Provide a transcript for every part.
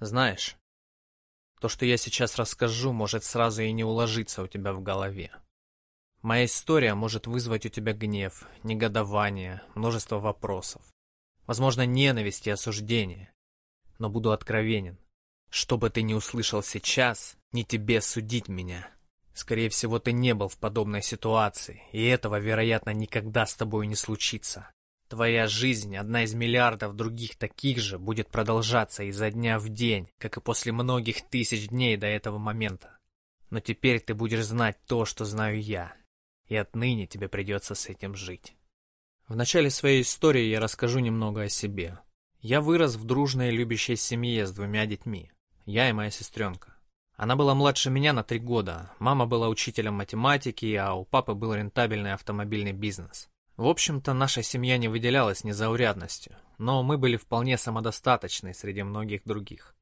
Знаешь, то, что я сейчас расскажу, может сразу и не уложиться у тебя в голове. Моя история может вызвать у тебя гнев, негодование, множество вопросов. Возможно, ненависть и осуждение. Но буду откровенен. Что бы ты ни услышал сейчас, не тебе судить меня. Скорее всего, ты не был в подобной ситуации, и этого, вероятно, никогда с тобой не случится. Твоя жизнь, одна из миллиардов других таких же, будет продолжаться изо дня в день, как и после многих тысяч дней до этого момента. Но теперь ты будешь знать то, что знаю я, и отныне тебе придется с этим жить. В начале своей истории я расскажу немного о себе. Я вырос в дружной любящей семье с двумя детьми. Я и моя сестренка. Она была младше меня на три года. Мама была учителем математики, а у папы был рентабельный автомобильный бизнес. В общем-то, наша семья не выделялась незаурядностью, но мы были вполне самодостаточны среди многих других.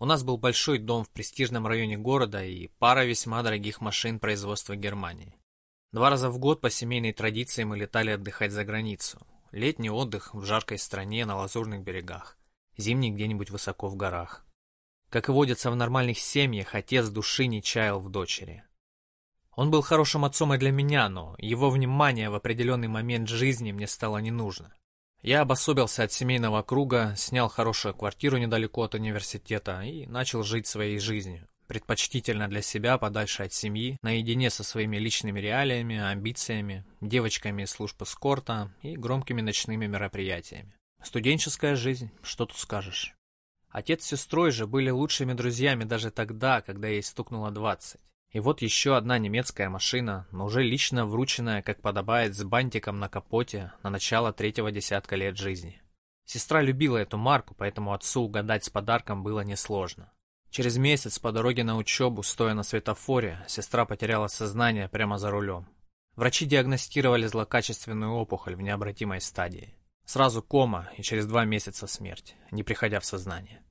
У нас был большой дом в престижном районе города и пара весьма дорогих машин производства Германии. Два раза в год по семейной традиции мы летали отдыхать за границу. Летний отдых в жаркой стране на лазурных берегах, зимний где-нибудь высоко в горах. Как и водится в нормальных семьях, отец души не чаял в дочери. Он был хорошим отцом и для меня, но его внимание в определенный момент жизни мне стало не нужно. Я обособился от семейного круга, снял хорошую квартиру недалеко от университета и начал жить своей жизнью. Предпочтительно для себя, подальше от семьи, наедине со своими личными реалиями, амбициями, девочками из служб эскорта и громкими ночными мероприятиями. Студенческая жизнь, что тут скажешь. Отец с сестрой же были лучшими друзьями даже тогда, когда ей стукнуло двадцать. И вот еще одна немецкая машина, но уже лично врученная, как подобает, с бантиком на капоте на начало третьего десятка лет жизни. Сестра любила эту марку, поэтому отцу угадать с подарком было несложно. Через месяц по дороге на учебу, стоя на светофоре, сестра потеряла сознание прямо за рулем. Врачи диагностировали злокачественную опухоль в необратимой стадии. Сразу кома и через два месяца смерть, не приходя в сознание.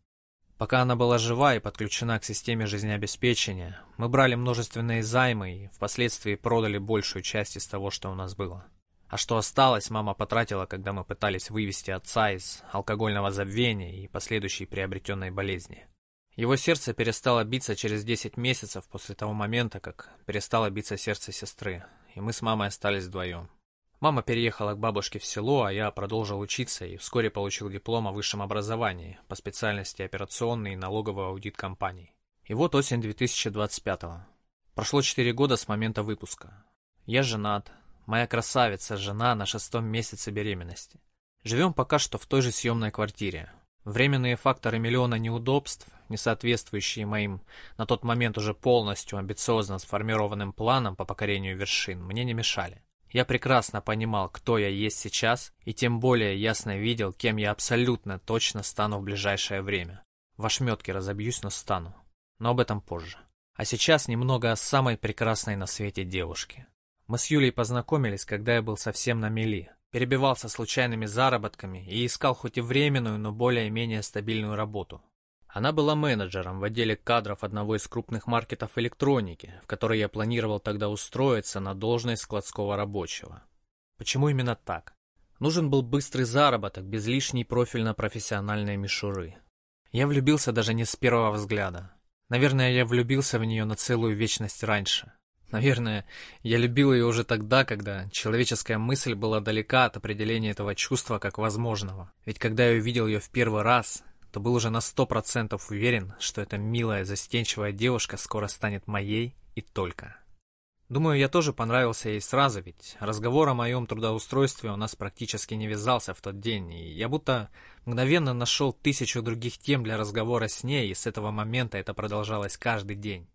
Пока она была жива и подключена к системе жизнеобеспечения, мы брали множественные займы и впоследствии продали большую часть из того, что у нас было. А что осталось, мама потратила, когда мы пытались вывести отца из алкогольного забвения и последующей приобретенной болезни. Его сердце перестало биться через 10 месяцев после того момента, как перестало биться сердце сестры, и мы с мамой остались вдвоем. Мама переехала к бабушке в село, а я продолжил учиться и вскоре получил диплом о высшем образовании по специальности операционный и налоговый аудит компаний. И вот осень 2025 -го. Прошло 4 года с момента выпуска. Я женат, моя красавица жена на шестом месяце беременности. Живем пока что в той же съемной квартире. Временные факторы миллиона неудобств, не соответствующие моим на тот момент уже полностью амбициозно сформированным планам по покорению вершин, мне не мешали. Я прекрасно понимал, кто я есть сейчас, и тем более ясно видел, кем я абсолютно точно стану в ближайшее время. В ошметке разобьюсь, но стану. Но об этом позже. А сейчас немного о самой прекрасной на свете девушке. Мы с Юлей познакомились, когда я был совсем на мели. Перебивался случайными заработками и искал хоть и временную, но более-менее стабильную работу. Она была менеджером в отделе кадров одного из крупных маркетов электроники, в который я планировал тогда устроиться на должность складского рабочего. Почему именно так? Нужен был быстрый заработок, без лишней профильно-профессиональной мишуры. Я влюбился даже не с первого взгляда. Наверное, я влюбился в нее на целую вечность раньше. Наверное, я любил ее уже тогда, когда человеческая мысль была далека от определения этого чувства как возможного. Ведь когда я увидел ее в первый раз, то был уже на сто процентов уверен, что эта милая, застенчивая девушка скоро станет моей и только. Думаю, я тоже понравился ей сразу, ведь разговор о моем трудоустройстве у нас практически не вязался в тот день, и я будто мгновенно нашел тысячу других тем для разговора с ней, и с этого момента это продолжалось каждый день.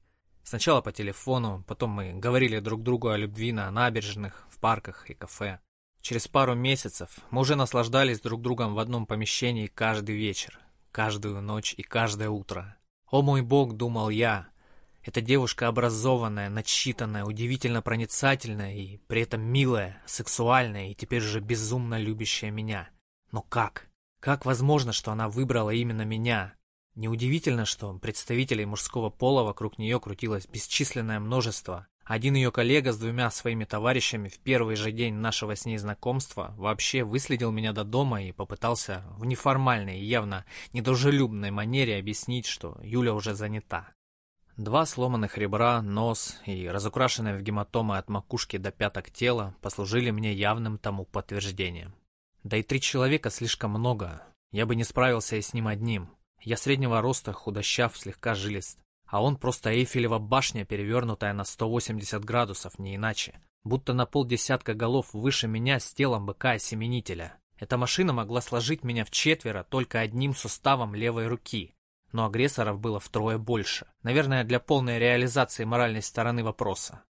Сначала по телефону, потом мы говорили друг другу о любви на набережных, в парках и кафе. Через пару месяцев мы уже наслаждались друг другом в одном помещении каждый вечер, каждую ночь и каждое утро. «О мой бог», — думал я, — «эта девушка образованная, начитанная, удивительно проницательная и при этом милая, сексуальная и теперь же безумно любящая меня. Но как? Как возможно, что она выбрала именно меня?» Неудивительно, что представителей мужского пола вокруг нее крутилось бесчисленное множество, Один ее коллега с двумя своими товарищами в первый же день нашего с ней знакомства вообще выследил меня до дома и попытался в неформальной и явно недружелюбной манере объяснить, что Юля уже занята. Два сломанных ребра, нос и разукрашенное в гематомы от макушки до пяток тело послужили мне явным тому подтверждением. Да и три человека слишком много, я бы не справился и с ним одним. Я среднего роста, худощав, слегка жилист а он просто Эйфелева башня, перевернутая на 180 градусов, не иначе. Будто на полдесятка голов выше меня с телом быка-осеменителя. Эта машина могла сложить меня в четверо только одним суставом левой руки. Но агрессоров было втрое больше. Наверное, для полной реализации моральной стороны вопроса.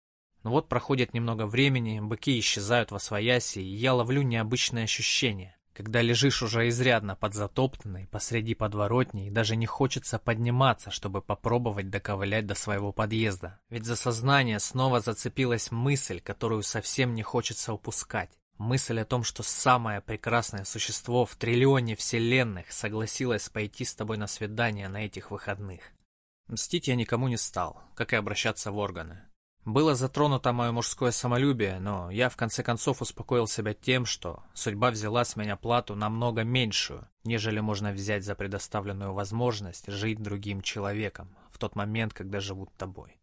Но вот проходит немного времени, быки исчезают во свояси, и я ловлю необычное ощущение когда лежишь уже изрядно подзатоптанный посреди подворотни и даже не хочется подниматься, чтобы попробовать доковылять до своего подъезда. Ведь за сознание снова зацепилась мысль, которую совсем не хочется упускать. Мысль о том, что самое прекрасное существо в триллионе вселенных согласилось пойти с тобой на свидание на этих выходных. Мстить я никому не стал, как и обращаться в органы. Было затронуто мое мужское самолюбие, но я в конце концов успокоил себя тем, что судьба взяла с меня плату намного меньшую, нежели можно взять за предоставленную возможность жить другим человеком в тот момент, когда живут тобой.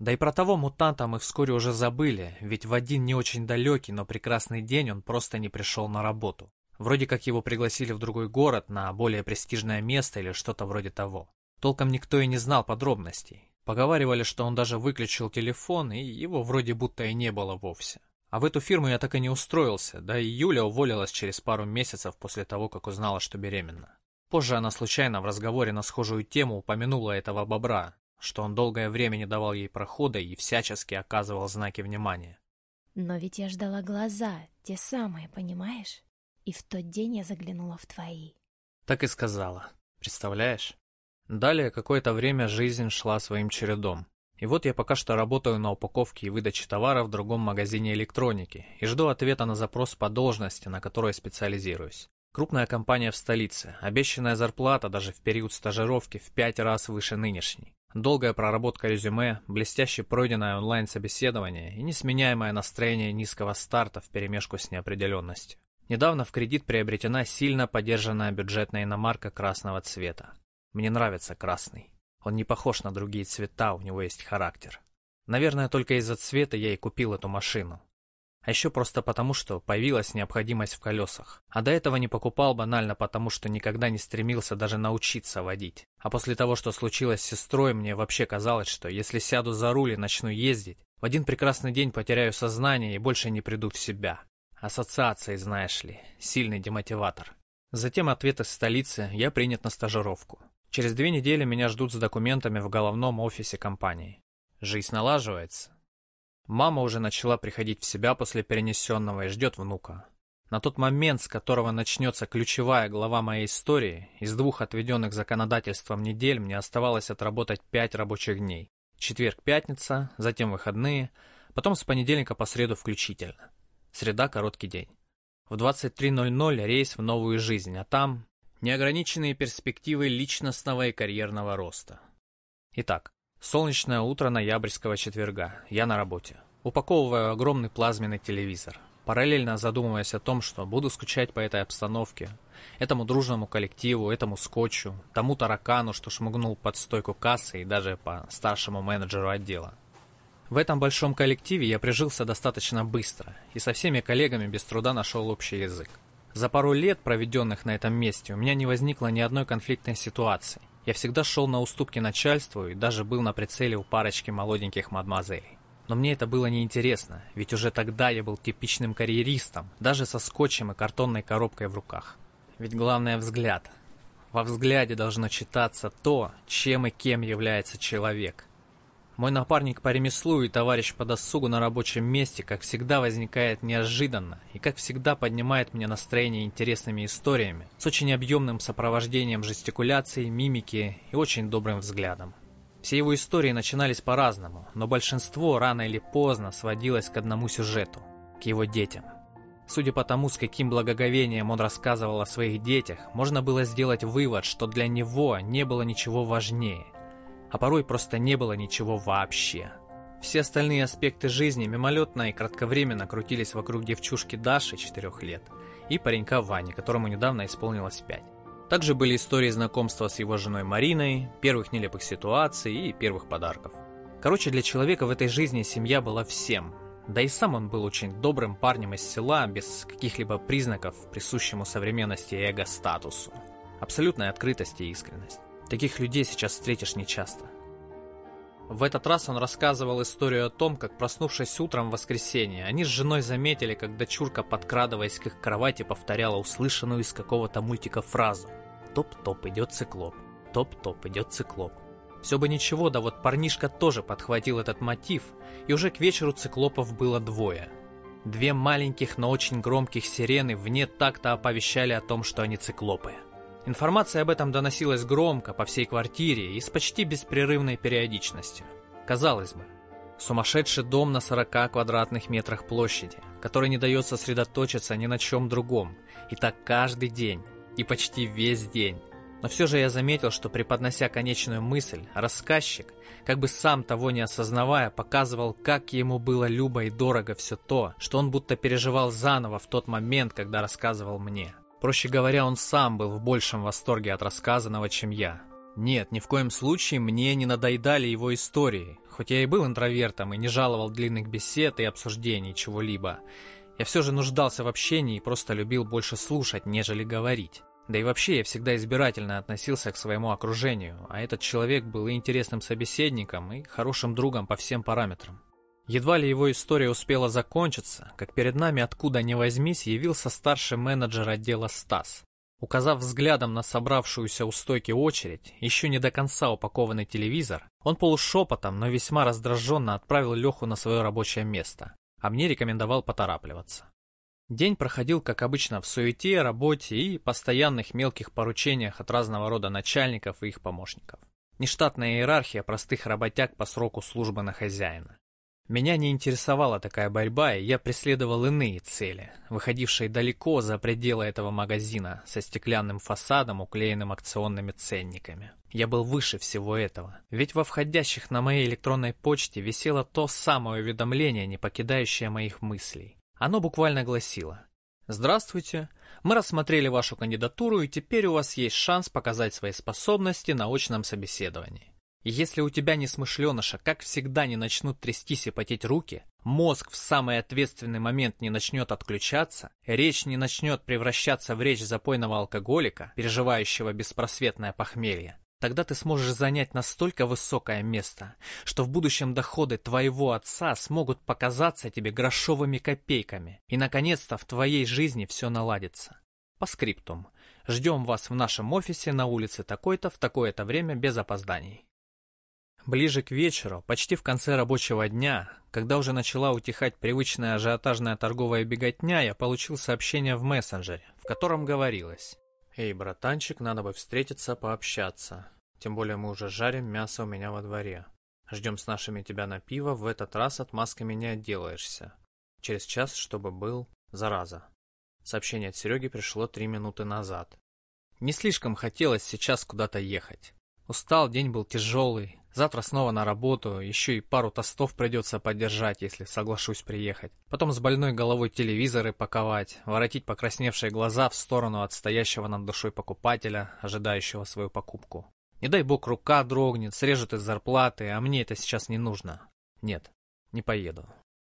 Да и про того мутанта мы вскоре уже забыли, ведь в один не очень далекий, но прекрасный день он просто не пришел на работу. Вроде как его пригласили в другой город, на более престижное место или что-то вроде того. Толком никто и не знал подробностей. Поговаривали, что он даже выключил телефон, и его вроде будто и не было вовсе. А в эту фирму я так и не устроился, да и Юля уволилась через пару месяцев после того, как узнала, что беременна. Позже она случайно в разговоре на схожую тему упомянула этого бобра, что он долгое время не давал ей прохода и всячески оказывал знаки внимания. Но ведь я ждала глаза, те самые, понимаешь? И в тот день я заглянула в твои. Так и сказала. Представляешь? Далее какое-то время жизнь шла своим чередом. И вот я пока что работаю на упаковке и выдаче товара в другом магазине электроники и жду ответа на запрос по должности, на которой специализируюсь. Крупная компания в столице, обещанная зарплата даже в период стажировки в пять раз выше нынешней. Долгая проработка резюме, блестяще пройденное онлайн-собеседование и несменяемое настроение низкого старта вперемешку с неопределенностью. Недавно в кредит приобретена сильно поддержанная бюджетная иномарка красного цвета. Мне нравится красный. Он не похож на другие цвета, у него есть характер. Наверное, только из-за цвета я и купил эту машину. А еще просто потому, что появилась необходимость в колесах. А до этого не покупал банально потому, что никогда не стремился даже научиться водить. А после того, что случилось с сестрой, мне вообще казалось, что если сяду за руль и начну ездить, в один прекрасный день потеряю сознание и больше не приду в себя. Ассоциации, знаешь ли, сильный демотиватор. Затем ответ из столицы, я принят на стажировку. Через две недели меня ждут с документами в головном офисе компании. Жизнь налаживается. Мама уже начала приходить в себя после перенесенного и ждет внука. На тот момент, с которого начнется ключевая глава моей истории, из двух отведенных законодательством недель мне оставалось отработать пять рабочих дней. Четверг-пятница, затем выходные, потом с понедельника по среду включительно. Среда – короткий день. В 23.00 рейс в новую жизнь, а там Неограниченные перспективы личностного и карьерного роста. Итак, солнечное утро ноябрьского четверга. Я на работе. Упаковываю огромный плазменный телевизор. Параллельно задумываясь о том, что буду скучать по этой обстановке, этому дружному коллективу, этому скотчу, тому таракану, что шмыгнул под стойку кассы и даже по старшему менеджеру отдела. В этом большом коллективе я прижился достаточно быстро и со всеми коллегами без труда нашел общий язык. За пару лет, проведенных на этом месте, у меня не возникло ни одной конфликтной ситуации. Я всегда шел на уступки начальству и даже был на прицеле у парочки молоденьких мадемуазелей. Но мне это было неинтересно, ведь уже тогда я был типичным карьеристом, даже со скотчем и картонной коробкой в руках. Ведь главное взгляд. Во взгляде должно читаться то, чем и кем является человек – мой напарник по ремеслу и товарищ по досугу на рабочем месте, как всегда, возникает неожиданно и, как всегда, поднимает мне настроение интересными историями с очень объемным сопровождением жестикуляции, мимики и очень добрым взглядом. Все его истории начинались по-разному, но большинство рано или поздно сводилось к одному сюжету – к его детям. Судя по тому, с каким благоговением он рассказывал о своих детях, можно было сделать вывод, что для него не было ничего важнее – а порой просто не было ничего вообще. Все остальные аспекты жизни мимолетно и кратковременно крутились вокруг девчушки Даши, 4 лет, и паренька Вани, которому недавно исполнилось 5. Также были истории знакомства с его женой Мариной, первых нелепых ситуаций и первых подарков. Короче, для человека в этой жизни семья была всем. Да и сам он был очень добрым парнем из села, без каких-либо признаков присущему современности эго-статусу. Абсолютная открытость и искренность. Таких людей сейчас встретишь нечасто. В этот раз он рассказывал историю о том, как, проснувшись утром в воскресенье, они с женой заметили, как дочурка, подкрадываясь к их кровати, повторяла услышанную из какого-то мультика фразу «Топ-топ идет циклоп, топ-топ идет циклоп». Все бы ничего, да вот парнишка тоже подхватил этот мотив, и уже к вечеру циклопов было двое. Две маленьких, но очень громких сирены вне такта оповещали о том, что они циклопы. Информация об этом доносилась громко по всей квартире и с почти беспрерывной периодичностью. Казалось бы, сумасшедший дом на 40 квадратных метрах площади, который не дает сосредоточиться ни на чем другом, и так каждый день, и почти весь день. Но все же я заметил, что преподнося конечную мысль, рассказчик, как бы сам того не осознавая, показывал, как ему было любо и дорого все то, что он будто переживал заново в тот момент, когда рассказывал мне. Проще говоря, он сам был в большем восторге от рассказанного, чем я. Нет, ни в коем случае мне не надоедали его истории. Хоть я и был интровертом и не жаловал длинных бесед и обсуждений чего-либо, я все же нуждался в общении и просто любил больше слушать, нежели говорить. Да и вообще я всегда избирательно относился к своему окружению, а этот человек был и интересным собеседником, и хорошим другом по всем параметрам. Едва ли его история успела закончиться, как перед нами откуда ни возьмись явился старший менеджер отдела Стас. Указав взглядом на собравшуюся у стойки очередь, еще не до конца упакованный телевизор, он полушепотом, но весьма раздраженно отправил Леху на свое рабочее место, а мне рекомендовал поторапливаться. День проходил, как обычно, в суете, работе и постоянных мелких поручениях от разного рода начальников и их помощников. Нештатная иерархия простых работяг по сроку службы на хозяина. Меня не интересовала такая борьба, и я преследовал иные цели, выходившие далеко за пределы этого магазина, со стеклянным фасадом, уклеенным акционными ценниками. Я был выше всего этого, ведь во входящих на моей электронной почте висело то самое уведомление, не покидающее моих мыслей. Оно буквально гласило «Здравствуйте, мы рассмотрели вашу кандидатуру, и теперь у вас есть шанс показать свои способности на очном собеседовании. Если у тебя несмышленыша, как всегда, не начнут трястись и потеть руки, мозг в самый ответственный момент не начнет отключаться, речь не начнет превращаться в речь запойного алкоголика, переживающего беспросветное похмелье, тогда ты сможешь занять настолько высокое место, что в будущем доходы твоего отца смогут показаться тебе грошовыми копейками, и наконец-то в твоей жизни все наладится. По скриптум. Ждем вас в нашем офисе на улице такой-то в такое-то время без опозданий. Ближе к вечеру, почти в конце рабочего дня, когда уже начала утихать привычная ажиотажная торговая беготня, я получил сообщение в мессенджере, в котором говорилось «Эй, братанчик, надо бы встретиться, пообщаться. Тем более мы уже жарим мясо у меня во дворе. Ждем с нашими тебя на пиво, в этот раз отмазками не отделаешься. Через час, чтобы был, зараза». Сообщение от Сереги пришло три минуты назад. Не слишком хотелось сейчас куда-то ехать. Устал, день был тяжелый, Завтра снова на работу, еще и пару тостов придется поддержать, если соглашусь приехать. Потом с больной головой телевизоры паковать, воротить покрасневшие глаза в сторону от стоящего над душой покупателя, ожидающего свою покупку. Не дай бог рука дрогнет, срежут из зарплаты, а мне это сейчас не нужно. Нет, не поеду.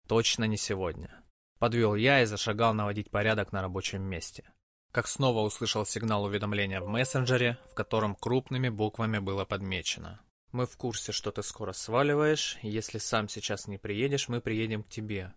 Точно не сегодня. Подвел я и зашагал наводить порядок на рабочем месте. Как снова услышал сигнал уведомления в мессенджере, в котором крупными буквами было подмечено. Мы в курсе, что ты скоро сваливаешь. Если сам сейчас не приедешь, мы приедем к тебе.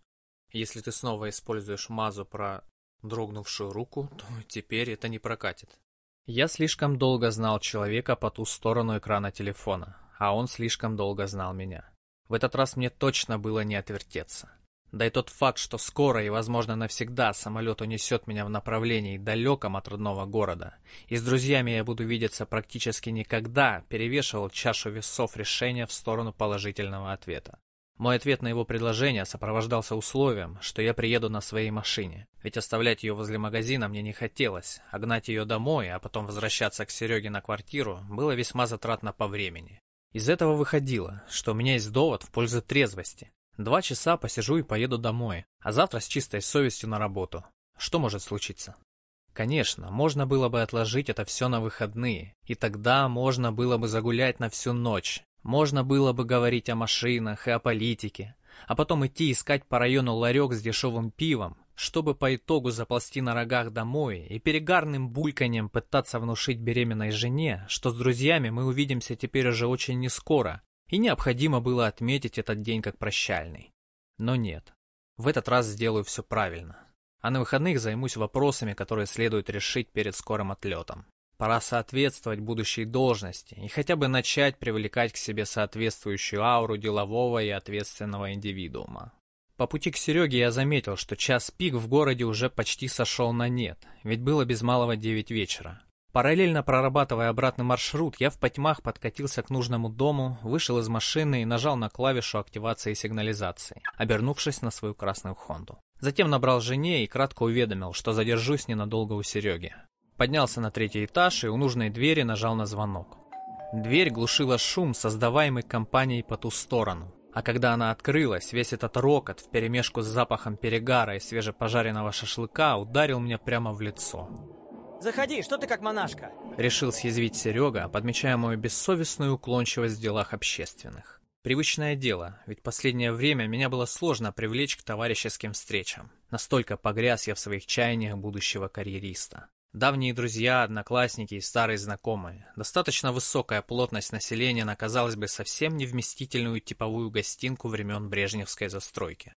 Если ты снова используешь мазу про дрогнувшую руку, то теперь это не прокатит. Я слишком долго знал человека по ту сторону экрана телефона, а он слишком долго знал меня. В этот раз мне точно было не отвертеться. Да и тот факт, что скоро и, возможно, навсегда самолет унесет меня в направлении далеком от родного города, и с друзьями я буду видеться практически никогда, перевешивал чашу весов решения в сторону положительного ответа. Мой ответ на его предложение сопровождался условием, что я приеду на своей машине, ведь оставлять ее возле магазина мне не хотелось, а гнать ее домой, а потом возвращаться к Сереге на квартиру было весьма затратно по времени. Из этого выходило, что у меня есть довод в пользу трезвости. Два часа посижу и поеду домой, а завтра с чистой совестью на работу. Что может случиться? Конечно, можно было бы отложить это все на выходные, и тогда можно было бы загулять на всю ночь. Можно было бы говорить о машинах и о политике, а потом идти искать по району ларек с дешевым пивом, чтобы по итогу заползти на рогах домой и перегарным бульканьем пытаться внушить беременной жене, что с друзьями мы увидимся теперь уже очень нескоро, и необходимо было отметить этот день как прощальный. Но нет, в этот раз сделаю все правильно а на выходных займусь вопросами, которые следует решить перед скорым отлетом. Пора соответствовать будущей должности и хотя бы начать привлекать к себе соответствующую ауру делового и ответственного индивидуума. По пути к Сереге я заметил, что час пик в городе уже почти сошел на нет, ведь было без малого девять вечера. Параллельно прорабатывая обратный маршрут, я в потьмах подкатился к нужному дому, вышел из машины и нажал на клавишу активации сигнализации, обернувшись на свою красную Хонду. Затем набрал жене и кратко уведомил, что задержусь ненадолго у Сереги. Поднялся на третий этаж и у нужной двери нажал на звонок. Дверь глушила шум, создаваемый компанией по ту сторону. А когда она открылась, весь этот рокот вперемешку с запахом перегара и свежепожаренного шашлыка ударил меня прямо в лицо. «Заходи, что ты как монашка?» Решил съязвить Серега, подмечая мою бессовестную уклончивость в делах общественных. Привычное дело, ведь последнее время меня было сложно привлечь к товарищеским встречам. Настолько погряз я в своих чаяниях будущего карьериста. Давние друзья, одноклассники и старые знакомые. Достаточно высокая плотность населения на, казалось бы, совсем невместительную типовую гостинку времен Брежневской застройки.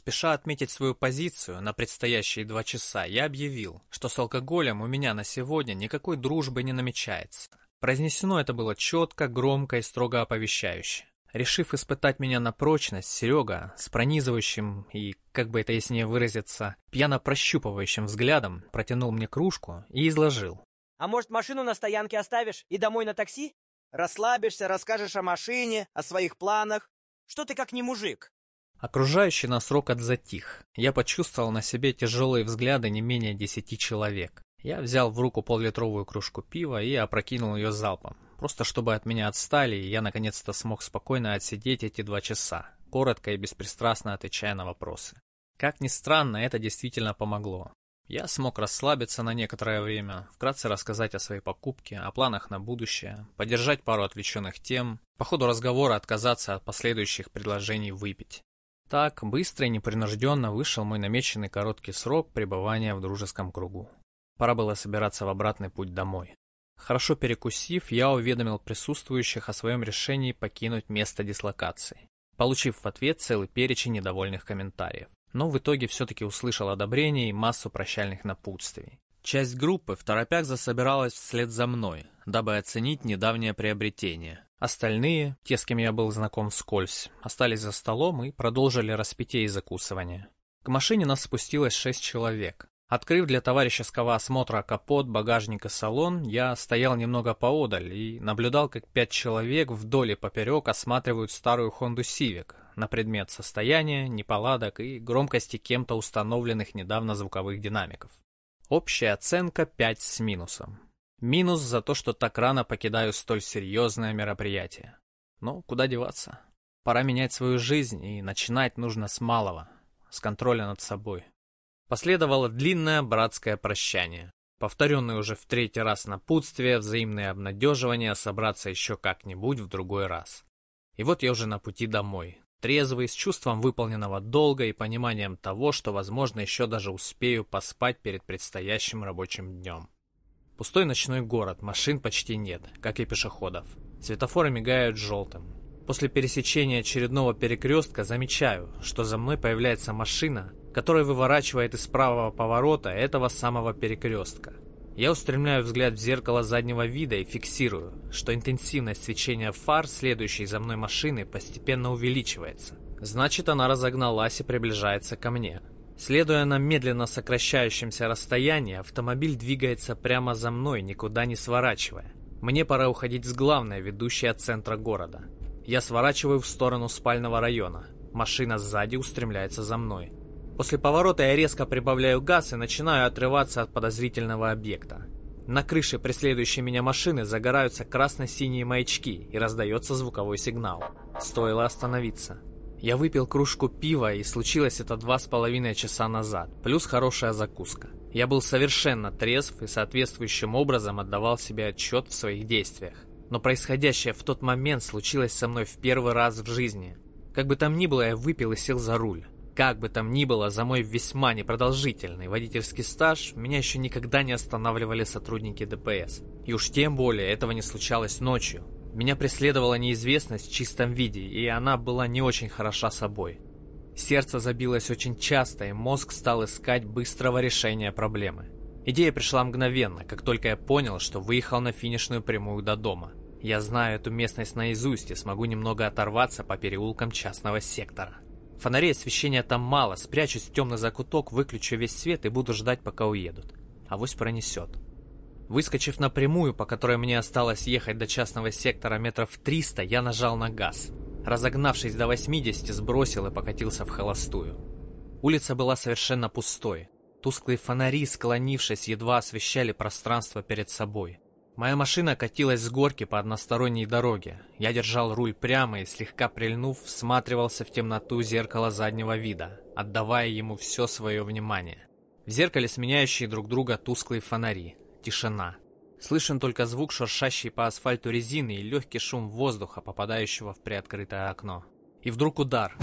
Спеша отметить свою позицию на предстоящие два часа, я объявил, что с алкоголем у меня на сегодня никакой дружбы не намечается. Произнесено это было четко, громко и строго оповещающе. Решив испытать меня на прочность, Серега с пронизывающим и, как бы это яснее выразиться, пьяно прощупывающим взглядом протянул мне кружку и изложил. «А может, машину на стоянке оставишь и домой на такси? Расслабишься, расскажешь о машине, о своих планах. Что ты как не мужик?» Окружающий нас рокот затих. Я почувствовал на себе тяжелые взгляды не менее десяти человек. Я взял в руку поллитровую кружку пива и опрокинул ее залпом. Просто чтобы от меня отстали, и я наконец-то смог спокойно отсидеть эти два часа, коротко и беспристрастно отвечая на вопросы. Как ни странно, это действительно помогло. Я смог расслабиться на некоторое время, вкратце рассказать о своей покупке, о планах на будущее, поддержать пару отвлеченных тем, по ходу разговора отказаться от последующих предложений выпить. Так, быстро и непринужденно вышел мой намеченный короткий срок пребывания в дружеском кругу. Пора было собираться в обратный путь домой. Хорошо перекусив, я уведомил присутствующих о своем решении покинуть место дислокации, получив в ответ целый перечень недовольных комментариев. Но в итоге все-таки услышал одобрение и массу прощальных напутствий. Часть группы в торопях засобиралась вслед за мной, дабы оценить недавнее приобретение. Остальные, те, с кем я был знаком вскользь, остались за столом и продолжили распитие и закусывание. К машине нас спустилось шесть человек. Открыв для товарищеского осмотра капот, багажник и салон, я стоял немного поодаль и наблюдал, как пять человек вдоль и поперек осматривают старую Хонду Civic на предмет состояния, неполадок и громкости кем-то установленных недавно звуковых динамиков. Общая оценка 5 с минусом. Минус за то, что так рано покидаю столь серьезное мероприятие. Но куда деваться? Пора менять свою жизнь, и начинать нужно с малого, с контроля над собой. Последовало длинное братское прощание. Повторенное уже в третий раз напутствие, взаимное обнадеживание, собраться еще как-нибудь в другой раз. И вот я уже на пути домой, трезвый, с чувством выполненного долга и пониманием того, что, возможно, еще даже успею поспать перед предстоящим рабочим днем. Пустой ночной город, машин почти нет, как и пешеходов. Светофоры мигают желтым. После пересечения очередного перекрестка замечаю, что за мной появляется машина, который выворачивает из правого поворота этого самого перекрестка. Я устремляю взгляд в зеркало заднего вида и фиксирую, что интенсивность свечения фар следующей за мной машины постепенно увеличивается. Значит, она разогналась и приближается ко мне. Следуя на медленно сокращающемся расстоянии, автомобиль двигается прямо за мной, никуда не сворачивая. Мне пора уходить с главной, ведущей от центра города. Я сворачиваю в сторону спального района. Машина сзади устремляется за мной. После поворота я резко прибавляю газ и начинаю отрываться от подозрительного объекта. На крыше преследующей меня машины загораются красно-синие маячки и раздается звуковой сигнал. Стоило остановиться. Я выпил кружку пива, и случилось это два с половиной часа назад, плюс хорошая закуска. Я был совершенно трезв и соответствующим образом отдавал себе отчет в своих действиях. Но происходящее в тот момент случилось со мной в первый раз в жизни. Как бы там ни было, я выпил и сел за руль. Как бы там ни было, за мой весьма непродолжительный водительский стаж меня еще никогда не останавливали сотрудники ДПС. И уж тем более этого не случалось ночью. Меня преследовала неизвестность в чистом виде, и она была не очень хороша собой. Сердце забилось очень часто, и мозг стал искать быстрого решения проблемы. Идея пришла мгновенно, как только я понял, что выехал на финишную прямую до дома. Я знаю эту местность наизусть и смогу немного оторваться по переулкам частного сектора. Фонарей освещения там мало, спрячусь в темный закуток, выключу весь свет и буду ждать, пока уедут. Авось пронесет. Выскочив напрямую, по которой мне осталось ехать до частного сектора метров 300, я нажал на газ. Разогнавшись до 80, сбросил и покатился в холостую. Улица была совершенно пустой. Тусклые фонари, склонившись, едва освещали пространство перед собой. Моя машина катилась с горки по односторонней дороге. Я держал руль прямо и, слегка прильнув, всматривался в темноту зеркала заднего вида, отдавая ему все свое внимание. В зеркале сменяющие друг друга тусклые фонари. Тишина. Слышен только звук шуршащей по асфальту резины и легкий шум воздуха, попадающего в приоткрытое окно. И вдруг удар.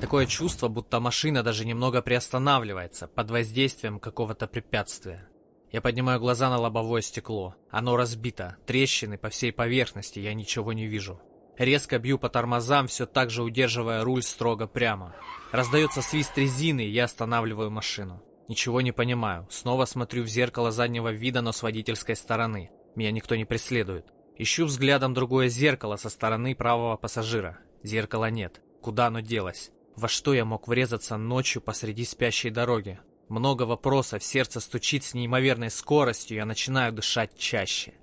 Такое чувство, будто машина даже немного приостанавливается под воздействием какого-то препятствия. Я поднимаю глаза на лобовое стекло. Оно разбито, трещины по всей поверхности, я ничего не вижу. Резко бью по тормозам, все так же удерживая руль строго прямо. Раздается свист резины, и я останавливаю машину. Ничего не понимаю. Снова смотрю в зеркало заднего вида, но с водительской стороны. Меня никто не преследует. Ищу взглядом другое зеркало со стороны правого пассажира. Зеркала нет. Куда оно делось? Во что я мог врезаться ночью посреди спящей дороги? Много вопросов, сердце стучит с неимоверной скоростью, я начинаю дышать чаще.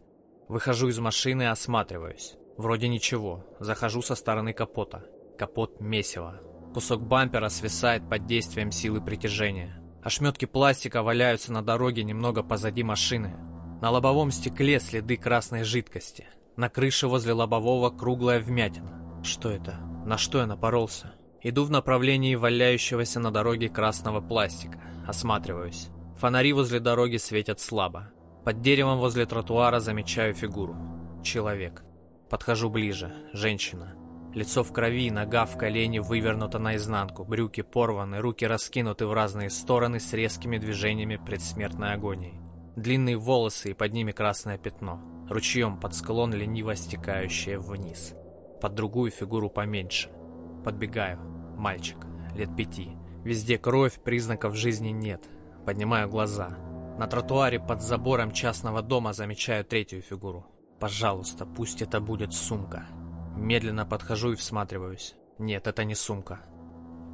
Выхожу из машины и осматриваюсь. Вроде ничего. Захожу со стороны капота. Капот месиво. Кусок бампера свисает под действием силы притяжения. Ошметки пластика валяются на дороге немного позади машины. На лобовом стекле следы красной жидкости. На крыше возле лобового круглая вмятина. Что это? На что я напоролся? Иду в направлении валяющегося на дороге красного пластика. Осматриваюсь. Фонари возле дороги светят слабо. Под деревом возле тротуара замечаю фигуру. Человек. Подхожу ближе. Женщина. Лицо в крови, нога в колени вывернута наизнанку, брюки порваны, руки раскинуты в разные стороны с резкими движениями предсмертной агонии. Длинные волосы и под ними красное пятно, ручьем под склон лениво стекающее вниз. Под другую фигуру поменьше. Подбегаю. Мальчик. Лет пяти. Везде кровь, признаков жизни нет. Поднимаю глаза. На тротуаре под забором частного дома замечаю третью фигуру. Пожалуйста, пусть это будет сумка. Медленно подхожу и всматриваюсь. Нет, это не сумка.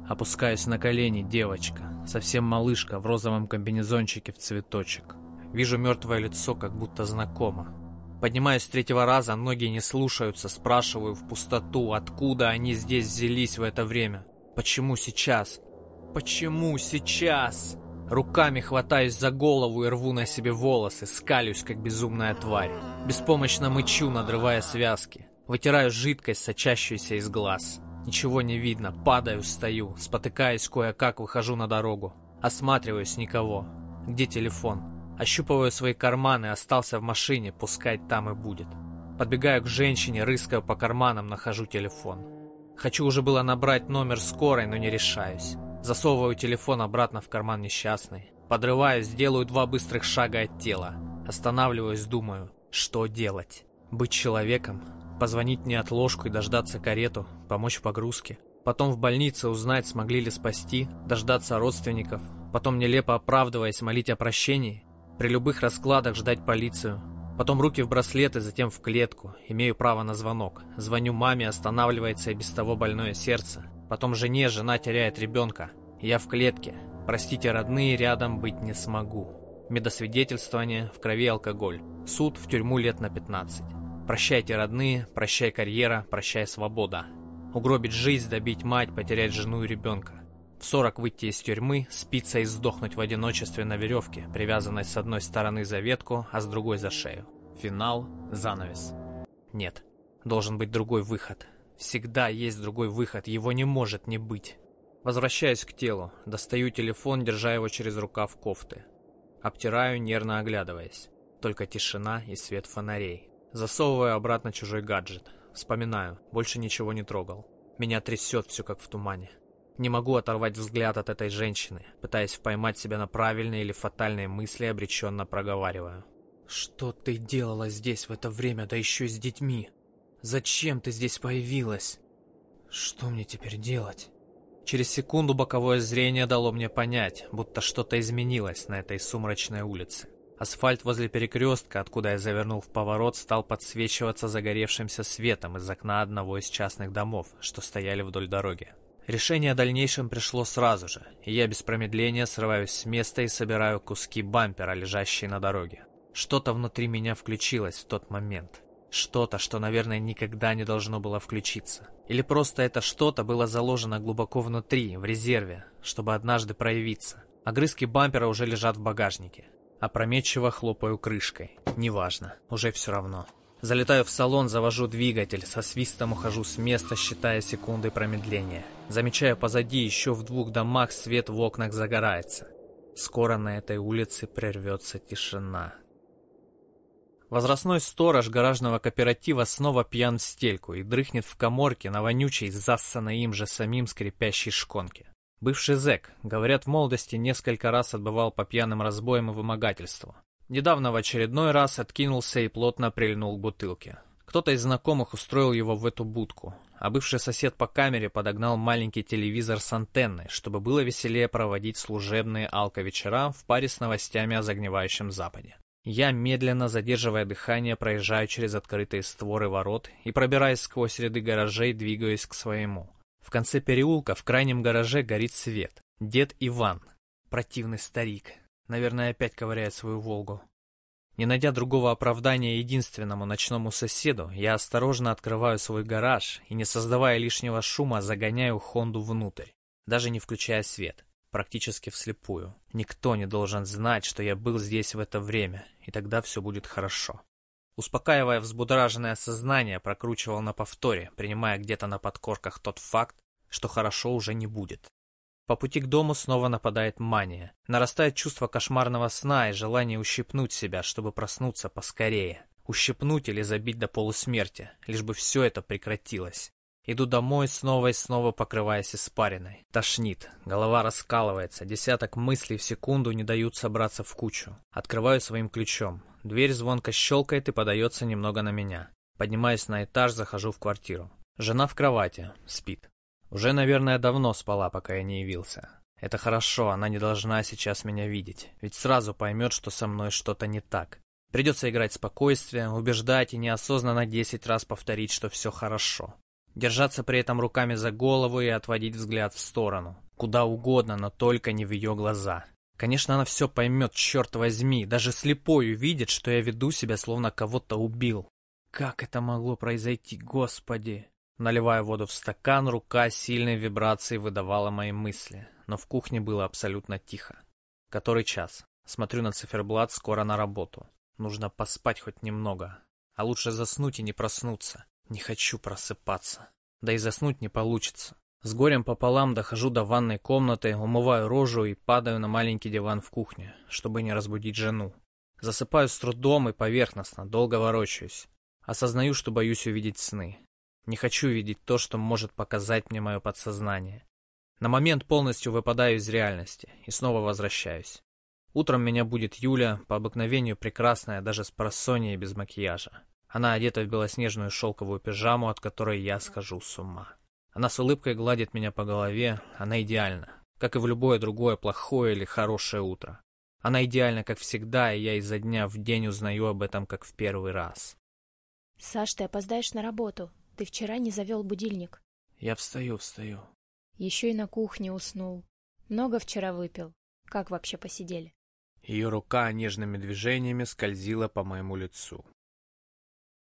Опускаюсь на колени, девочка, совсем малышка в розовом комбинезончике в цветочек. Вижу мертвое лицо, как будто знакомо. Поднимаюсь с третьего раза, ноги не слушаются, спрашиваю в пустоту, откуда они здесь взялись в это время. Почему сейчас? Почему сейчас? Руками хватаюсь за голову и рву на себе волосы, скалюсь, как безумная тварь. Беспомощно мычу, надрывая связки. Вытираю жидкость, сочащуюся из глаз. Ничего не видно, падаю, стою, спотыкаясь кое-как, выхожу на дорогу. Осматриваюсь, никого. Где телефон? Ощупываю свои карманы, остался в машине, пускай там и будет. Подбегаю к женщине, рыскаю по карманам, нахожу телефон. Хочу уже было набрать номер скорой, но не решаюсь. Засовываю телефон обратно в карман несчастный. Подрываюсь, делаю два быстрых шага от тела. Останавливаюсь, думаю, что делать? Быть человеком? Позвонить неотложку и дождаться карету, помочь в погрузке. Потом в больнице узнать, смогли ли спасти, дождаться родственников. Потом, нелепо оправдываясь, молить о прощении. При любых раскладах ждать полицию. Потом руки в браслеты, затем в клетку. Имею право на звонок. Звоню маме, останавливается и без того больное сердце. Потом жене, жена теряет ребенка. Я в клетке. Простите, родные, рядом быть не смогу. Медосвидетельствование, в крови алкоголь. Суд в тюрьму лет на 15. Прощайте, родные, прощай карьера, прощай свобода. Угробить жизнь, добить мать, потерять жену и ребенка. В 40 выйти из тюрьмы, спиться и сдохнуть в одиночестве на веревке, привязанной с одной стороны за ветку, а с другой за шею. Финал, занавес. Нет, должен быть другой выход. Всегда есть другой выход, его не может не быть. Возвращаюсь к телу, достаю телефон, держа его через рукав кофты. Обтираю, нервно оглядываясь. Только тишина и свет фонарей. Засовываю обратно чужой гаджет. Вспоминаю, больше ничего не трогал. Меня трясет все как в тумане. Не могу оторвать взгляд от этой женщины, пытаясь поймать себя на правильные или фатальные мысли, обреченно проговариваю. «Что ты делала здесь в это время, да еще с детьми? Зачем ты здесь появилась? Что мне теперь делать?» Через секунду боковое зрение дало мне понять, будто что-то изменилось на этой сумрачной улице. Асфальт возле перекрестка, откуда я завернул в поворот, стал подсвечиваться загоревшимся светом из окна одного из частных домов, что стояли вдоль дороги. Решение о дальнейшем пришло сразу же, и я без промедления срываюсь с места и собираю куски бампера, лежащие на дороге. Что-то внутри меня включилось в тот момент. Что-то, что, наверное, никогда не должно было включиться. Или просто это что-то было заложено глубоко внутри, в резерве, чтобы однажды проявиться. Огрызки бампера уже лежат в багажнике. Опрометчиво хлопаю крышкой. Неважно, уже все равно. Залетаю в салон, завожу двигатель, со свистом ухожу с места, считая секунды промедления. Замечаю позади еще в двух домах свет в окнах загорается. Скоро на этой улице прервется тишина. Возрастной сторож гаражного кооператива снова пьян в стельку и дрыхнет в коморке на вонючей, зассанной им же самим скрипящей шконке. Бывший зэк, говорят, в молодости несколько раз отбывал по пьяным разбоям и вымогательству. Недавно в очередной раз откинулся и плотно прильнул к бутылке. Кто-то из знакомых устроил его в эту будку, а бывший сосед по камере подогнал маленький телевизор с антенной, чтобы было веселее проводить служебные алко-вечера в паре с новостями о загнивающем Западе. Я, медленно задерживая дыхание, проезжаю через открытые створы ворот и, пробираясь сквозь ряды гаражей, двигаюсь к своему. В конце переулка в крайнем гараже горит свет. Дед Иван. Противный старик. Наверное, опять ковыряет свою «Волгу». Не найдя другого оправдания единственному ночному соседу, я осторожно открываю свой гараж и, не создавая лишнего шума, загоняю Хонду внутрь, даже не включая свет, практически вслепую. Никто не должен знать, что я был здесь в это время, и тогда все будет хорошо. Успокаивая взбудораженное сознание, прокручивал на повторе, принимая где-то на подкорках тот факт, что хорошо уже не будет. По пути к дому снова нападает мания. Нарастает чувство кошмарного сна и желание ущипнуть себя, чтобы проснуться поскорее. Ущипнуть или забить до полусмерти, лишь бы все это прекратилось. Иду домой, снова и снова покрываясь испариной. Тошнит, голова раскалывается, десяток мыслей в секунду не дают собраться в кучу. Открываю своим ключом. Дверь звонко щелкает и подается немного на меня. Поднимаюсь на этаж, захожу в квартиру. Жена в кровати, спит. Уже, наверное, давно спала, пока я не явился. Это хорошо, она не должна сейчас меня видеть, ведь сразу поймет, что со мной что-то не так. Придется играть спокойствие, убеждать и неосознанно десять раз повторить, что все хорошо. Держаться при этом руками за голову и отводить взгляд в сторону. Куда угодно, но только не в ее глаза. Конечно, она все поймет, черт возьми, даже слепой увидит, что я веду себя, словно кого-то убил. Как это могло произойти, господи? Наливая воду в стакан, рука сильной вибрацией выдавала мои мысли, но в кухне было абсолютно тихо. Который час? Смотрю на циферблат, скоро на работу. Нужно поспать хоть немного. А лучше заснуть и не проснуться. Не хочу просыпаться. Да и заснуть не получится. С горем пополам дохожу до ванной комнаты, умываю рожу и падаю на маленький диван в кухне, чтобы не разбудить жену. Засыпаю с трудом и поверхностно, долго ворочаюсь. Осознаю, что боюсь увидеть сны. Не хочу видеть то, что может показать мне мое подсознание. На момент полностью выпадаю из реальности и снова возвращаюсь. Утром меня будет Юля, по обыкновению прекрасная, даже с просонья и без макияжа. Она одета в белоснежную шелковую пижаму, от которой я схожу с ума. Она с улыбкой гладит меня по голове, она идеальна, как и в любое другое плохое или хорошее утро. Она идеальна, как всегда, и я изо дня в день узнаю об этом, как в первый раз. Саш, ты опоздаешь на работу. Ты вчера не завел будильник. Я встаю, встаю. Еще и на кухне уснул. Много вчера выпил. Как вообще посидели? Ее рука нежными движениями скользила по моему лицу.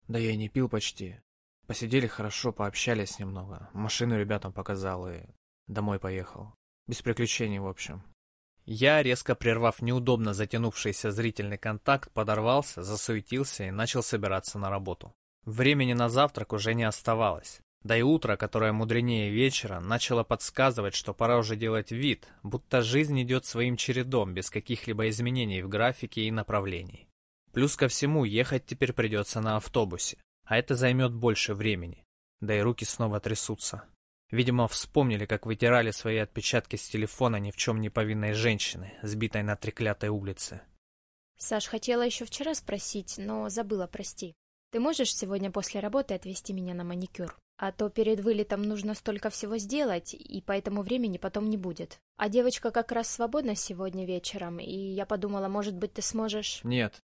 Да я и не пил почти. Посидели хорошо, пообщались немного. Машину ребятам показал и домой поехал. Без приключений, в общем. Я, резко прервав неудобно затянувшийся зрительный контакт, подорвался, засуетился и начал собираться на работу. Времени на завтрак уже не оставалось. Да и утро, которое мудренее вечера, начало подсказывать, что пора уже делать вид, будто жизнь идет своим чередом, без каких-либо изменений в графике и направлении. Плюс ко всему, ехать теперь придется на автобусе, а это займет больше времени. Да и руки снова трясутся. Видимо, вспомнили, как вытирали свои отпечатки с телефона ни в чем не повинной женщины, сбитой на треклятой улице. Саш, хотела еще вчера спросить, но забыла, прости. Ты можешь сегодня после работы отвезти меня на маникюр? А то перед вылетом нужно столько всего сделать, и поэтому времени потом не будет. А девочка как раз свободна сегодня вечером, и я подумала, может быть, ты сможешь... Нет.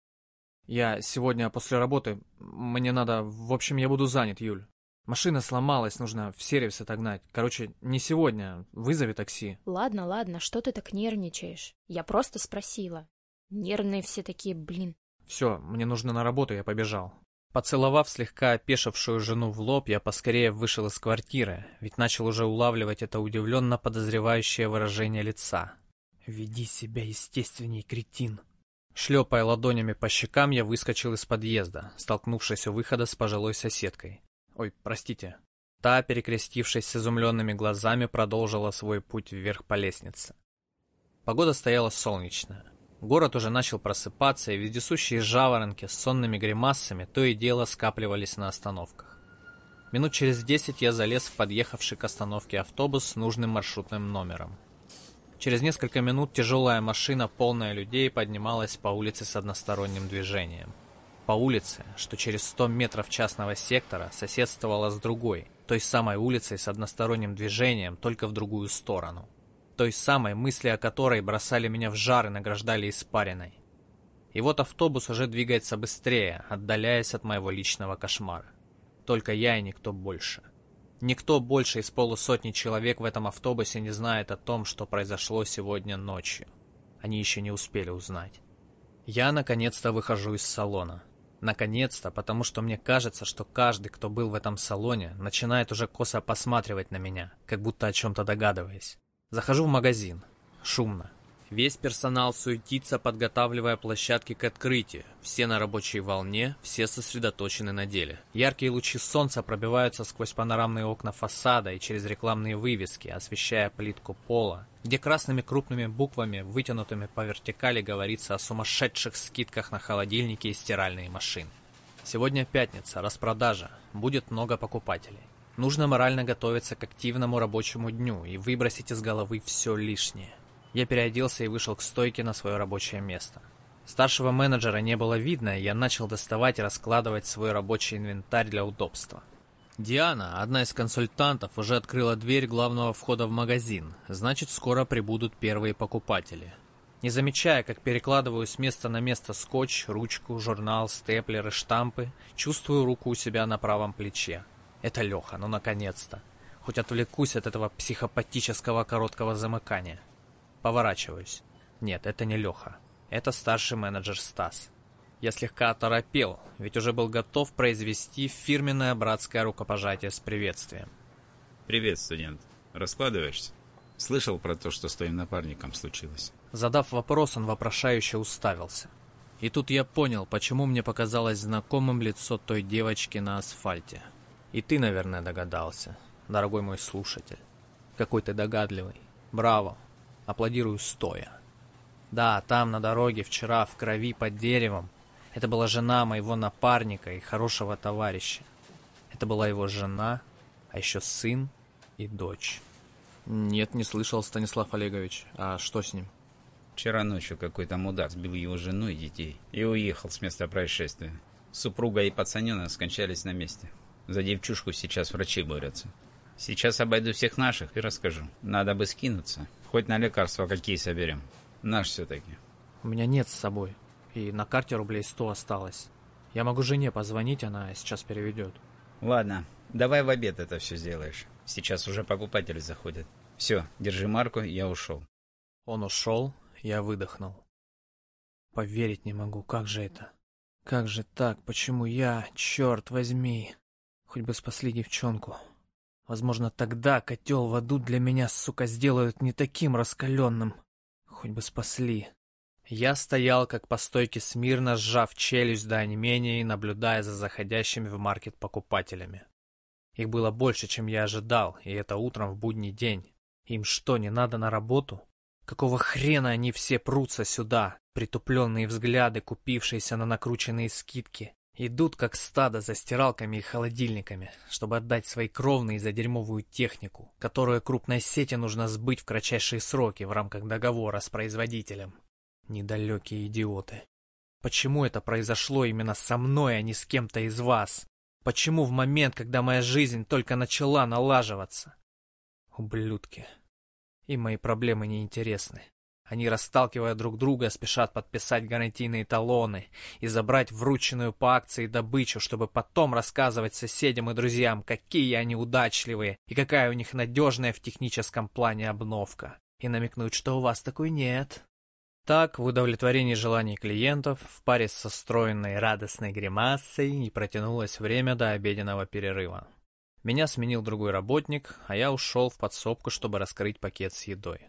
Я сегодня после работы... Мне надо... В общем, я буду занят, Юль. Машина сломалась, нужно в сервис отогнать. Короче, не сегодня. Вызови такси. Ладно, ладно, что ты так нервничаешь? Я просто спросила. Нервные все такие, блин. Все, мне нужно на работу, я побежал. Поцеловав слегка опешившую жену в лоб, я поскорее вышел из квартиры, ведь начал уже улавливать это удивленно подозревающее выражение лица. «Веди себя естественней, кретин!» Шлепая ладонями по щекам, я выскочил из подъезда, столкнувшись у выхода с пожилой соседкой. Ой, простите. Та, перекрестившись с изумленными глазами, продолжила свой путь вверх по лестнице. Погода стояла солнечная. Город уже начал просыпаться, и вездесущие жаворонки с сонными гримасами то и дело скапливались на остановках. Минут через десять я залез в подъехавший к остановке автобус с нужным маршрутным номером. Через несколько минут тяжелая машина, полная людей, поднималась по улице с односторонним движением по улице, что через 100 метров частного сектора соседствовала с другой, той самой улицей с односторонним движением, только в другую сторону. Той самой, мысли о которой бросали меня в жар и награждали испариной. И вот автобус уже двигается быстрее, отдаляясь от моего личного кошмара. Только я и никто больше. Никто больше из полусотни человек в этом автобусе не знает о том, что произошло сегодня ночью. Они еще не успели узнать. Я наконец-то выхожу из салона. Наконец-то, потому что мне кажется, что каждый, кто был в этом салоне, начинает уже косо посматривать на меня, как будто о чем-то догадываясь. Захожу в магазин. Шумно. Весь персонал суетится, подготавливая площадки к открытию. Все на рабочей волне, все сосредоточены на деле. Яркие лучи солнца пробиваются сквозь панорамные окна фасада и через рекламные вывески, освещая плитку пола, где красными крупными буквами, вытянутыми по вертикали, говорится о сумасшедших скидках на холодильники и стиральные машины. Сегодня пятница, распродажа, будет много покупателей. Нужно морально готовиться к активному рабочему дню и выбросить из головы все лишнее. Я переоделся и вышел к стойке на свое рабочее место. Старшего менеджера не было видно, и я начал доставать и раскладывать свой рабочий инвентарь для удобства. Диана, одна из консультантов, уже открыла дверь главного входа в магазин, значит, скоро прибудут первые покупатели. Не замечая, как перекладываю с места на место скотч, ручку, журнал, степлеры, штампы, чувствую руку у себя на правом плече. Это Леха, ну наконец-то. Хоть отвлекусь от этого психопатического короткого замыкания. Поворачиваюсь. Нет, это не Леха. Это старший менеджер Стас. Я слегка оторопел, ведь уже был готов произвести фирменное братское рукопожатие с приветствием. «Привет, студент. Раскладываешься? Слышал про то, что с твоим напарником случилось?» Задав вопрос, он вопрошающе уставился. И тут я понял, почему мне показалось знакомым лицо той девочки на асфальте. И ты, наверное, догадался, дорогой мой слушатель. Какой ты догадливый. Браво, аплодирую стоя. Да, там на дороге вчера в крови под деревом. Это была жена моего напарника и хорошего товарища. Это была его жена, а еще сын и дочь. Нет, не слышал, Станислав Олегович. А что с ним? Вчера ночью какой-то мудак сбил его жену и детей и уехал с места происшествия. Супруга и пацаненок скончались на месте. За девчушку сейчас врачи борются. Сейчас обойду всех наших и расскажу. Надо бы скинуться. Хоть на лекарства какие соберем. Наш все-таки. У меня нет с собой. И на карте рублей сто осталось. Я могу жене позвонить, она сейчас переведет. Ладно, давай в обед это все сделаешь. Сейчас уже покупатели заходят. Все, держи марку, я ушел. Он ушел, я выдохнул. Поверить не могу, как же это? Как же так? Почему я? Черт возьми! Хоть бы спасли девчонку. Возможно, тогда котел в аду для меня, сука, сделают не таким раскаленным. Хоть бы спасли. Я стоял, как по стойке смирно, сжав челюсть до онемения и наблюдая за заходящими в маркет покупателями. Их было больше, чем я ожидал, и это утром в будний день. Им что, не надо на работу? Какого хрена они все прутся сюда? Притупленные взгляды, купившиеся на накрученные скидки. Идут как стадо за стиралками и холодильниками, чтобы отдать свои кровные за дерьмовую технику, которую крупной сети нужно сбыть в кратчайшие сроки в рамках договора с производителем. Недалекие идиоты. Почему это произошло именно со мной, а не с кем-то из вас? Почему в момент, когда моя жизнь только начала налаживаться? Ублюдки. Им мои проблемы не интересны. Они, расталкивая друг друга, спешат подписать гарантийные талоны и забрать врученную по акции добычу, чтобы потом рассказывать соседям и друзьям, какие они удачливые и какая у них надежная в техническом плане обновка. И намекнуть, что у вас такой нет. Так, в удовлетворении желаний клиентов, в паре со состроенной радостной гримасой, и протянулось время до обеденного перерыва. Меня сменил другой работник, а я ушел в подсобку, чтобы раскрыть пакет с едой.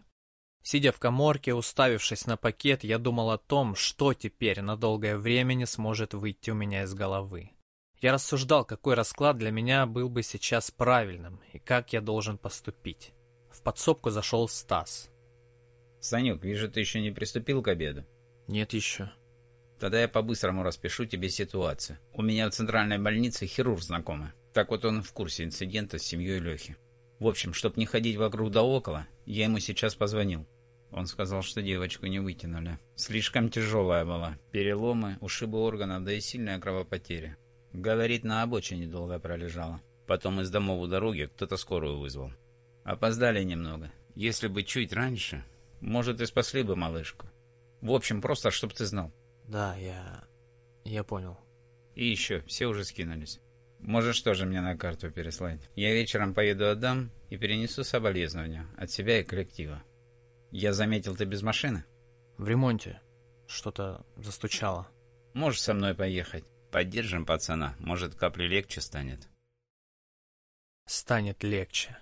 Сидя в коморке, уставившись на пакет, я думал о том, что теперь на долгое время не сможет выйти у меня из головы. Я рассуждал, какой расклад для меня был бы сейчас правильным и как я должен поступить. В подсобку зашел Стас. «Санек, вижу, ты еще не приступил к обеду?» «Нет еще». «Тогда я по-быстрому распишу тебе ситуацию. У меня в центральной больнице хирург знакомый. Так вот он в курсе инцидента с семьей Лехи. В общем, чтобы не ходить вокруг да около, я ему сейчас позвонил. Он сказал, что девочку не вытянули. Слишком тяжелая была. Переломы, ушибы органов, да и сильная кровопотеря. Говорит, на обочине долго пролежала. Потом из домов у дороги кто-то скорую вызвал. Опоздали немного. Если бы чуть раньше, может и спасли бы малышку. В общем, просто, чтоб ты знал. Да, я... я понял. И еще, все уже скинулись. Можешь тоже мне на карту переслать. Я вечером поеду отдам и перенесу соболезнования от себя и коллектива. Я заметил, ты без машины? В ремонте. Что-то застучало. Можешь со мной поехать. Поддержим пацана. Может, капли легче станет. Станет легче.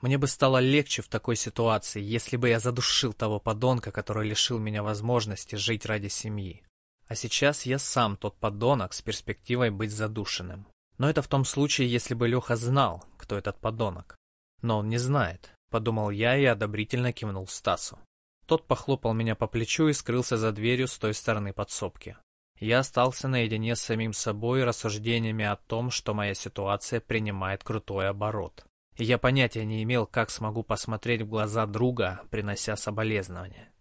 Мне бы стало легче в такой ситуации, если бы я задушил того подонка, который лишил меня возможности жить ради семьи. А сейчас я сам тот подонок с перспективой быть задушенным. Но это в том случае, если бы Леха знал, кто этот подонок. Но он не знает, подумал я и одобрительно кивнул Стасу. Тот похлопал меня по плечу и скрылся за дверью с той стороны подсобки. Я остался наедине с самим собой рассуждениями о том, что моя ситуация принимает крутой оборот. И я понятия не имел, как смогу посмотреть в глаза друга, принося соболезнования.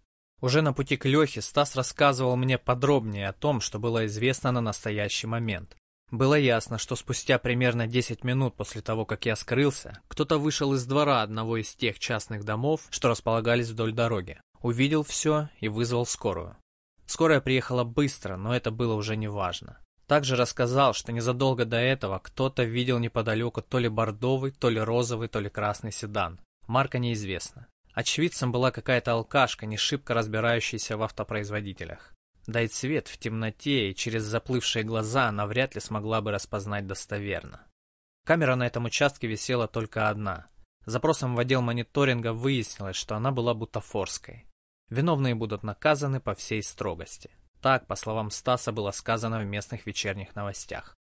Уже на пути к Лехе Стас рассказывал мне подробнее о том, что было известно на настоящий момент. Было ясно, что спустя примерно 10 минут после того, как я скрылся, кто-то вышел из двора одного из тех частных домов, что располагались вдоль дороги. Увидел все и вызвал скорую. Скорая приехала быстро, но это было уже не важно. Также рассказал, что незадолго до этого кто-то видел неподалеку то ли бордовый, то ли розовый, то ли красный седан. Марка неизвестна. Очевидцем была какая-то алкашка, не шибко разбирающаяся в автопроизводителях. Да и цвет в темноте и через заплывшие глаза она вряд ли смогла бы распознать достоверно. Камера на этом участке висела только одна. Запросом в отдел мониторинга выяснилось, что она была бутафорской. Виновные будут наказаны по всей строгости. Так, по словам Стаса, было сказано в местных вечерних новостях.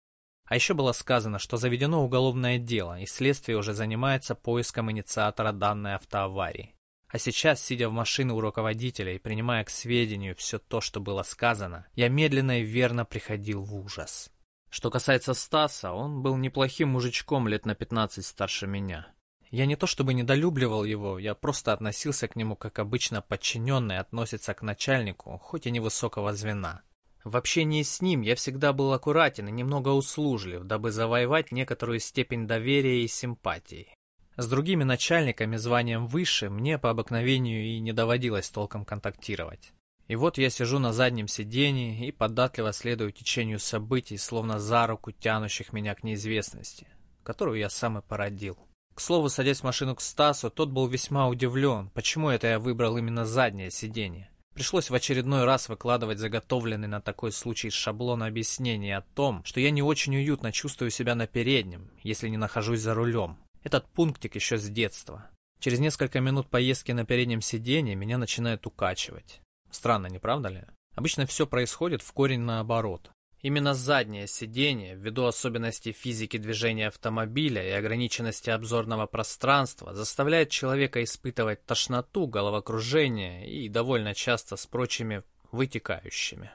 А еще было сказано, что заведено уголовное дело, и следствие уже занимается поиском инициатора данной автоаварии. А сейчас, сидя в машине у руководителя и принимая к сведению все то, что было сказано, я медленно и верно приходил в ужас. Что касается Стаса, он был неплохим мужичком лет на 15 старше меня. Я не то чтобы недолюбливал его, я просто относился к нему, как обычно подчиненный относится к начальнику, хоть и невысокого звена. В общении с ним я всегда был аккуратен и немного услужлив, дабы завоевать некоторую степень доверия и симпатии. С другими начальниками званием выше мне по обыкновению и не доводилось толком контактировать. И вот я сижу на заднем сидении и податливо следую течению событий, словно за руку тянущих меня к неизвестности, которую я сам и породил. К слову, садясь в машину к Стасу, тот был весьма удивлен, почему это я выбрал именно заднее сиденье. Пришлось в очередной раз выкладывать заготовленный на такой случай шаблон объяснений о том, что я не очень уютно чувствую себя на переднем, если не нахожусь за рулем. Этот пунктик еще с детства. Через несколько минут поездки на переднем сиденье меня начинает укачивать. Странно, не правда ли? Обычно все происходит в корень наоборот. Именно заднее сиденье, ввиду особенностей физики движения автомобиля и ограниченности обзорного пространства, заставляет человека испытывать тошноту, головокружение и довольно часто с прочими вытекающими.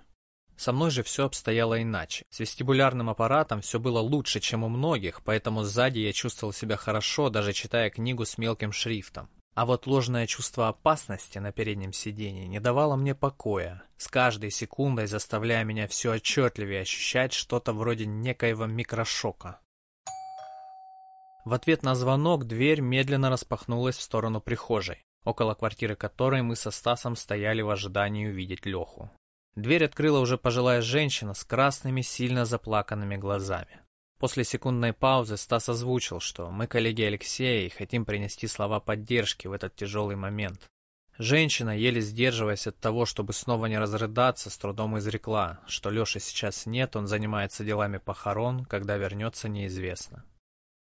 Со мной же все обстояло иначе. С вестибулярным аппаратом все было лучше, чем у многих, поэтому сзади я чувствовал себя хорошо, даже читая книгу с мелким шрифтом. А вот ложное чувство опасности на переднем сиденье не давало мне покоя, с каждой секундой заставляя меня все отчетливее ощущать что-то вроде некоего микрошока. В ответ на звонок дверь медленно распахнулась в сторону прихожей, около квартиры которой мы со Стасом стояли в ожидании увидеть Леху. Дверь открыла уже пожилая женщина с красными, сильно заплаканными глазами. После секундной паузы Стас озвучил, что мы коллеги Алексея и хотим принести слова поддержки в этот тяжелый момент. Женщина, еле сдерживаясь от того, чтобы снова не разрыдаться, с трудом изрекла, что Леши сейчас нет, он занимается делами похорон, когда вернется, неизвестно.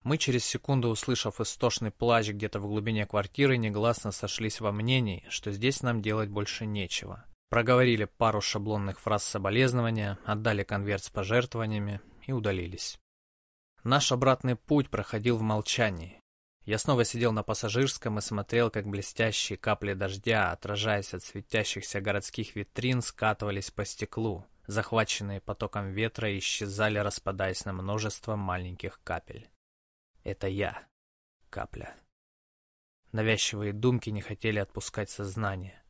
Мы через секунду, услышав истошный плач где-то в глубине квартиры, негласно сошлись во мнении, что здесь нам делать больше нечего. Проговорили пару шаблонных фраз соболезнования, отдали конверт с пожертвованиями и удалились. Наш обратный путь проходил в молчании. Я снова сидел на пассажирском и смотрел, как блестящие капли дождя, отражаясь от светящихся городских витрин, скатывались по стеклу, захваченные потоком ветра и исчезали, распадаясь на множество маленьких капель. Это я. Капля. Навязчивые думки не хотели отпускать сознание.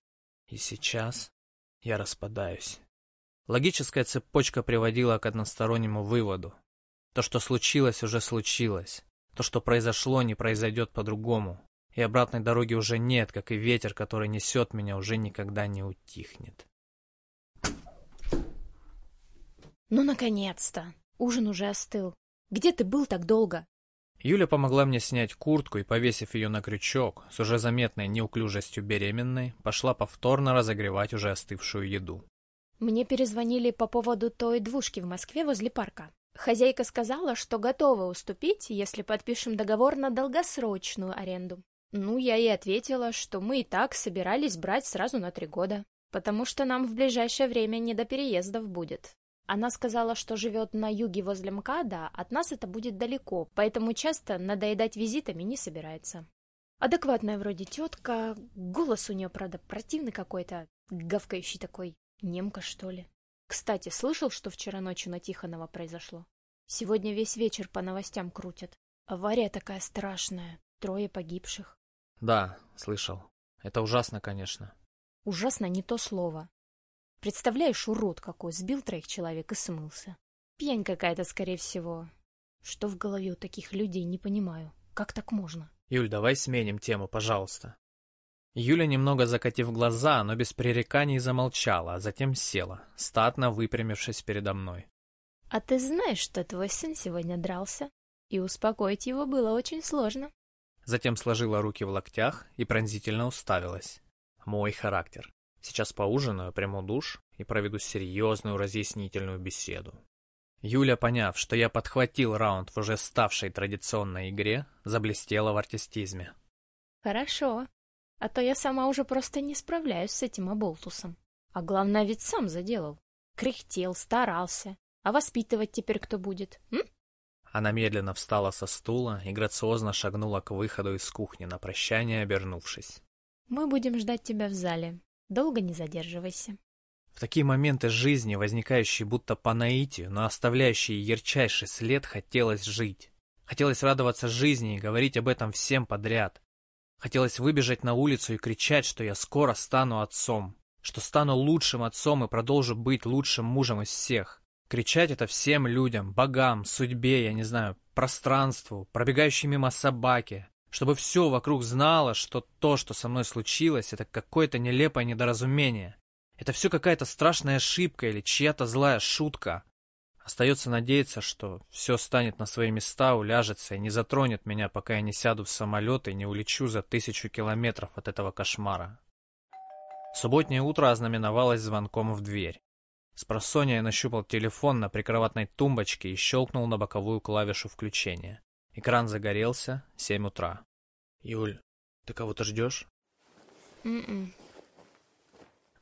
И сейчас я распадаюсь. Логическая цепочка приводила к одностороннему выводу. То, что случилось, уже случилось. То, что произошло, не произойдет по-другому. И обратной дороги уже нет, как и ветер, который несет меня, уже никогда не утихнет. Ну, наконец-то! Ужин уже остыл. Где ты был так долго? Юля помогла мне снять куртку и, повесив ее на крючок, с уже заметной неуклюжестью беременной, пошла повторно разогревать уже остывшую еду. Мне перезвонили по поводу той двушки в Москве возле парка. Хозяйка сказала, что готова уступить, если подпишем договор на долгосрочную аренду. Ну, я и ответила, что мы и так собирались брать сразу на три года, потому что нам в ближайшее время не до переездов будет. Она сказала, что живет на юге возле МКАДа, от нас это будет далеко, поэтому часто надоедать визитами не собирается. Адекватная вроде тетка, голос у нее, правда, противный какой-то, гавкающий такой, немка, что ли. Кстати, слышал, что вчера ночью на Тихонова произошло? Сегодня весь вечер по новостям крутят. Авария такая страшная, трое погибших. Да, слышал. Это ужасно, конечно. Ужасно не то слово. Представляешь, урод какой, сбил троих человек и смылся. Пьянь какая-то, скорее всего. Что в голове у таких людей, не понимаю. Как так можно? Юль, давай сменим тему, пожалуйста. Юля, немного закатив глаза, но без пререканий замолчала, а затем села, статно выпрямившись передо мной. «А ты знаешь, что твой сын сегодня дрался? И успокоить его было очень сложно». Затем сложила руки в локтях и пронзительно уставилась. Мой характер. Сейчас поужинаю, приму душ и проведу серьезную разъяснительную беседу. Юля, поняв, что я подхватил раунд в уже ставшей традиционной игре, заблестела в артистизме. «Хорошо», а то я сама уже просто не справляюсь с этим оболтусом. А главное, ведь сам заделал. Кряхтел, старался. А воспитывать теперь кто будет, м? Она медленно встала со стула и грациозно шагнула к выходу из кухни, на прощание обернувшись. «Мы будем ждать тебя в зале. Долго не задерживайся». В такие моменты жизни, возникающие будто по наитию, но оставляющие ярчайший след, хотелось жить. Хотелось радоваться жизни и говорить об этом всем подряд. Хотелось выбежать на улицу и кричать, что я скоро стану отцом, что стану лучшим отцом и продолжу быть лучшим мужем из всех. Кричать это всем людям, богам, судьбе, я не знаю, пространству, пробегающей мимо собаки, чтобы все вокруг знало, что то, что со мной случилось, это какое-то нелепое недоразумение. Это все какая-то страшная ошибка или чья-то злая шутка. Остается надеяться, что все станет на свои места, уляжется и не затронет меня, пока я не сяду в самолет и не улечу за тысячу километров от этого кошмара. Субботнее утро ознаменовалось звонком в дверь. С просонья я нащупал телефон на прикроватной тумбочке и щелкнул на боковую клавишу включения. Экран загорелся, семь утра. «Юль, ты кого-то ждешь?» М-м.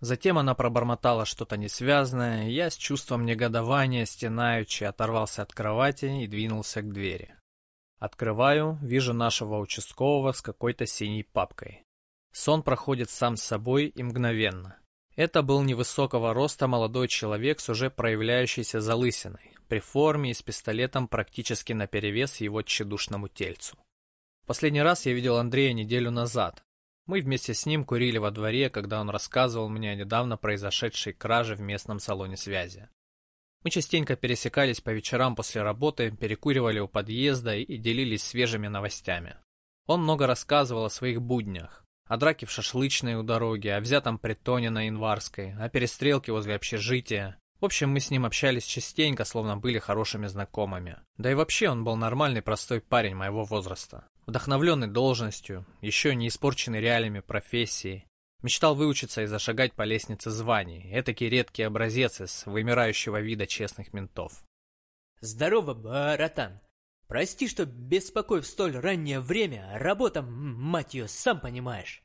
Затем она пробормотала что-то несвязное, я с чувством негодования, стенаючи, оторвался от кровати и двинулся к двери. Открываю, вижу нашего участкового с какой-то синей папкой. Сон проходит сам с собой и мгновенно. Это был невысокого роста молодой человек с уже проявляющейся залысиной, при форме и с пистолетом практически наперевес его тщедушному тельцу. Последний раз я видел Андрея неделю назад, мы вместе с ним курили во дворе, когда он рассказывал мне о недавно произошедшей краже в местном салоне связи. Мы частенько пересекались по вечерам после работы, перекуривали у подъезда и делились свежими новостями. Он много рассказывал о своих буднях, о драке в шашлычной у дороги, о взятом притоне на Январской, о перестрелке возле общежития. В общем, мы с ним общались частенько, словно были хорошими знакомыми. Да и вообще он был нормальный простой парень моего возраста. Вдохновленный должностью, еще не испорченный реалиями профессии, мечтал выучиться и зашагать по лестнице званий, этакий редкий образец из вымирающего вида честных ментов. Здорово, братан. Прости, что беспокою в столь раннее время, работа, мать ее, сам понимаешь.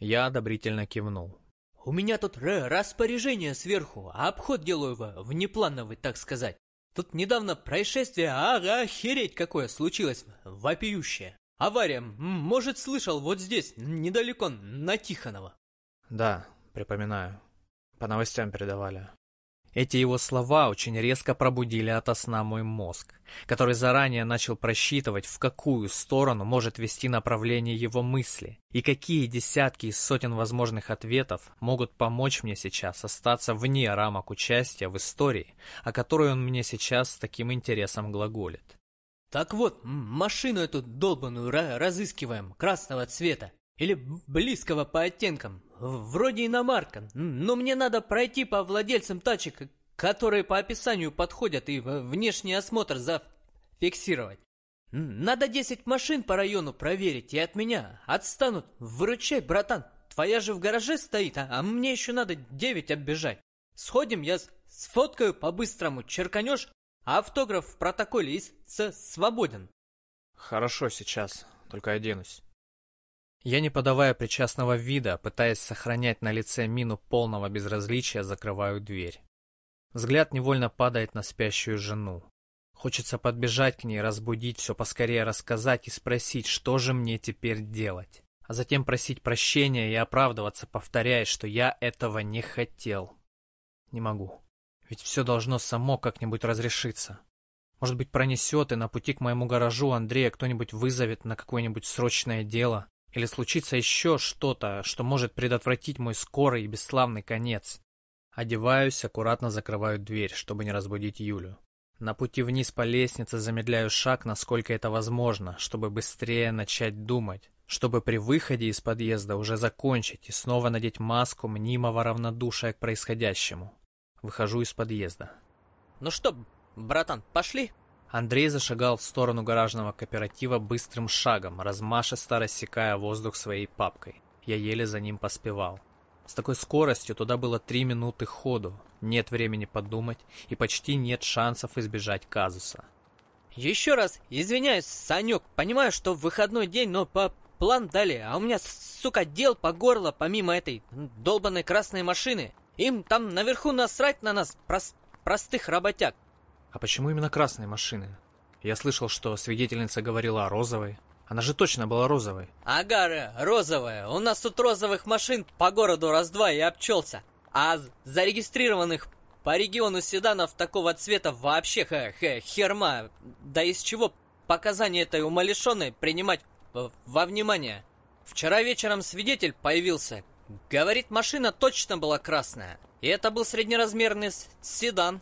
Я одобрительно кивнул. У меня тут распоряжение сверху, а обход делаю внеплановый, так сказать. Тут недавно происшествие, ага, охереть какое случилось, вопиющее. Авария, может, слышал вот здесь, недалеко, на Тихонова. Да, припоминаю. По новостям передавали. Эти его слова очень резко пробудили ото сна мой мозг, который заранее начал просчитывать, в какую сторону может вести направление его мысли, и какие десятки из сотен возможных ответов могут помочь мне сейчас остаться вне рамок участия в истории, о которой он мне сейчас с таким интересом глаголит. Так вот, машину эту долбаную разыскиваем, красного цвета. Или близкого по оттенкам. Вроде иномарка. Но мне надо пройти по владельцам тачек, которые по описанию подходят, и внешний осмотр зафиксировать. Надо 10 машин по району проверить, и от меня отстанут. Выручай, братан. Твоя же в гараже стоит, а, а мне еще надо 9 оббежать. Сходим, я сфоткаю по-быстрому, черканешь Автограф в протоколе из свободен. Хорошо сейчас, только оденусь. Я, не подавая причастного вида, пытаясь сохранять на лице мину полного безразличия, закрываю дверь. Взгляд невольно падает на спящую жену. Хочется подбежать к ней, разбудить, все поскорее рассказать и спросить, что же мне теперь делать. А затем просить прощения и оправдываться, повторяя, что я этого не хотел. Не могу. Ведь все должно само как-нибудь разрешиться. Может быть, пронесет, и на пути к моему гаражу Андрея кто-нибудь вызовет на какое-нибудь срочное дело. Или случится еще что-то, что может предотвратить мой скорый и бесславный конец. Одеваюсь, аккуратно закрываю дверь, чтобы не разбудить Юлю. На пути вниз по лестнице замедляю шаг, насколько это возможно, чтобы быстрее начать думать, чтобы при выходе из подъезда уже закончить и снова надеть маску мнимого равнодушия к происходящему. Выхожу из подъезда. Ну что, братан, пошли? Андрей зашагал в сторону гаражного кооператива быстрым шагом, размашисто рассекая воздух своей папкой. Я еле за ним поспевал. С такой скоростью туда было три минуты ходу, нет времени подумать и почти нет шансов избежать казуса. Еще раз извиняюсь, Санек, понимаю, что выходной день, но по план дали, а у меня, сука, дел по горло помимо этой долбанной красной машины. Им там наверху насрать на нас, прос простых работяг. А почему именно красные машины? Я слышал, что свидетельница говорила о розовой. Она же точно была розовой. Ага, розовая. У нас тут розовых машин по городу раз-два и обчелся. А зарегистрированных по региону седанов такого цвета вообще ха -ха, херма. Да из чего показания этой умалишенной принимать во внимание? Вчера вечером свидетель появился, Говорит, машина точно была красная. И это был среднеразмерный седан.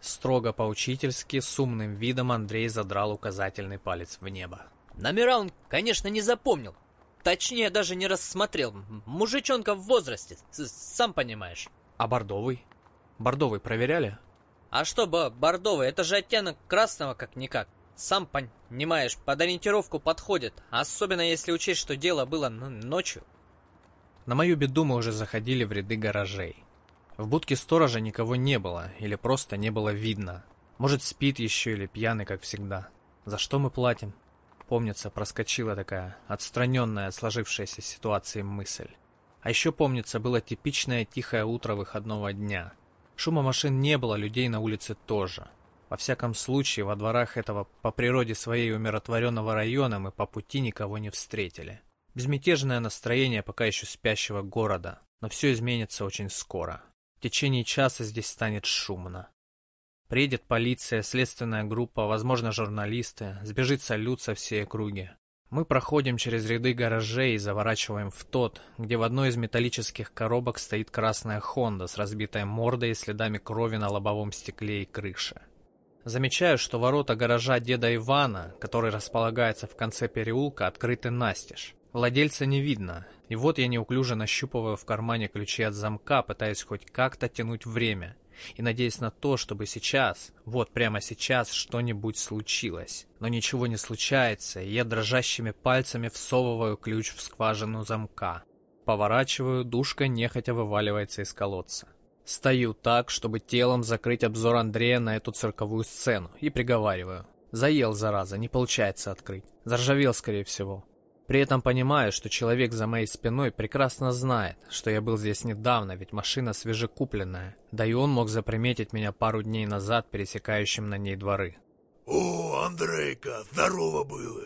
Строго поучительски, с умным видом Андрей задрал указательный палец в небо. Номера он, конечно, не запомнил. Точнее, даже не рассмотрел. Мужичонка в возрасте, сам понимаешь. А бордовый? Бордовый проверяли? А что бордовый? Это же оттенок красного как-никак. Сам понимаешь, под ориентировку подходит. Особенно если учесть, что дело было ночью. На мою беду мы уже заходили в ряды гаражей. В будке сторожа никого не было, или просто не было видно. Может, спит еще или пьяный, как всегда. За что мы платим? Помнится, проскочила такая отстраненная сложившаяся ситуация мысль. А еще помнится, было типичное тихое утро выходного дня. Шума машин не было, людей на улице тоже. Во всяком случае, во дворах этого по природе своей умиротворенного района мы по пути никого не встретили. Безмятежное настроение пока еще спящего города, но все изменится очень скоро. В течение часа здесь станет шумно. Приедет полиция, следственная группа, возможно, журналисты, сбежит салют со всей округи. Мы проходим через ряды гаражей и заворачиваем в тот, где в одной из металлических коробок стоит красная Хонда с разбитой мордой и следами крови на лобовом стекле и крыше. Замечаю, что ворота гаража деда Ивана, который располагается в конце переулка, открыты настежь. Владельца не видно, и вот я неуклюже нащупываю в кармане ключи от замка, пытаясь хоть как-то тянуть время – и надеясь на то, чтобы сейчас, вот прямо сейчас, что-нибудь случилось. Но ничего не случается, и я дрожащими пальцами всовываю ключ в скважину замка. Поворачиваю, душка нехотя вываливается из колодца. Стою так, чтобы телом закрыть обзор Андрея на эту цирковую сцену, и приговариваю. Заел, зараза, не получается открыть. Заржавел, скорее всего. При этом понимаю, что человек за моей спиной прекрасно знает, что я был здесь недавно, ведь машина свежекупленная. Да и он мог заприметить меня пару дней назад, пересекающим на ней дворы. «О, Андрейка, здорово было!»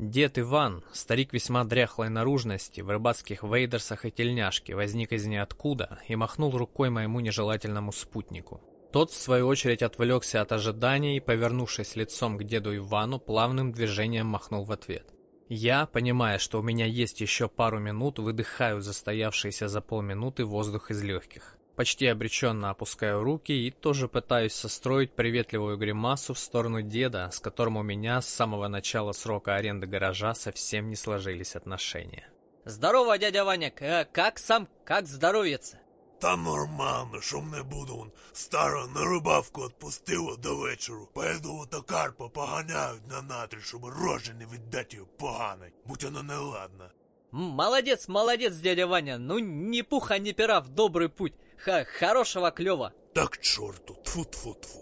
Дед Иван, старик весьма дряхлой наружности, в рыбацких вейдерсах и тельняшке, возник из ниоткуда и махнул рукой моему нежелательному спутнику. Тот, в свою очередь, отвлекся от ожидания и, повернувшись лицом к деду Ивану, плавным движением махнул в ответ. Я, понимая, что у меня есть еще пару минут, выдыхаю застоявшийся за полминуты воздух из легких. Почти обреченно опускаю руки и тоже пытаюсь состроить приветливую гримасу в сторону деда, с которым у меня с самого начала срока аренды гаража совсем не сложились отношения. Здорово, дядя Ваня, как сам, как здоровится? Та нормально, що мене буду он стара на рибавку відпустила до вечору. Поїду ото карпа поганяють на натрі, щоб рожі не віддати її поганой, будь вона неладна. Молодец, молодец, дядя Ваня. Ну, ни пуха, ни пера в добрый путь. Ха хорошего клёва. Так черту, тфу-тфу-тфу.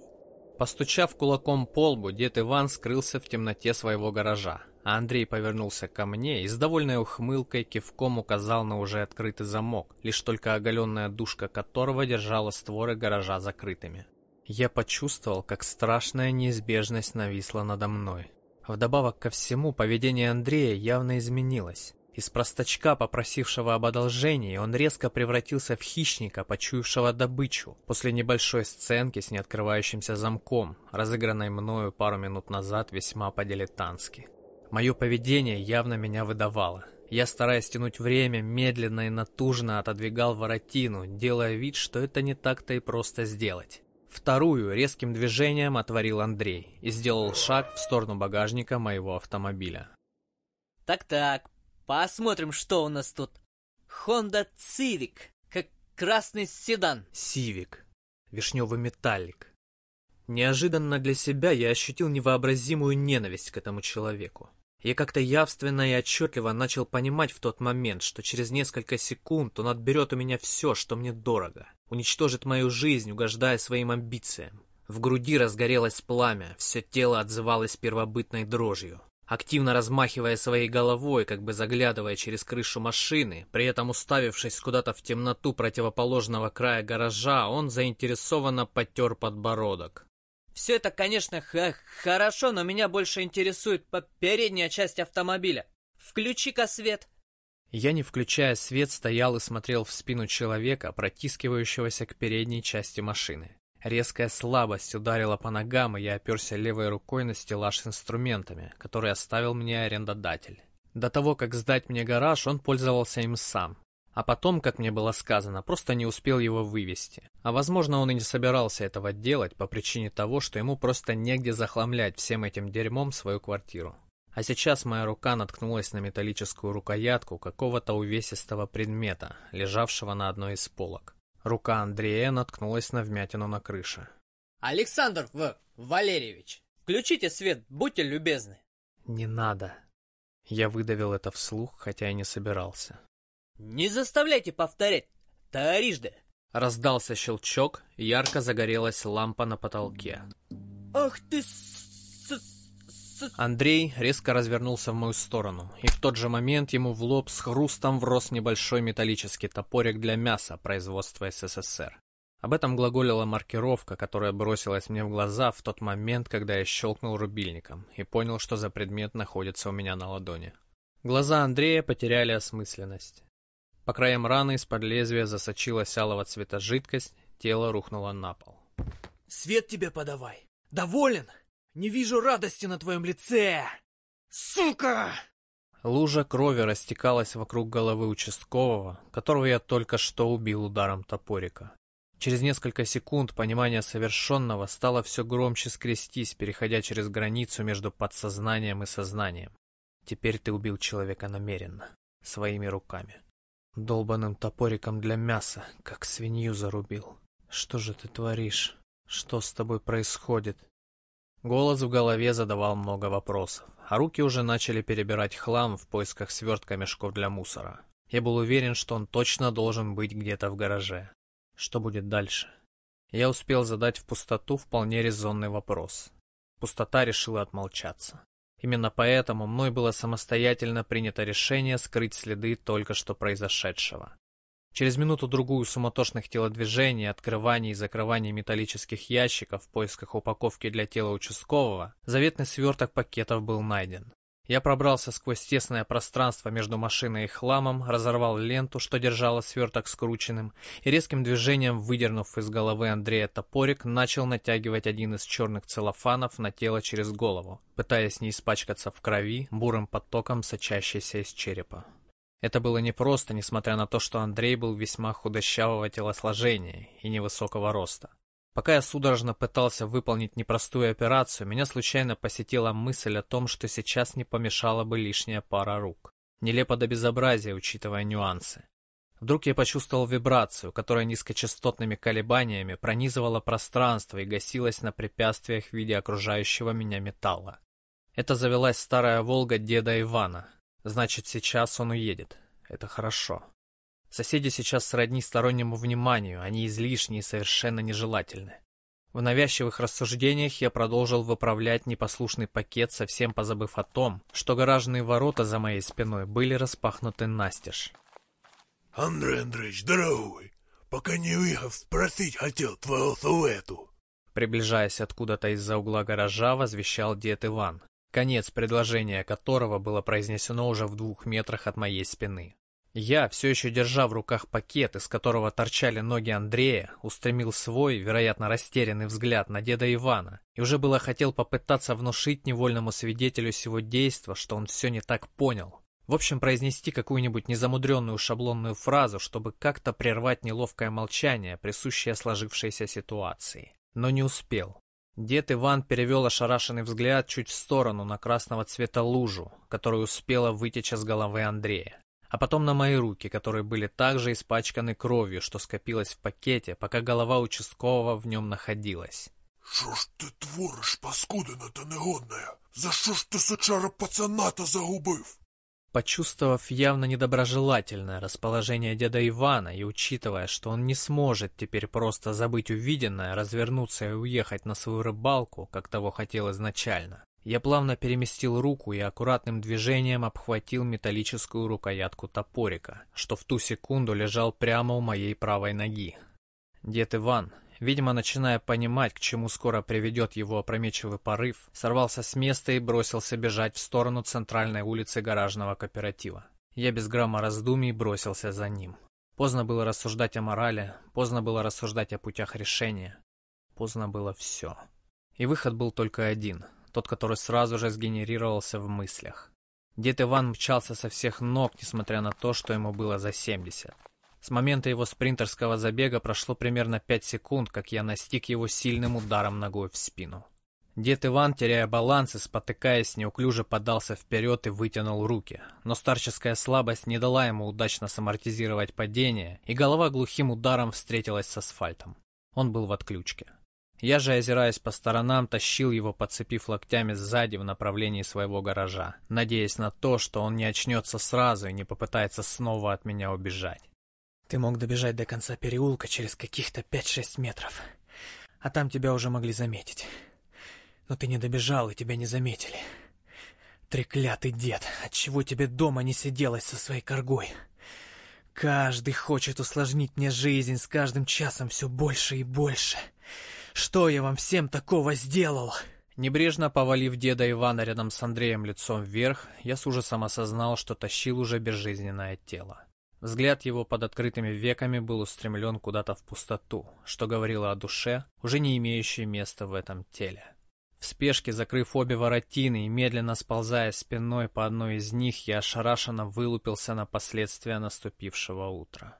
Постучав кулаком по лбу, дед Иван скрылся в темноте своего гаража. Андрей повернулся ко мне и с довольной ухмылкой кивком указал на уже открытый замок, лишь только оголенная душка которого держала створы гаража закрытыми. Я почувствовал, как страшная неизбежность нависла надо мной. Вдобавок ко всему, поведение Андрея явно изменилось. Из простачка, попросившего об одолжении, он резко превратился в хищника, почуявшего добычу, после небольшой сценки с неоткрывающимся замком, разыгранной мною пару минут назад весьма по-дилетантски. Мое поведение явно меня выдавало. Я, стараясь тянуть время, медленно и натужно отодвигал воротину, делая вид, что это не так-то и просто сделать. Вторую резким движением отворил Андрей и сделал шаг в сторону багажника моего автомобиля. Так-так, посмотрим, что у нас тут. Honda Civic, как красный седан. Civic. Вишневый металлик. Неожиданно для себя я ощутил невообразимую ненависть к этому человеку. Я как-то явственно и отчетливо начал понимать в тот момент, что через несколько секунд он отберет у меня все, что мне дорого, уничтожит мою жизнь, угождая своим амбициям. В груди разгорелось пламя, все тело отзывалось первобытной дрожью. Активно размахивая своей головой, как бы заглядывая через крышу машины, при этом уставившись куда-то в темноту противоположного края гаража, он заинтересованно потер подбородок. Все это, конечно, хорошо, но меня больше интересует передняя часть автомобиля. Включи-ка свет. Я, не включая свет, стоял и смотрел в спину человека, протискивающегося к передней части машины. Резкая слабость ударила по ногам, и я оперся левой рукой на стеллаж с инструментами, который оставил мне арендодатель. До того, как сдать мне гараж, он пользовался им сам. А потом, как мне было сказано, просто не успел его вывести. А возможно, он и не собирался этого делать по причине того, что ему просто негде захламлять всем этим дерьмом свою квартиру. А сейчас моя рука наткнулась на металлическую рукоятку какого-то увесистого предмета, лежавшего на одной из полок. Рука Андрея наткнулась на вмятину на крыше. «Александр В. Валерьевич, включите свет, будьте любезны». «Не надо». Я выдавил это вслух, хотя и не собирался. «Не заставляйте повторять! Трижды!» Раздался щелчок, ярко загорелась лампа на потолке. «Ах ты, Андрей резко развернулся в мою сторону, и в тот же момент ему в лоб с хрустом врос небольшой металлический топорик для мяса производства СССР. Об этом глаголила маркировка, которая бросилась мне в глаза в тот момент, когда я щелкнул рубильником и понял, что за предмет находится у меня на ладони. Глаза Андрея потеряли осмысленность. По краям раны из-под лезвия засочилась алого цвета жидкость, тело рухнуло на пол. «Свет тебе подавай! Доволен? Не вижу радости на твоем лице! Сука!» Лужа крови растекалась вокруг головы участкового, которого я только что убил ударом топорика. Через несколько секунд понимание совершенного стало все громче скрестись, переходя через границу между подсознанием и сознанием. Теперь ты убил человека намеренно, своими руками. Долбаным топориком для мяса, как свинью зарубил. Что же ты творишь? Что с тобой происходит? Голос в голове задавал много вопросов, а руки уже начали перебирать хлам в поисках свертка мешков для мусора. Я был уверен, что он точно должен быть где-то в гараже. Что будет дальше? Я успел задать в пустоту вполне резонный вопрос. Пустота решила отмолчаться. Именно поэтому мной было самостоятельно принято решение скрыть следы только что произошедшего. Через минуту-другую суматошных телодвижений, открываний и закрываний металлических ящиков в поисках упаковки для тела участкового, заветный сверток пакетов был найден. Я пробрался сквозь тесное пространство между машиной и хламом, разорвал ленту, что держала сверток скрученным, и резким движением, выдернув из головы Андрея топорик, начал натягивать один из черных целлофанов на тело через голову, пытаясь не испачкаться в крови, бурым потоком сочащейся из черепа. Это было непросто, несмотря на то, что Андрей был весьма худощавого телосложения и невысокого роста. Пока я судорожно пытался выполнить непростую операцию, меня случайно посетила мысль о том, что сейчас не помешала бы лишняя пара рук. Нелепо до безобразия, учитывая нюансы. Вдруг я почувствовал вибрацию, которая низкочастотными колебаниями пронизывала пространство и гасилась на препятствиях в виде окружающего меня металла. Это завелась старая «Волга» деда Ивана. Значит, сейчас он уедет. Это хорошо. Соседи сейчас сродни стороннему вниманию, они излишни и совершенно нежелательны. В навязчивых рассуждениях я продолжил выправлять непослушный пакет, совсем позабыв о том, что гаражные ворота за моей спиной были распахнуты настежь. Андрей Андреевич, дорогой, пока не уехав, спросить хотел твоего совету. Приближаясь откуда-то из-за угла гаража, возвещал дед Иван, конец предложения которого было произнесено уже в двух метрах от моей спины. Я, все еще держа в руках пакет, из которого торчали ноги Андрея, устремил свой, вероятно, растерянный взгляд на деда Ивана и уже было хотел попытаться внушить невольному свидетелю сего действа, что он все не так понял. В общем, произнести какую-нибудь незамудренную шаблонную фразу, чтобы как-то прервать неловкое молчание, присущее сложившейся ситуации. Но не успел. Дед Иван перевел ошарашенный взгляд чуть в сторону на красного цвета лужу, которая успела вытечь из головы Андрея а потом на мои руки, которые были также испачканы кровью, что скопилось в пакете, пока голова участкового в нем находилась. Що ж ти твориш, паскудина та негодная? За що ж ти сучара пацана-то загубив? Почувствовав явно недоброжелательное расположение деда Ивана и учитывая, что он не сможет теперь просто забыть увиденное, развернуться и уехать на свою рыбалку, как того хотел изначально, я плавно переместил руку и аккуратным движением обхватил металлическую рукоятку топорика, что в ту секунду лежал прямо у моей правой ноги. Дед Иван, видимо, начиная понимать, к чему скоро приведет его опрометчивый порыв, сорвался с места и бросился бежать в сторону центральной улицы гаражного кооператива. Я без грамма раздумий бросился за ним. Поздно было рассуждать о морали, поздно было рассуждать о путях решения. Поздно было все. И выход был только один тот, который сразу же сгенерировался в мыслях. Дед Иван мчался со всех ног, несмотря на то, что ему было за 70. С момента его спринтерского забега прошло примерно 5 секунд, как я настиг его сильным ударом ногой в спину. Дед Иван, теряя баланс и спотыкаясь, неуклюже подался вперед и вытянул руки. Но старческая слабость не дала ему удачно самортизировать падение, и голова глухим ударом встретилась с асфальтом. Он был в отключке. Я же, озираясь по сторонам, тащил его, подцепив локтями сзади в направлении своего гаража, надеясь на то, что он не очнется сразу и не попытается снова от меня убежать. Ты мог добежать до конца переулка через каких-то 5-6 метров, а там тебя уже могли заметить. Но ты не добежал, и тебя не заметили. треклятый дед, отчего тебе дома не сиделось со своей коргой? Каждый хочет усложнить мне жизнь с каждым часом все больше и больше. Что я вам всем такого сделал?» Небрежно повалив деда Ивана рядом с Андреем лицом вверх, я с ужасом осознал, что тащил уже безжизненное тело. Взгляд его под открытыми веками был устремлен куда-то в пустоту, что говорило о душе, уже не имеющей места в этом теле. В спешке, закрыв обе воротины и медленно сползая спиной по одной из них, я ошарашенно вылупился на последствия наступившего утра.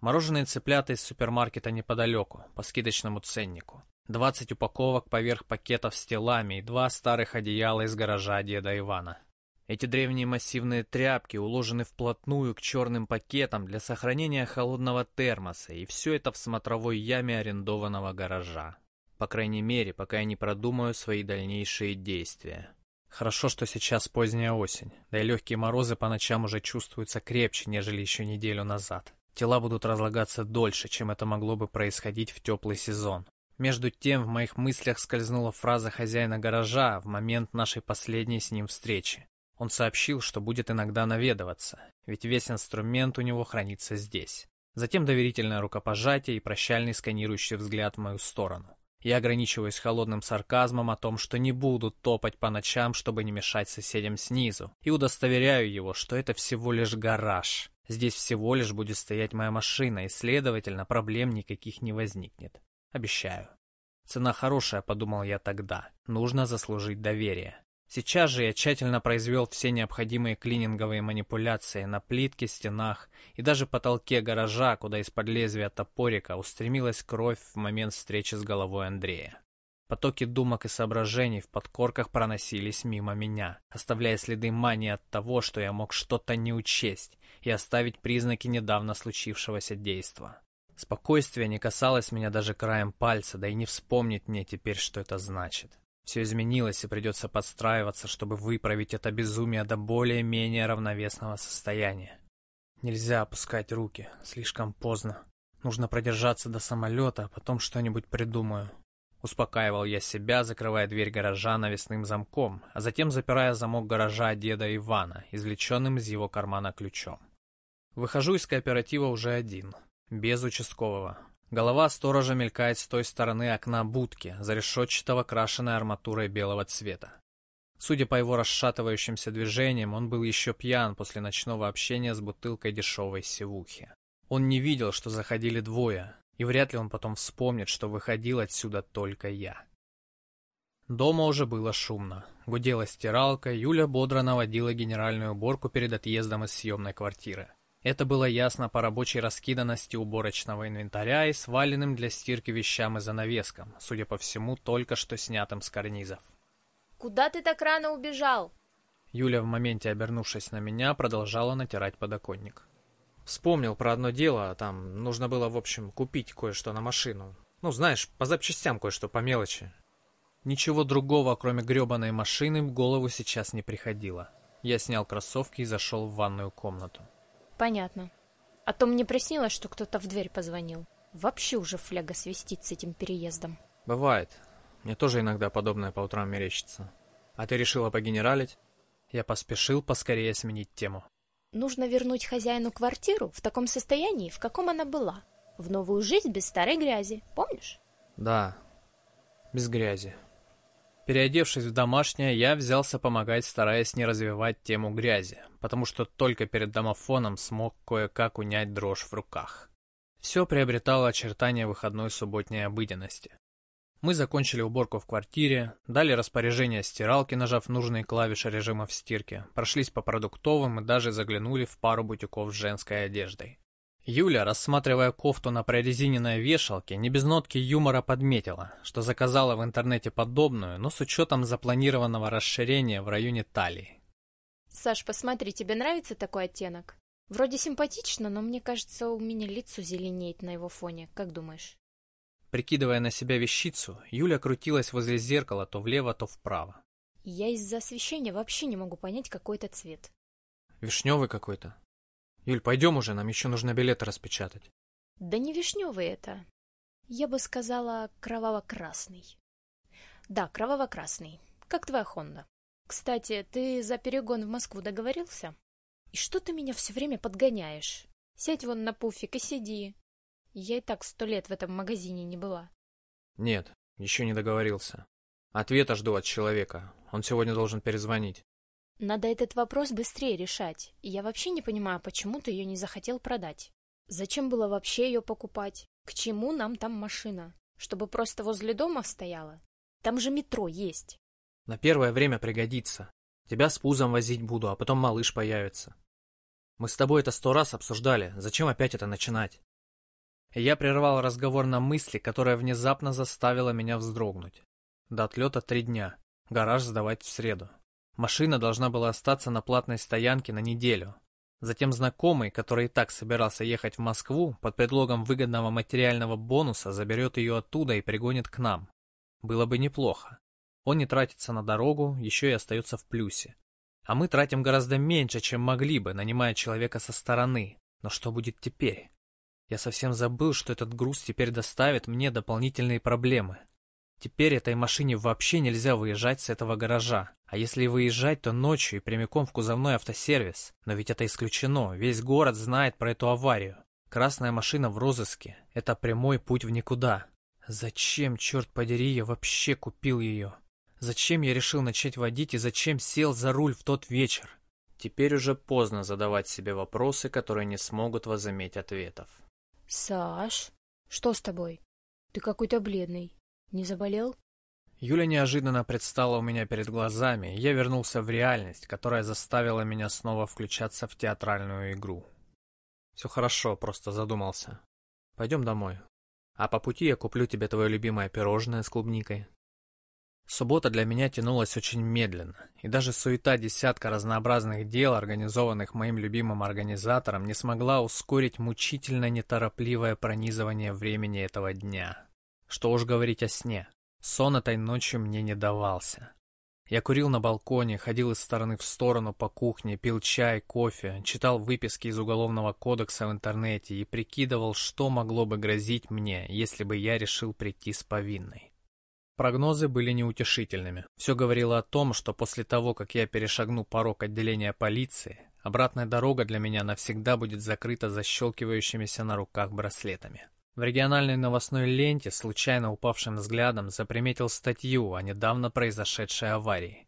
Мороженые цыплята из супермаркета неподалеку, по скидочному ценнику. Двадцать упаковок поверх пакетов с телами и два старых одеяла из гаража деда Ивана. Эти древние массивные тряпки уложены вплотную к черным пакетам для сохранения холодного термоса, и все это в смотровой яме арендованного гаража. По крайней мере, пока я не продумаю свои дальнейшие действия. Хорошо, что сейчас поздняя осень, да и легкие морозы по ночам уже чувствуются крепче, нежели еще неделю назад. Тела будут разлагаться дольше, чем это могло бы происходить в теплый сезон. Между тем в моих мыслях скользнула фраза хозяина гаража в момент нашей последней с ним встречи. Он сообщил, что будет иногда наведываться, ведь весь инструмент у него хранится здесь. Затем доверительное рукопожатие и прощальный сканирующий взгляд в мою сторону. Я ограничиваюсь холодным сарказмом о том, что не буду топать по ночам, чтобы не мешать соседям снизу, и удостоверяю его, что это всего лишь гараж. Здесь всего лишь будет стоять моя машина, и, следовательно, проблем никаких не возникнет. Обещаю. Цена хорошая, подумал я тогда. Нужно заслужить доверие. Сейчас же я тщательно произвел все необходимые клининговые манипуляции на плитке, стенах и даже потолке гаража, куда из-под лезвия топорика устремилась кровь в момент встречи с головой Андрея. Потоки думок и соображений в подкорках проносились мимо меня, оставляя следы мании от того, что я мог что-то не учесть и оставить признаки недавно случившегося действа. Спокойствие не касалось меня даже краем пальца, да и не вспомнить мне теперь, что это значит. Все изменилось, и придется подстраиваться, чтобы выправить это безумие до более-менее равновесного состояния. Нельзя опускать руки, слишком поздно. Нужно продержаться до самолета, а потом что-нибудь придумаю. Успокаивал я себя, закрывая дверь гаража навесным замком, а затем запирая замок гаража деда Ивана, извлеченным из его кармана ключом. Выхожу из кооператива уже один без участкового. Голова сторожа мелькает с той стороны окна будки, зарешетчатого крашеной арматурой белого цвета. Судя по его расшатывающимся движениям, он был еще пьян после ночного общения с бутылкой дешевой севухи. Он не видел, что заходили двое, и вряд ли он потом вспомнит, что выходил отсюда только я. Дома уже было шумно. Гудела стиралка, Юля бодро наводила генеральную уборку перед отъездом из съемной квартиры. Это было ясно по рабочей раскиданности уборочного инвентаря и сваленным для стирки вещам и занавескам, судя по всему, только что снятым с карнизов. «Куда ты так рано убежал?» Юля, в моменте обернувшись на меня, продолжала натирать подоконник. Вспомнил про одно дело, там нужно было, в общем, купить кое-что на машину. Ну, знаешь, по запчастям кое-что, по мелочи. Ничего другого, кроме гребаной машины, в голову сейчас не приходило. Я снял кроссовки и зашел в ванную комнату. Понятно. А то мне приснилось, что кто-то в дверь позвонил. Вообще уже фляга свистит с этим переездом. Бывает. Мне тоже иногда подобное по утрам мерещится. А ты решила погенералить? Я поспешил поскорее сменить тему. Нужно вернуть хозяину квартиру в таком состоянии, в каком она была. В новую жизнь без старой грязи, помнишь? Да, без грязи. Переодевшись в домашнее, я взялся помогать, стараясь не развивать тему грязи, потому что только перед домофоном смог кое-как унять дрожь в руках. Все приобретало очертания выходной субботней обыденности. Мы закончили уборку в квартире, дали распоряжение стиралке, нажав нужные клавиши режима в стирке, прошлись по продуктовым и даже заглянули в пару бутиков с женской одеждой. Юля, рассматривая кофту на прорезиненной вешалке, не без нотки юмора подметила, что заказала в интернете подобную, но с учетом запланированного расширения в районе талии. Саш, посмотри, тебе нравится такой оттенок? Вроде симпатично, но мне кажется, у меня лицо зеленеет на его фоне. Как думаешь? Прикидывая на себя вещицу, Юля крутилась возле зеркала то влево, то вправо. Я из-за освещения вообще не могу понять, какой это цвет. Вишневый какой-то. Юль, пойдем уже, нам еще нужно билеты распечатать. Да не вишневый это. Я бы сказала кроваво-красный. Да, кроваво-красный. Как твоя Хонда. Кстати, ты за перегон в Москву договорился? И что ты меня все время подгоняешь? Сядь вон на пуфик и сиди. Я и так сто лет в этом магазине не была. Нет, еще не договорился. Ответа жду от человека. Он сегодня должен перезвонить. Надо этот вопрос быстрее решать. Я вообще не понимаю, почему ты ее не захотел продать. Зачем было вообще ее покупать? К чему нам там машина? Чтобы просто возле дома стояла? Там же метро есть. На первое время пригодится. Тебя с пузом возить буду, а потом малыш появится. Мы с тобой это сто раз обсуждали. Зачем опять это начинать? Я прервал разговор на мысли, которая внезапно заставила меня вздрогнуть. До отлета три дня. Гараж сдавать в среду. Машина должна была остаться на платной стоянке на неделю. Затем знакомый, который и так собирался ехать в Москву, под предлогом выгодного материального бонуса заберет ее оттуда и пригонит к нам. Было бы неплохо. Он не тратится на дорогу, еще и остается в плюсе. А мы тратим гораздо меньше, чем могли бы, нанимая человека со стороны. Но что будет теперь? Я совсем забыл, что этот груз теперь доставит мне дополнительные проблемы. Теперь этой машине вообще нельзя выезжать с этого гаража. А если и выезжать, то ночью и прямиком в кузовной автосервис. Но ведь это исключено, весь город знает про эту аварию. Красная машина в розыске. Это прямой путь в никуда. Зачем, черт подери, я вообще купил ее? Зачем я решил начать водить и зачем сел за руль в тот вечер? Теперь уже поздно задавать себе вопросы, которые не смогут возыметь ответов. Саш, что с тобой? Ты какой-то бледный. Не заболел? Юля неожиданно предстала у меня перед глазами, я вернулся в реальность, которая заставила меня снова включаться в театральную игру. Все хорошо, просто задумался. Пойдем домой. А по пути я куплю тебе твое любимое пирожное с клубникой. Суббота для меня тянулась очень медленно, и даже суета десятка разнообразных дел, организованных моим любимым организатором, не смогла ускорить мучительно неторопливое пронизывание времени этого дня. Что уж говорить о сне. Сон этой ночью мне не давался. Я курил на балконе, ходил из стороны в сторону по кухне, пил чай, кофе, читал выписки из Уголовного кодекса в интернете и прикидывал, что могло бы грозить мне, если бы я решил прийти с повинной. Прогнозы были неутешительными. Все говорило о том, что после того, как я перешагну порог отделения полиции, обратная дорога для меня навсегда будет закрыта защелкивающимися на руках браслетами. В региональной новостной ленте случайно упавшим взглядом заприметил статью о недавно произошедшей аварии.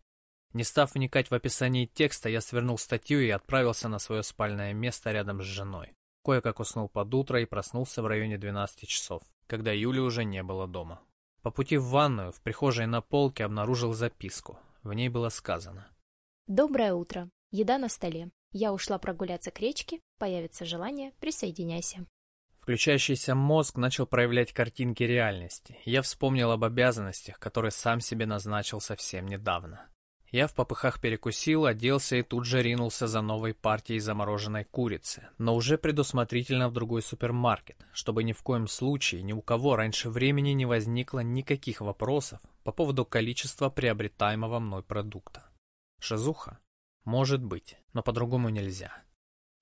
Не став вникать в описание текста, я свернул статью и отправился на свое спальное место рядом с женой. Кое-как уснул под утро и проснулся в районе 12 часов, когда Юли уже не было дома. По пути в ванную, в прихожей на полке обнаружил записку. В ней было сказано. «Доброе утро. Еда на столе. Я ушла прогуляться к речке. Появится желание, присоединяйся». Включающийся мозг начал проявлять картинки реальности. Я вспомнил об обязанностях, которые сам себе назначил совсем недавно. Я в попыхах перекусил, оделся и тут же ринулся за новой партией замороженной курицы, но уже предусмотрительно в другой супермаркет, чтобы ни в коем случае ни у кого раньше времени не возникло никаких вопросов по поводу количества приобретаемого мной продукта. Шазуха? Может быть, но по-другому нельзя.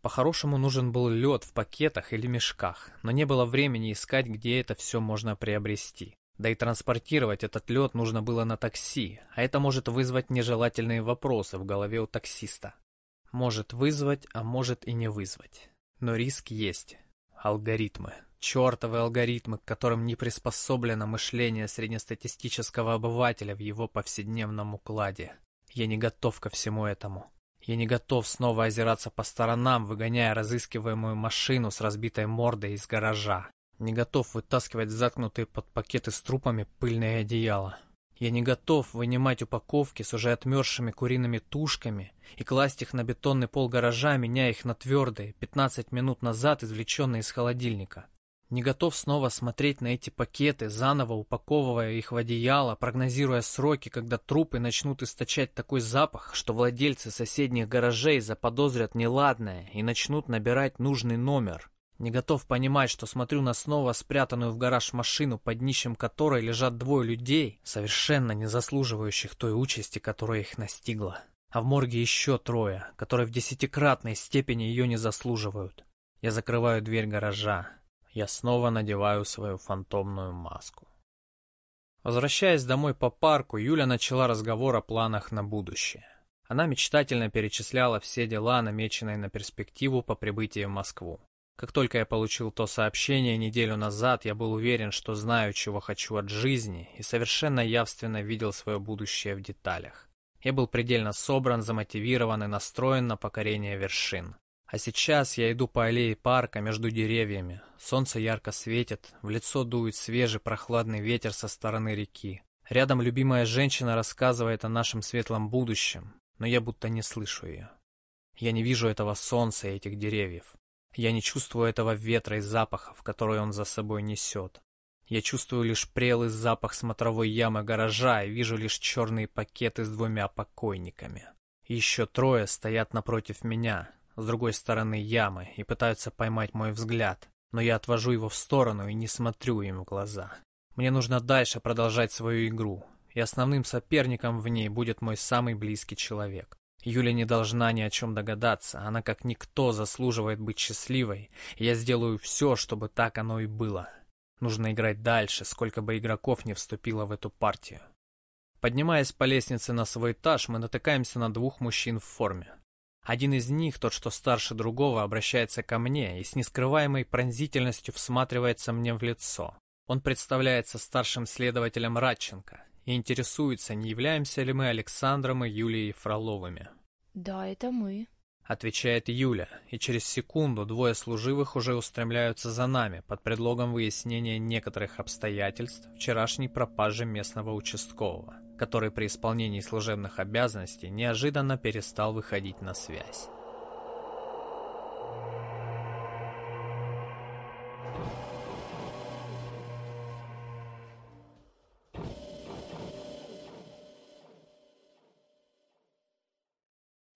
По-хорошему нужен был лед в пакетах или мешках, но не было времени искать, где это все можно приобрести. Да и транспортировать этот лед нужно было на такси, а это может вызвать нежелательные вопросы в голове у таксиста. Может вызвать, а может и не вызвать. Но риск есть. Алгоритмы. Чертовы алгоритмы, к которым не приспособлено мышление среднестатистического обывателя в его повседневном укладе. Я не готов ко всему этому. Я не готов снова озираться по сторонам, выгоняя разыскиваемую машину с разбитой мордой из гаража. Не готов вытаскивать заткнутые под пакеты с трупами пыльные одеяла. Я не готов вынимать упаковки с уже отмерзшими куриными тушками и класть их на бетонный пол гаража, меняя их на твердые, 15 минут назад извлеченные из холодильника. Не готов снова смотреть на эти пакеты, заново упаковывая их в одеяло, прогнозируя сроки, когда трупы начнут источать такой запах, что владельцы соседних гаражей заподозрят неладное и начнут набирать нужный номер. Не готов понимать, что смотрю на снова спрятанную в гараж машину, под днищем которой лежат двое людей, совершенно не заслуживающих той участи, которая их настигла. А в морге еще трое, которые в десятикратной степени ее не заслуживают. Я закрываю дверь гаража, я снова надеваю свою фантомную маску. Возвращаясь домой по парку, Юля начала разговор о планах на будущее. Она мечтательно перечисляла все дела, намеченные на перспективу по прибытии в Москву. Как только я получил то сообщение неделю назад, я был уверен, что знаю, чего хочу от жизни, и совершенно явственно видел свое будущее в деталях. Я был предельно собран, замотивирован и настроен на покорение вершин. А сейчас я иду по аллее парка между деревьями. Солнце ярко светит, в лицо дует свежий прохладный ветер со стороны реки. Рядом любимая женщина рассказывает о нашем светлом будущем, но я будто не слышу ее. Я не вижу этого солнца и этих деревьев. Я не чувствую этого ветра и запахов, которые он за собой несет. Я чувствую лишь прелый запах смотровой ямы гаража и вижу лишь черные пакеты с двумя покойниками. Еще трое стоят напротив меня, с другой стороны ямы, и пытаются поймать мой взгляд, но я отвожу его в сторону и не смотрю им в глаза. Мне нужно дальше продолжать свою игру, и основным соперником в ней будет мой самый близкий человек. Юля не должна ни о чем догадаться, она как никто заслуживает быть счастливой, и я сделаю все, чтобы так оно и было. Нужно играть дальше, сколько бы игроков не вступило в эту партию. Поднимаясь по лестнице на свой этаж, мы натыкаемся на двух мужчин в форме. Один из них, тот, что старше другого, обращается ко мне и с нескрываемой пронзительностью всматривается мне в лицо. Он представляется старшим следователем Радченко и интересуется, не являемся ли мы Александром и Юлией Фроловыми. «Да, это мы», — отвечает Юля, и через секунду двое служивых уже устремляются за нами под предлогом выяснения некоторых обстоятельств вчерашней пропажи местного участкового, который при исполнении служебных обязанностей неожиданно перестал выходить на связь.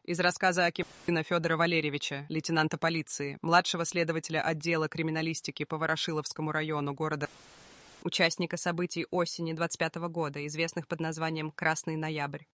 Из рассказа Акимина Федора Валерьевича, лейтенанта полиции, младшего следователя отдела криминалистики по Ворошиловскому району города, участника событий осени 25 года, известных под названием «Красный ноябрь».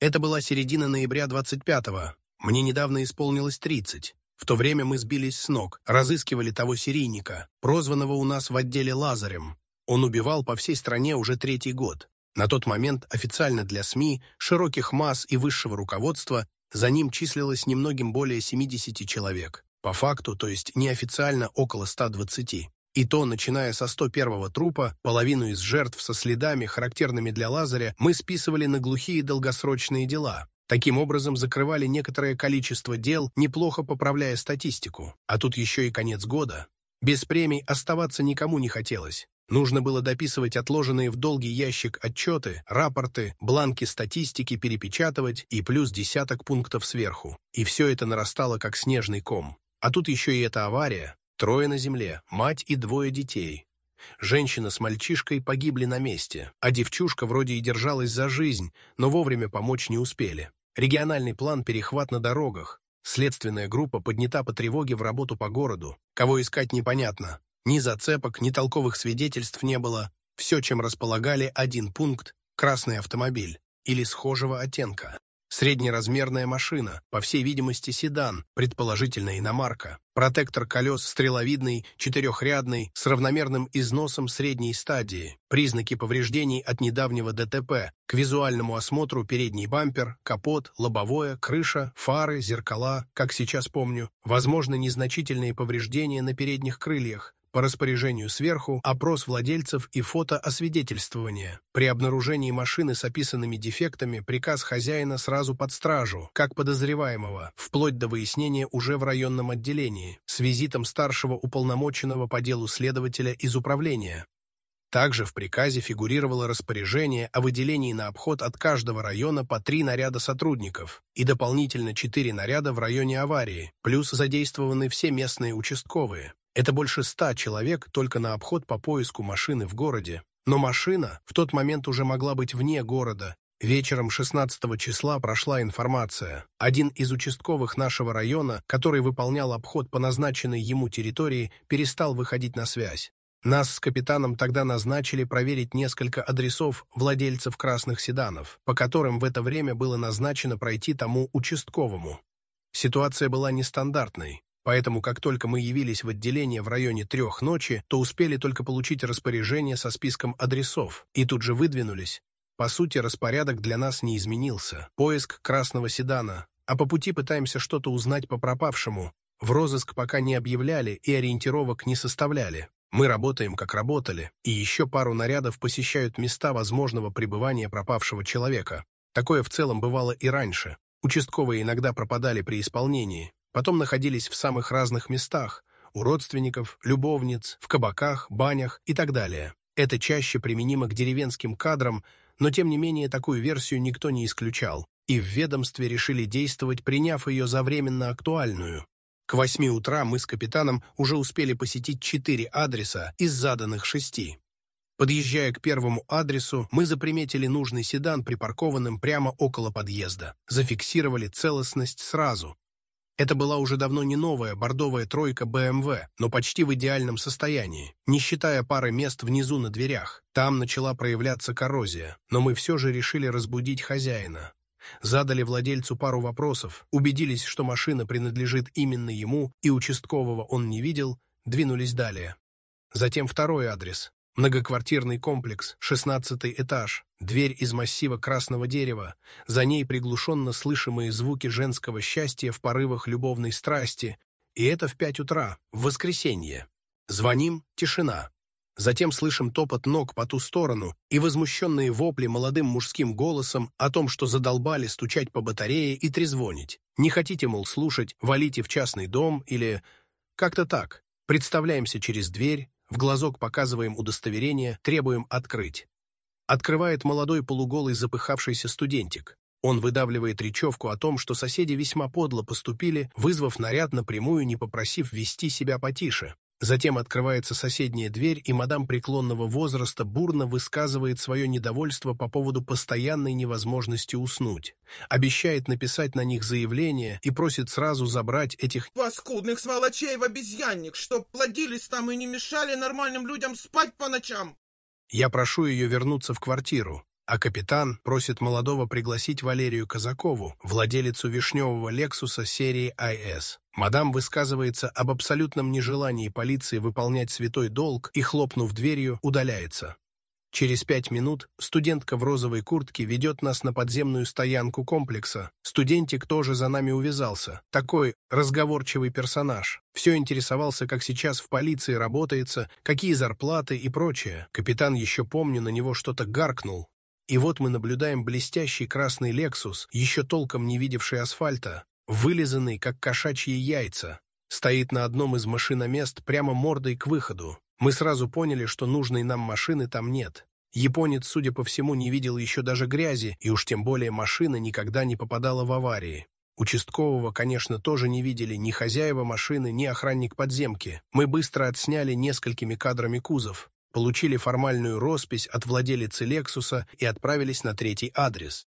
Это была середина ноября 25-го. Мне недавно исполнилось 30. В то время мы сбились с ног, разыскивали того серийника, прозванного у нас в отделе Лазарем. Он убивал по всей стране уже третий год. На тот момент официально для СМИ, широких масс и высшего руководства за ним числилось немногим более 70 человек. По факту, то есть неофициально около 120. И то, начиная со 101-го трупа, половину из жертв со следами, характерными для Лазаря, мы списывали на глухие долгосрочные дела. Таким образом, закрывали некоторое количество дел, неплохо поправляя статистику. А тут еще и конец года. Без премий оставаться никому не хотелось. Нужно было дописывать отложенные в долгий ящик отчеты, рапорты, бланки статистики перепечатывать и плюс десяток пунктов сверху. И все это нарастало как снежный ком. А тут еще и эта авария. Трое на земле, мать и двое детей. Женщина с мальчишкой погибли на месте, а девчушка вроде и держалась за жизнь, но вовремя помочь не успели. Региональный план «Перехват на дорогах». Следственная группа поднята по тревоге в работу по городу. Кого искать непонятно. Ни зацепок, ни толковых свидетельств не было. Все, чем располагали, один пункт – красный автомобиль или схожего оттенка. Среднеразмерная машина, по всей видимости седан, предположительно иномарка. Протектор колес стреловидный, четырехрядный, с равномерным износом средней стадии. Признаки повреждений от недавнего ДТП. К визуальному осмотру передний бампер, капот, лобовое, крыша, фары, зеркала, как сейчас помню. Возможно, незначительные повреждения на передних крыльях. По распоряжению сверху опрос владельцев и фотоосвидетельствование. При обнаружении машины с описанными дефектами приказ хозяина сразу под стражу, как подозреваемого, вплоть до выяснения уже в районном отделении, с визитом старшего уполномоченного по делу следователя из управления. Также в приказе фигурировало распоряжение о выделении на обход от каждого района по три наряда сотрудников и дополнительно четыре наряда в районе аварии, плюс задействованы все местные участковые. Это больше ста человек только на обход по поиску машины в городе. Но машина в тот момент уже могла быть вне города. Вечером 16 числа прошла информация. Один из участковых нашего района, который выполнял обход по назначенной ему территории, перестал выходить на связь. Нас с капитаном тогда назначили проверить несколько адресов владельцев красных седанов, по которым в это время было назначено пройти тому участковому. Ситуация была нестандартной. Поэтому как только мы явились в отделение в районе трех ночи, то успели только получить распоряжение со списком адресов и тут же выдвинулись. По сути, распорядок для нас не изменился. Поиск красного седана, а по пути пытаемся что-то узнать по пропавшему. В розыск пока не объявляли и ориентировок не составляли. Мы работаем, как работали, и еще пару нарядов посещают места возможного пребывания пропавшего человека. Такое в целом бывало и раньше. Участковые иногда пропадали при исполнении, потом находились в самых разных местах, у родственников, любовниц, в кабаках, банях и так далее. Это чаще применимо к деревенским кадрам, но тем не менее такую версию никто не исключал, и в ведомстве решили действовать, приняв ее за временно актуальную. К восьми утра мы с капитаном уже успели посетить четыре адреса из заданных шести. Подъезжая к первому адресу, мы заприметили нужный седан, припаркованным прямо около подъезда. Зафиксировали целостность сразу. Это была уже давно не новая бордовая тройка BMW, но почти в идеальном состоянии, не считая пары мест внизу на дверях. Там начала проявляться коррозия, но мы все же решили разбудить хозяина. Задали владельцу пару вопросов, убедились, что машина принадлежит именно ему, и участкового он не видел, двинулись далее. Затем второй адрес. Многоквартирный комплекс, шестнадцатый этаж, дверь из массива красного дерева, за ней приглушенно слышимые звуки женского счастья в порывах любовной страсти, и это в пять утра, в воскресенье. Звоним — тишина. Затем слышим топот ног по ту сторону и возмущенные вопли молодым мужским голосом о том, что задолбали стучать по батарее и трезвонить. Не хотите, мол, слушать, валите в частный дом или... Как-то так. Представляемся через дверь, в глазок показываем удостоверение, требуем открыть. Открывает молодой полуголый запыхавшийся студентик. Он выдавливает речевку о том, что соседи весьма подло поступили, вызвав наряд напрямую, не попросив вести себя потише. Затем открывается соседняя дверь, и мадам преклонного возраста бурно высказывает свое недовольство по поводу постоянной невозможности уснуть. Обещает написать на них заявление и просит сразу забрать этих паскудных сволочей в обезьянник, чтоб плодились там и не мешали нормальным людям спать по ночам. Я прошу ее вернуться в квартиру а капитан просит молодого пригласить Валерию Казакову, владелицу вишневого «Лексуса» серии IS. Мадам высказывается об абсолютном нежелании полиции выполнять святой долг и, хлопнув дверью, удаляется. Через пять минут студентка в розовой куртке ведет нас на подземную стоянку комплекса. Студентик тоже за нами увязался. Такой разговорчивый персонаж. Все интересовался, как сейчас в полиции работается, какие зарплаты и прочее. Капитан еще помню, на него что-то гаркнул. И вот мы наблюдаем блестящий красный «Лексус», еще толком не видевший асфальта, вылизанный, как кошачьи яйца, стоит на одном из машиномест прямо мордой к выходу. Мы сразу поняли, что нужной нам машины там нет. Японец, судя по всему, не видел еще даже грязи, и уж тем более машина никогда не попадала в аварии. Участкового, конечно, тоже не видели ни хозяева машины, ни охранник подземки. Мы быстро отсняли несколькими кадрами кузов получили формальную роспись от владелицы «Лексуса» и отправились на третий адрес.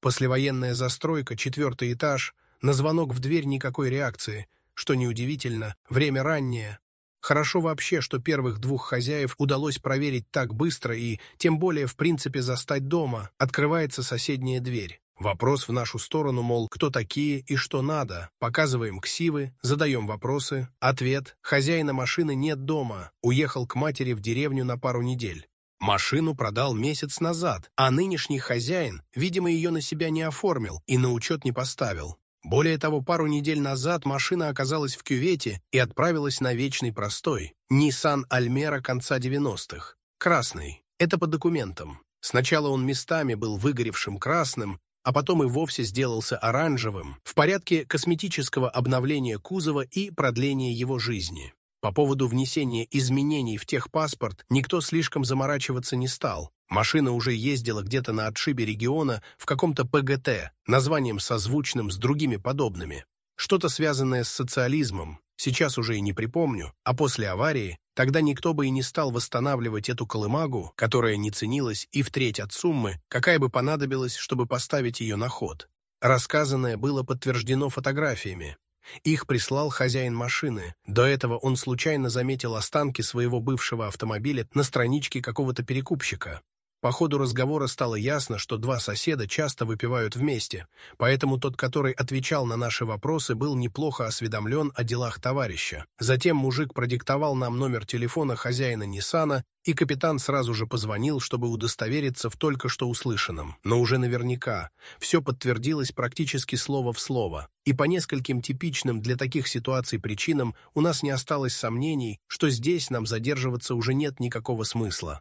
Послевоенная застройка, четвертый этаж, на звонок в дверь никакой реакции, что неудивительно, время раннее. Хорошо вообще, что первых двух хозяев удалось проверить так быстро и, тем более, в принципе, застать дома. Открывается соседняя дверь. Вопрос в нашу сторону, мол, кто такие и что надо. Показываем ксивы, задаем вопросы. Ответ – хозяина машины нет дома. Уехал к матери в деревню на пару недель. Машину продал месяц назад, а нынешний хозяин, видимо, ее на себя не оформил и на учет не поставил. Более того, пару недель назад машина оказалась в кювете и отправилась на вечный простой. Nissan Almera конца 90-х. Красный. Это по документам. Сначала он местами был выгоревшим красным, а потом и вовсе сделался оранжевым в порядке косметического обновления кузова и продления его жизни. По поводу внесения изменений в техпаспорт никто слишком заморачиваться не стал. Машина уже ездила где-то на отшибе региона в каком-то ПГТ, названием созвучным с другими подобными. Что-то связанное с социализмом, сейчас уже и не припомню, а после аварии Тогда никто бы и не стал восстанавливать эту колымагу, которая не ценилась и в треть от суммы, какая бы понадобилась, чтобы поставить ее на ход. Рассказанное было подтверждено фотографиями. Их прислал хозяин машины. До этого он случайно заметил останки своего бывшего автомобиля на страничке какого-то перекупщика. По ходу разговора стало ясно, что два соседа часто выпивают вместе, поэтому тот, который отвечал на наши вопросы, был неплохо осведомлен о делах товарища. Затем мужик продиктовал нам номер телефона хозяина Ниссана, и капитан сразу же позвонил, чтобы удостовериться в только что услышанном. Но уже наверняка. Все подтвердилось практически слово в слово. И по нескольким типичным для таких ситуаций причинам у нас не осталось сомнений, что здесь нам задерживаться уже нет никакого смысла.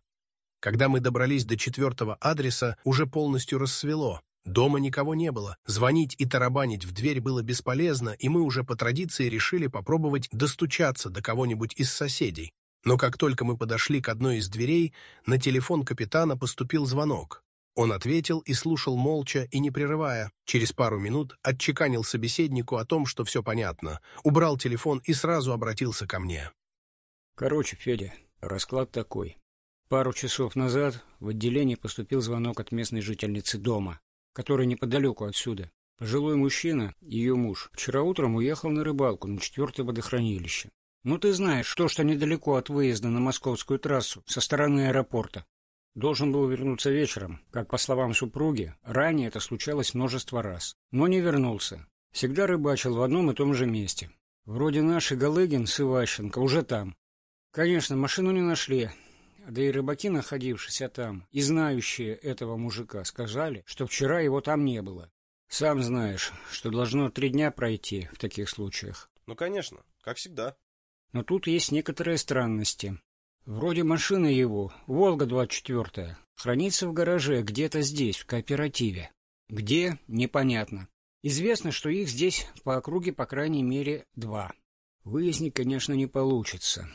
Когда мы добрались до четвертого адреса, уже полностью рассвело. Дома никого не было. Звонить и тарабанить в дверь было бесполезно, и мы уже по традиции решили попробовать достучаться до кого-нибудь из соседей. Но как только мы подошли к одной из дверей, на телефон капитана поступил звонок. Он ответил и слушал молча и не прерывая. Через пару минут отчеканил собеседнику о том, что все понятно. Убрал телефон и сразу обратился ко мне. «Короче, Федя, расклад такой. Пару часов назад в отделение поступил звонок от местной жительницы дома, которая неподалеку отсюда. Пожилой мужчина, ее муж, вчера утром уехал на рыбалку на четвертое водохранилище. Ну, ты знаешь, что что недалеко от выезда на московскую трассу со стороны аэропорта. Должен был вернуться вечером. Как по словам супруги, ранее это случалось множество раз. Но не вернулся. Всегда рыбачил в одном и том же месте. Вроде наши Галыгин с Иващенко уже там. Конечно, машину не нашли, да и рыбаки, находившиеся там, и знающие этого мужика, сказали, что вчера его там не было. Сам знаешь, что должно три дня пройти в таких случаях. Ну, конечно, как всегда. Но тут есть некоторые странности. Вроде машина его, «Волга-24», хранится в гараже где-то здесь, в кооперативе. Где – непонятно. Известно, что их здесь по округе по крайней мере два. Выяснить, конечно, не получится.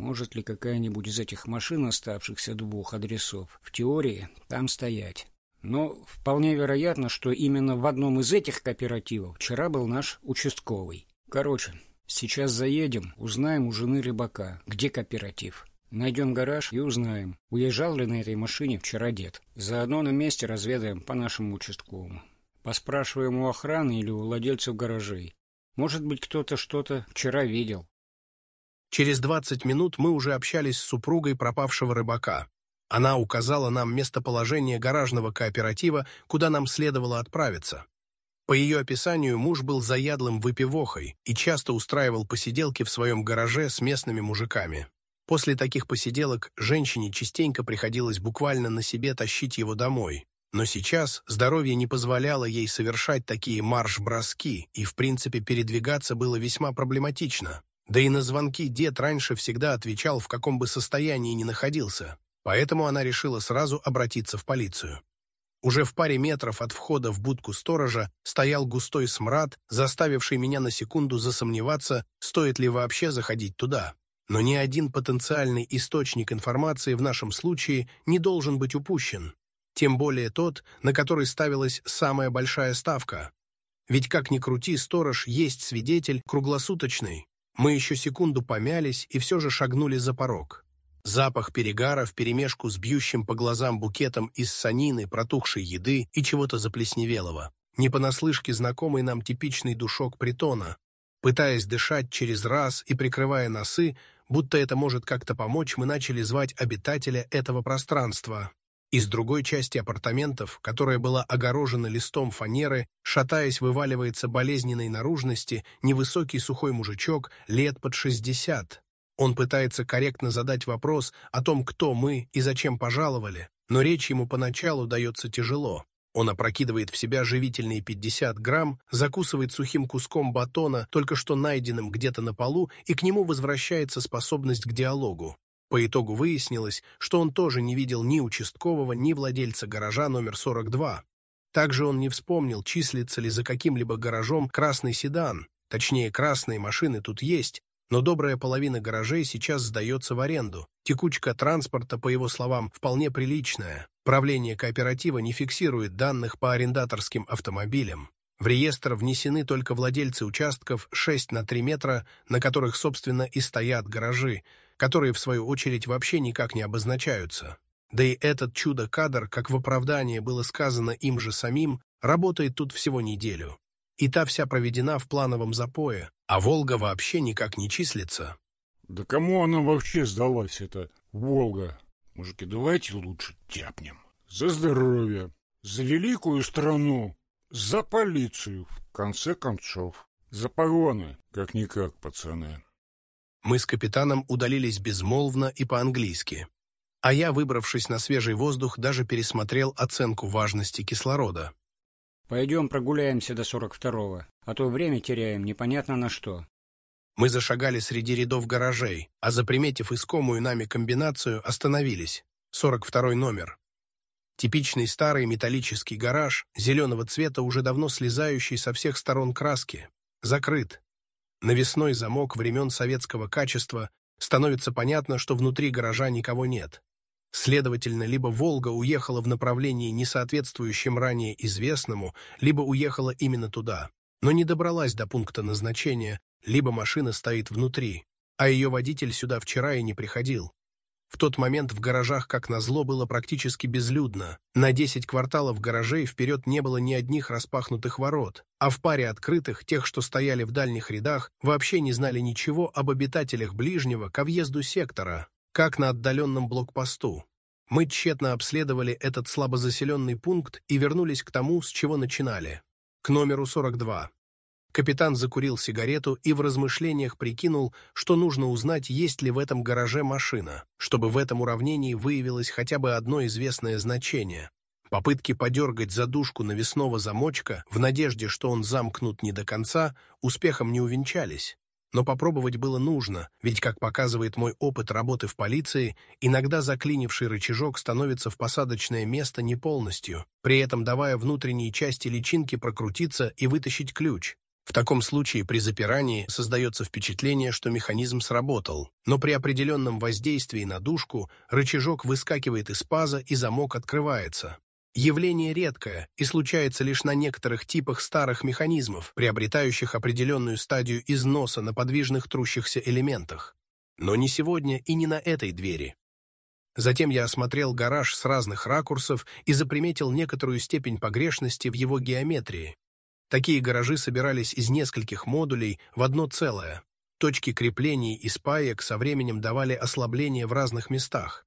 Может ли какая-нибудь из этих машин, оставшихся двух адресов, в теории там стоять? Но вполне вероятно, что именно в одном из этих кооперативов вчера был наш участковый. Короче, сейчас заедем, узнаем у жены рыбака, где кооператив. Найдем гараж и узнаем, уезжал ли на этой машине вчера дед. Заодно на месте разведаем по нашему участковому. Поспрашиваем у охраны или у владельцев гаражей. Может быть, кто-то что-то вчера видел. Через 20 минут мы уже общались с супругой пропавшего рыбака. Она указала нам местоположение гаражного кооператива, куда нам следовало отправиться. По ее описанию, муж был заядлым выпивохой и часто устраивал посиделки в своем гараже с местными мужиками. После таких посиделок женщине частенько приходилось буквально на себе тащить его домой. Но сейчас здоровье не позволяло ей совершать такие марш-броски, и, в принципе, передвигаться было весьма проблематично. Да и на звонки дед раньше всегда отвечал, в каком бы состоянии ни находился, поэтому она решила сразу обратиться в полицию. Уже в паре метров от входа в будку сторожа стоял густой смрад, заставивший меня на секунду засомневаться, стоит ли вообще заходить туда. Но ни один потенциальный источник информации в нашем случае не должен быть упущен. Тем более тот, на который ставилась самая большая ставка. Ведь как ни крути, сторож есть свидетель круглосуточный, мы еще секунду помялись и все же шагнули за порог. Запах перегара вперемешку с бьющим по глазам букетом из санины, протухшей еды и чего-то заплесневелого. Не понаслышке знакомый нам типичный душок притона. Пытаясь дышать через раз и прикрывая носы, будто это может как-то помочь, мы начали звать обитателя этого пространства. Из другой части апартаментов, которая была огорожена листом фанеры, шатаясь, вываливается болезненной наружности невысокий сухой мужичок лет под шестьдесят. Он пытается корректно задать вопрос о том, кто мы и зачем пожаловали, но речь ему поначалу дается тяжело. Он опрокидывает в себя живительные 50 грамм, закусывает сухим куском батона, только что найденным где-то на полу, и к нему возвращается способность к диалогу. По итогу выяснилось, что он тоже не видел ни участкового, ни владельца гаража номер 42. Также он не вспомнил, числится ли за каким-либо гаражом красный седан. Точнее, красные машины тут есть, но добрая половина гаражей сейчас сдается в аренду. Текучка транспорта, по его словам, вполне приличная. Правление кооператива не фиксирует данных по арендаторским автомобилям. В реестр внесены только владельцы участков 6 на 3 метра, на которых, собственно, и стоят гаражи, которые, в свою очередь, вообще никак не обозначаются. Да и этот чудо-кадр, как в оправдание было сказано им же самим, работает тут всего неделю. И та вся проведена в плановом запое, а «Волга» вообще никак не числится. Да кому она вообще сдалась, эта «Волга»? Мужики, давайте лучше тяпнем. За здоровье, за великую страну, за полицию, в конце концов. За погоны, как-никак, пацаны. Мы с капитаном удалились безмолвно и по-английски. А я, выбравшись на свежий воздух, даже пересмотрел оценку важности кислорода. Пойдем прогуляемся до 42-го, а то время теряем непонятно на что. Мы зашагали среди рядов гаражей, а заприметив искомую нами комбинацию, остановились. 42 номер. Типичный старый металлический гараж, зеленого цвета, уже давно слезающий со всех сторон краски. Закрыт. Навесной замок времен советского качества, становится понятно, что внутри гаража никого нет. Следовательно, либо «Волга» уехала в направлении, не соответствующем ранее известному, либо уехала именно туда, но не добралась до пункта назначения, либо машина стоит внутри, а ее водитель сюда вчера и не приходил. В тот момент в гаражах, как назло, было практически безлюдно. На 10 кварталов гаражей вперед не было ни одних распахнутых ворот, а в паре открытых, тех, что стояли в дальних рядах, вообще не знали ничего об обитателях ближнего к въезду сектора, как на отдаленном блокпосту. Мы тщетно обследовали этот слабозаселенный пункт и вернулись к тому, с чего начинали. К номеру 42. Капитан закурил сигарету и в размышлениях прикинул, что нужно узнать, есть ли в этом гараже машина, чтобы в этом уравнении выявилось хотя бы одно известное значение. Попытки подергать задушку навесного замочка в надежде, что он замкнут не до конца, успехом не увенчались. Но попробовать было нужно, ведь, как показывает мой опыт работы в полиции, иногда заклинивший рычажок становится в посадочное место не полностью, при этом давая внутренней части личинки прокрутиться и вытащить ключ. В таком случае при запирании создается впечатление, что механизм сработал, но при определенном воздействии на дужку рычажок выскакивает из паза и замок открывается. Явление редкое и случается лишь на некоторых типах старых механизмов, приобретающих определенную стадию износа на подвижных трущихся элементах. Но не сегодня и не на этой двери. Затем я осмотрел гараж с разных ракурсов и заприметил некоторую степень погрешности в его геометрии, Такие гаражи собирались из нескольких модулей в одно целое. Точки креплений и спаек со временем давали ослабление в разных местах.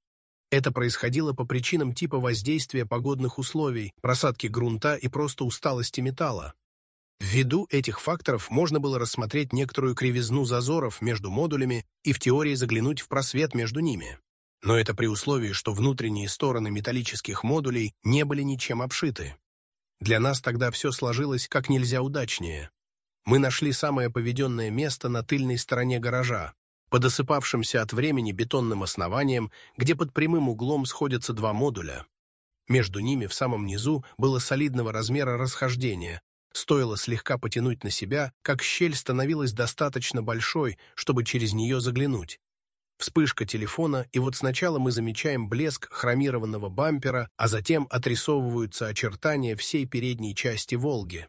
Это происходило по причинам типа воздействия погодных условий, просадки грунта и просто усталости металла. Ввиду этих факторов можно было рассмотреть некоторую кривизну зазоров между модулями и в теории заглянуть в просвет между ними. Но это при условии, что внутренние стороны металлических модулей не были ничем обшиты. Для нас тогда все сложилось как нельзя удачнее. Мы нашли самое поведенное место на тыльной стороне гаража, под осыпавшимся от времени бетонным основанием, где под прямым углом сходятся два модуля. Между ними в самом низу было солидного размера расхождение. Стоило слегка потянуть на себя, как щель становилась достаточно большой, чтобы через нее заглянуть. Вспышка телефона, и вот сначала мы замечаем блеск хромированного бампера, а затем отрисовываются очертания всей передней части «Волги».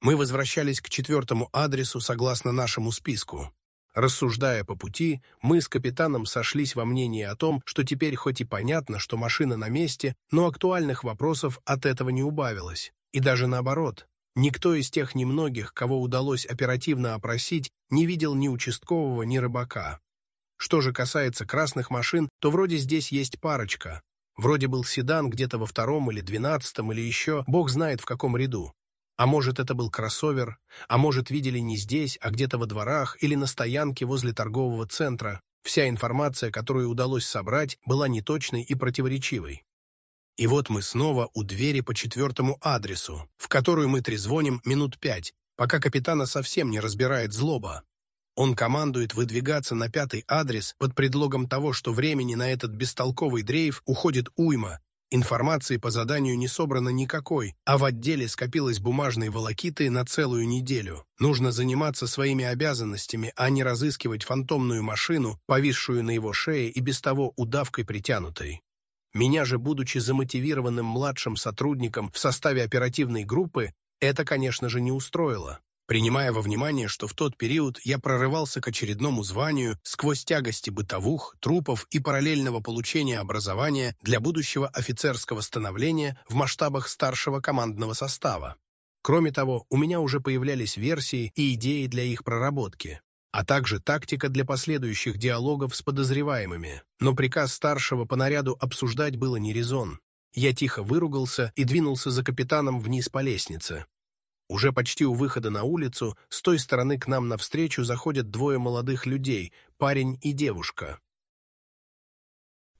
Мы возвращались к четвертому адресу согласно нашему списку. Рассуждая по пути, мы с капитаном сошлись во мнении о том, что теперь хоть и понятно, что машина на месте, но актуальных вопросов от этого не убавилось. И даже наоборот, никто из тех немногих, кого удалось оперативно опросить, не видел ни участкового, ни рыбака. Что же касается красных машин, то вроде здесь есть парочка. Вроде был седан где-то во втором или двенадцатом или еще, бог знает в каком ряду. А может, это был кроссовер, а может, видели не здесь, а где-то во дворах или на стоянке возле торгового центра. Вся информация, которую удалось собрать, была неточной и противоречивой. И вот мы снова у двери по четвертому адресу, в которую мы трезвоним минут пять, пока капитана совсем не разбирает злоба. Он командует выдвигаться на пятый адрес под предлогом того, что времени на этот бестолковый дрейф уходит уйма. Информации по заданию не собрано никакой, а в отделе скопилось бумажной волокиты на целую неделю. Нужно заниматься своими обязанностями, а не разыскивать фантомную машину, повисшую на его шее и без того удавкой притянутой. Меня же, будучи замотивированным младшим сотрудником в составе оперативной группы, это, конечно же, не устроило принимая во внимание, что в тот период я прорывался к очередному званию сквозь тягости бытовух, трупов и параллельного получения образования для будущего офицерского становления в масштабах старшего командного состава. Кроме того, у меня уже появлялись версии и идеи для их проработки. а также тактика для последующих диалогов с подозреваемыми. Но приказ старшего по наряду обсуждать было не резон. Я тихо выругался и двинулся за капитаном вниз по лестнице. Уже почти у выхода на улицу, с той стороны к нам навстречу заходят двое молодых людей, парень и девушка.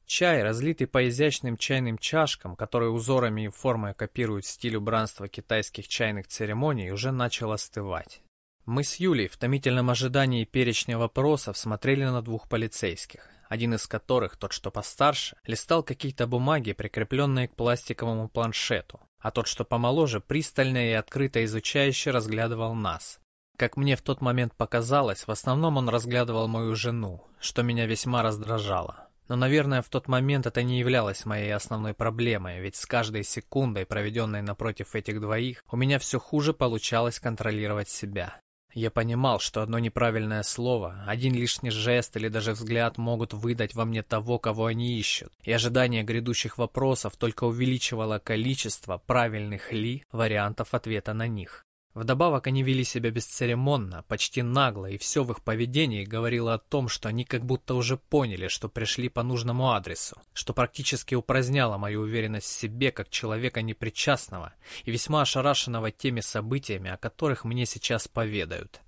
Чай, разлитый по изящным чайным чашкам, которые узорами и формой копируют стиль убранства китайских чайных церемоний, уже начал остывать. Мы с Юлей в томительном ожидании перечня вопросов смотрели на двух полицейских, один из которых, тот что постарше, листал какие-то бумаги, прикрепленные к пластиковому планшету, а тот, что помоложе, пристально и открыто изучающе разглядывал нас. Как мне в тот момент показалось, в основном он разглядывал мою жену, что меня весьма раздражало. Но, наверное, в тот момент это не являлось моей основной проблемой, ведь с каждой секундой, проведенной напротив этих двоих, у меня все хуже получалось контролировать себя. Я понимал, что одно неправильное слово, один лишний жест или даже взгляд могут выдать во мне того, кого они ищут, и ожидание грядущих вопросов только увеличивало количество правильных ли вариантов ответа на них. Вдобавок они вели себя бесцеремонно, почти нагло, и все в их поведении говорило о том, что они как будто уже поняли, что пришли по нужному адресу, что практически упраздняло мою уверенность в себе как человека непричастного и весьма ошарашенного теми событиями, о которых мне сейчас поведают.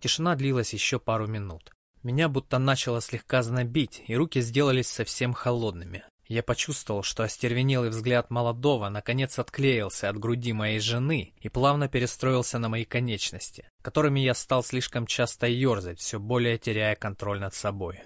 Тишина длилась еще пару минут. Меня будто начало слегка знобить, и руки сделались совсем холодными. Я почувствовал, что остервенелый взгляд молодого наконец отклеился от груди моей жены и плавно перестроился на мои конечности, которыми я стал слишком часто ерзать, все более теряя контроль над собой.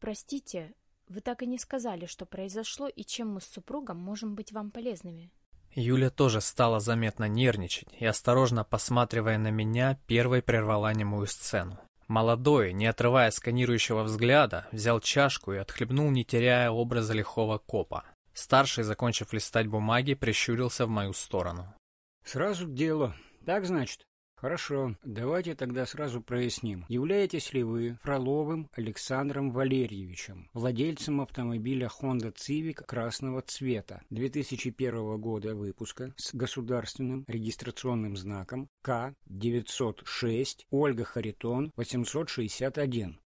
Простите, вы так и не сказали, что произошло и чем мы с супругом можем быть вам полезными. Юля тоже стала заметно нервничать и, осторожно посматривая на меня, первой прервала немую сцену. Молодой, не отрывая сканирующего взгляда, взял чашку и отхлебнул, не теряя образа лихого копа. Старший, закончив листать бумаги, прищурился в мою сторону. «Сразу к делу. Так, значит?» Хорошо, давайте тогда сразу проясним. Являетесь ли вы Фроловым Александром Валерьевичем, владельцем автомобиля Honda Civic красного цвета 2001 года выпуска с государственным регистрационным знаком К906 Ольга Харитон 861?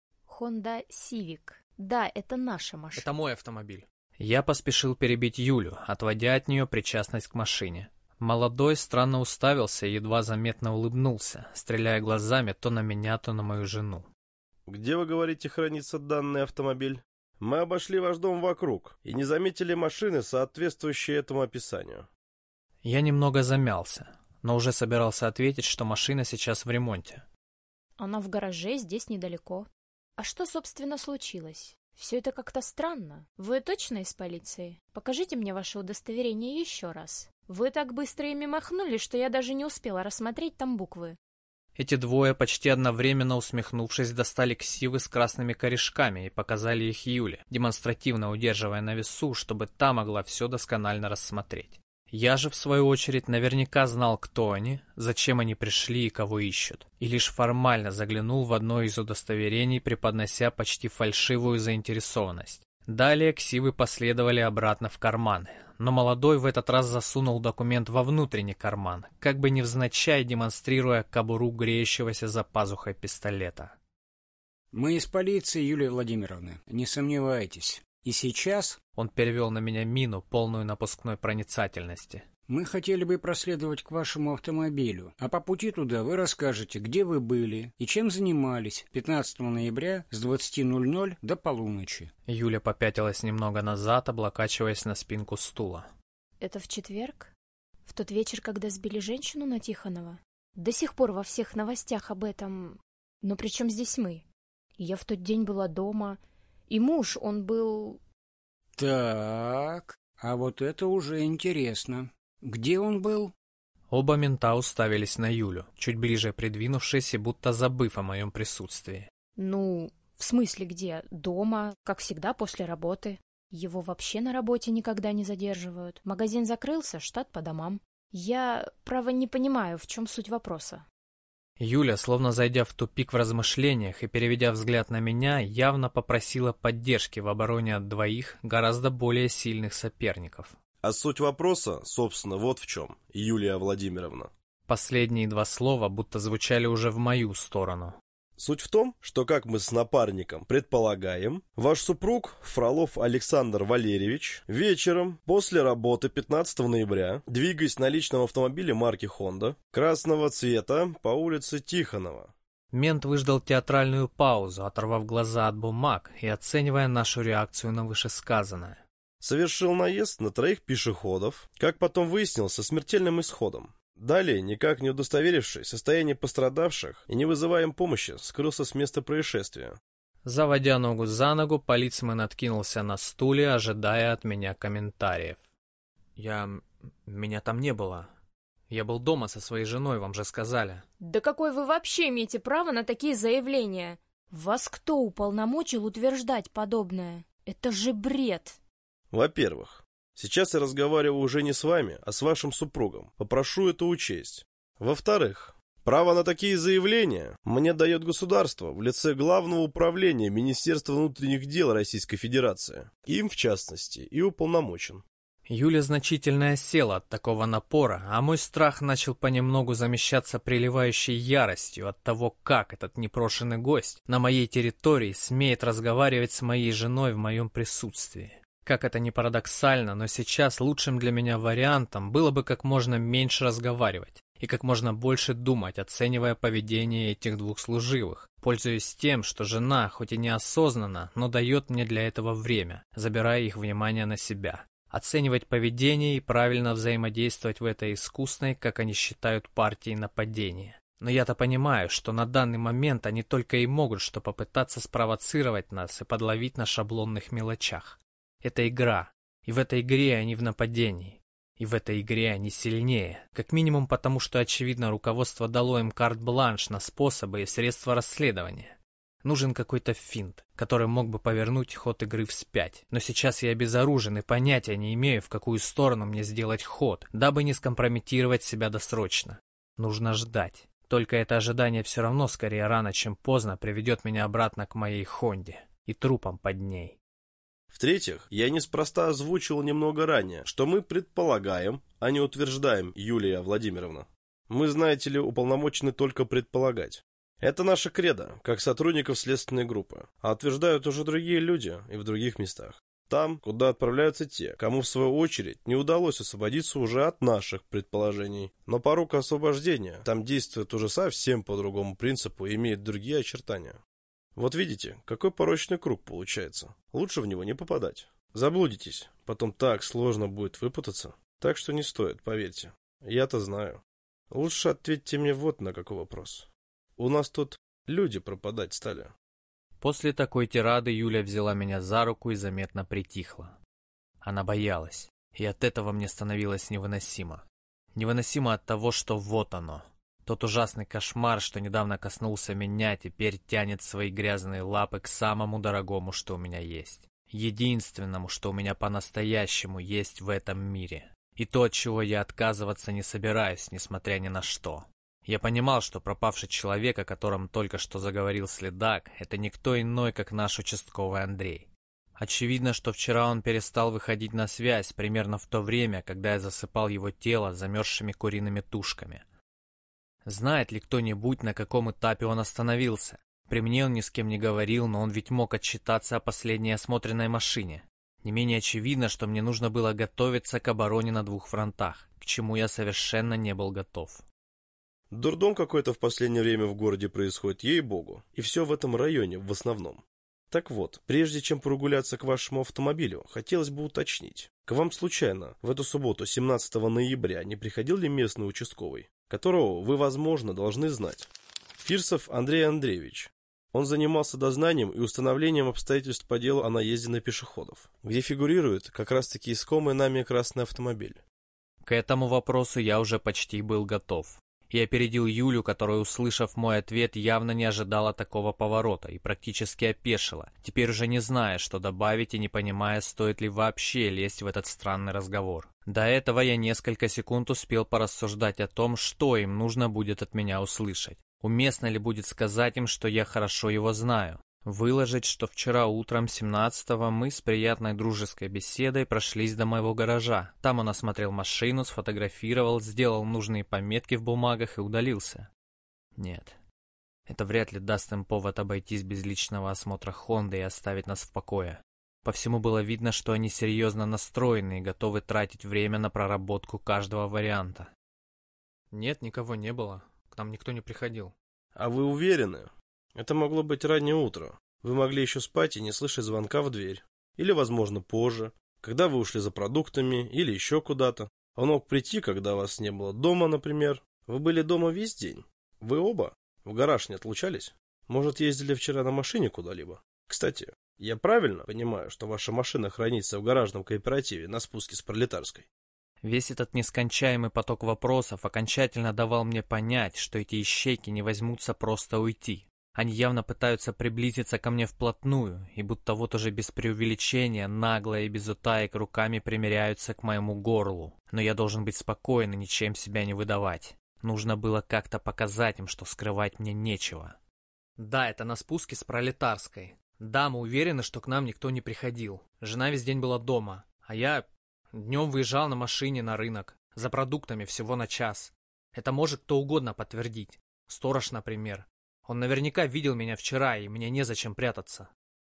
Honda Civic. Да, это наша машина. Это мой автомобиль. Я поспешил перебить Юлю, отводя от нее причастность к машине. Молодой странно уставился и едва заметно улыбнулся, стреляя глазами то на меня, то на мою жену. «Где, вы говорите, хранится данный автомобиль?» «Мы обошли ваш дом вокруг и не заметили машины, соответствующие этому описанию». Я немного замялся, но уже собирался ответить, что машина сейчас в ремонте. Она в гараже, здесь недалеко. А что, собственно, случилось? Все это как-то странно. Вы точно из полиции? Покажите мне ваше удостоверение еще раз. Вы так быстро ими махнули, что я даже не успела рассмотреть там буквы. Эти двое, почти одновременно усмехнувшись, достали ксивы с красными корешками и показали их Юле, демонстративно удерживая на весу, чтобы та могла все досконально рассмотреть. Я же, в свою очередь, наверняка знал, кто они, зачем они пришли и кого ищут, и лишь формально заглянул в одно из удостоверений, преподнося почти фальшивую заинтересованность. Далее ксивы последовали обратно в карманы, но молодой в этот раз засунул документ во внутренний карман, как бы невзначай демонстрируя кобуру греющегося за пазухой пистолета. «Мы из полиции, Юлия Владимировна, не сомневайтесь. И сейчас...» Он перевел на меня мину, полную напускной проницательности. Мы хотели бы проследовать к вашему автомобилю, а по пути туда вы расскажете, где вы были и чем занимались 15 ноября с 20.00 до полуночи. Юля попятилась немного назад, облокачиваясь на спинку стула. Это в четверг? В тот вечер, когда сбили женщину на Тихонова? До сих пор во всех новостях об этом... Но при чем здесь мы? Я в тот день была дома, и муж, он был... Так, а вот это уже интересно. Где он был? Оба мента уставились на Юлю, чуть ближе придвинувшись и будто забыв о моем присутствии. Ну, в смысле где? Дома, как всегда, после работы. Его вообще на работе никогда не задерживают. Магазин закрылся, штат по домам. Я, право, не понимаю, в чем суть вопроса. Юля, словно зайдя в тупик в размышлениях и переведя взгляд на меня, явно попросила поддержки в обороне от двоих гораздо более сильных соперников. А суть вопроса, собственно, вот в чем, Юлия Владимировна. Последние два слова будто звучали уже в мою сторону. Суть в том, что, как мы с напарником предполагаем, ваш супруг, Фролов Александр Валерьевич, вечером после работы 15 ноября, двигаясь на личном автомобиле марки Honda, красного цвета по улице Тихонова, Мент выждал театральную паузу, оторвав глаза от бумаг и оценивая нашу реакцию на вышесказанное. Совершил наезд на троих пешеходов, как потом выяснилось, со смертельным исходом. Далее, никак не удостоверившись состояние пострадавших и не вызывая им помощи, скрылся с места происшествия. Заводя ногу за ногу, полицеймен откинулся на стуле, ожидая от меня комментариев. «Я... меня там не было. Я был дома со своей женой, вам же сказали». Да какое вы вообще имеете право на такие заявления? Вас кто уполномочил утверждать подобное? Это же бред. Во-первых, сейчас я разговариваю уже не с вами, а с вашим супругом. Попрошу это учесть. Во-вторых, право на такие заявления мне дает государство в лице Главного управления Министерства внутренних дел Российской Федерации. Им, в частности, и уполномочен. Юля значительно осела от такого напора, а мой страх начал понемногу замещаться приливающей яростью от того, как этот непрошенный гость на моей территории смеет разговаривать с моей женой в моем присутствии. Как это ни парадоксально, но сейчас лучшим для меня вариантом было бы как можно меньше разговаривать и как можно больше думать, оценивая поведение этих двух служивых, пользуясь тем, что жена, хоть и неосознанно, но дает мне для этого время, забирая их внимание на себя оценивать поведение и правильно взаимодействовать в этой искусной, как они считают, партии нападения. Но я-то понимаю, что на данный момент они только и могут что попытаться спровоцировать нас и подловить на шаблонных мелочах. Это игра, и в этой игре они в нападении. И в этой игре они сильнее, как минимум потому, что, очевидно, руководство дало им карт-бланш на способы и средства расследования. Нужен какой-то финт, который мог бы повернуть ход игры вспять. Но сейчас я безоружен и понятия не имею, в какую сторону мне сделать ход, дабы не скомпрометировать себя досрочно. Нужно ждать. Только это ожидание все равно скорее рано, чем поздно приведет меня обратно к моей Хонде и трупам под ней. В-третьих, я неспроста озвучил немного ранее, что мы предполагаем, а не утверждаем, Юлия Владимировна. Мы, знаете ли, уполномочены только предполагать. Это наша кредо, как сотрудников следственной группы, а утверждают уже другие люди и в других местах. Там, куда отправляются те, кому в свою очередь не удалось освободиться уже от наших предположений. Но порука освобождения там действует уже совсем по другому принципу и имеет другие очертания. Вот видите, какой порочный круг получается. Лучше в него не попадать. Заблудитесь, потом так сложно будет выпутаться. Так что не стоит, поверьте. Я-то знаю. Лучше ответьте мне вот на какой вопрос. У нас тут люди пропадать стали. После такой тирады Юля взяла меня за руку и заметно притихла. Она боялась, и от этого мне становилось невыносимо. Невыносимо от того, что вот оно. Тот ужасный кошмар, что недавно коснулся меня, теперь тянет свои грязные лапы к самому дорогому, что у меня есть. Единственному, что у меня по-настоящему есть в этом мире. И то, от чего я отказываться не собираюсь, несмотря ни на что. Я понимал, что пропавший человек, о котором только что заговорил следак, это никто иной, как наш участковый Андрей. Очевидно, что вчера он перестал выходить на связь примерно в то время, когда я засыпал его тело замерзшими куриными тушками. Знает ли кто-нибудь, на каком этапе он остановился? При мне он ни с кем не говорил, но он ведь мог отчитаться о последней осмотренной машине. Не менее очевидно, что мне нужно было готовиться к обороне на двух фронтах, к чему я совершенно не был готов. Дурдом какой-то в последнее время в городе происходит, ей-богу. И все в этом районе в основном. Так вот, прежде чем прогуляться к вашему автомобилю, хотелось бы уточнить. К вам случайно в эту субботу, 17 ноября, не приходил ли местный участковый, которого вы, возможно, должны знать? Фирсов Андрей Андреевич. Он занимался дознанием и установлением обстоятельств по делу о наезде на пешеходов, где фигурирует как раз-таки искомый нами красный автомобиль. К этому вопросу я уже почти был готов и опередил Юлю, которая, услышав мой ответ, явно не ожидала такого поворота и практически опешила, теперь уже не зная, что добавить и не понимая, стоит ли вообще лезть в этот странный разговор. До этого я несколько секунд успел порассуждать о том, что им нужно будет от меня услышать. Уместно ли будет сказать им, что я хорошо его знаю? Выложить, что вчера утром 17-го мы с приятной дружеской беседой прошлись до моего гаража. Там он осмотрел машину, сфотографировал, сделал нужные пометки в бумагах и удалился. Нет. Это вряд ли даст им повод обойтись без личного осмотра Хонды и оставить нас в покое. По всему было видно, что они серьезно настроены и готовы тратить время на проработку каждого варианта. Нет, никого не было. К нам никто не приходил. А вы уверены? Это могло быть раннее утро. Вы могли еще спать и не слышать звонка в дверь. Или, возможно, позже, когда вы ушли за продуктами или еще куда-то. Он мог прийти, когда вас не было дома, например. Вы были дома весь день. Вы оба в гараж не отлучались? Может, ездили вчера на машине куда-либо? Кстати, я правильно понимаю, что ваша машина хранится в гаражном кооперативе на спуске с Пролетарской? Весь этот нескончаемый поток вопросов окончательно давал мне понять, что эти ищейки не возьмутся просто уйти. Они явно пытаются приблизиться ко мне вплотную, и будто вот уже без преувеличения, нагло и без утаек руками примеряются к моему горлу. Но я должен быть спокоен и ничем себя не выдавать. Нужно было как-то показать им, что скрывать мне нечего. Да, это на спуске с Пролетарской. Да, мы уверены, что к нам никто не приходил. Жена весь день была дома, а я днем выезжал на машине на рынок. За продуктами всего на час. Это может кто угодно подтвердить. Сторож, например. Он наверняка видел меня вчера, и мне незачем прятаться.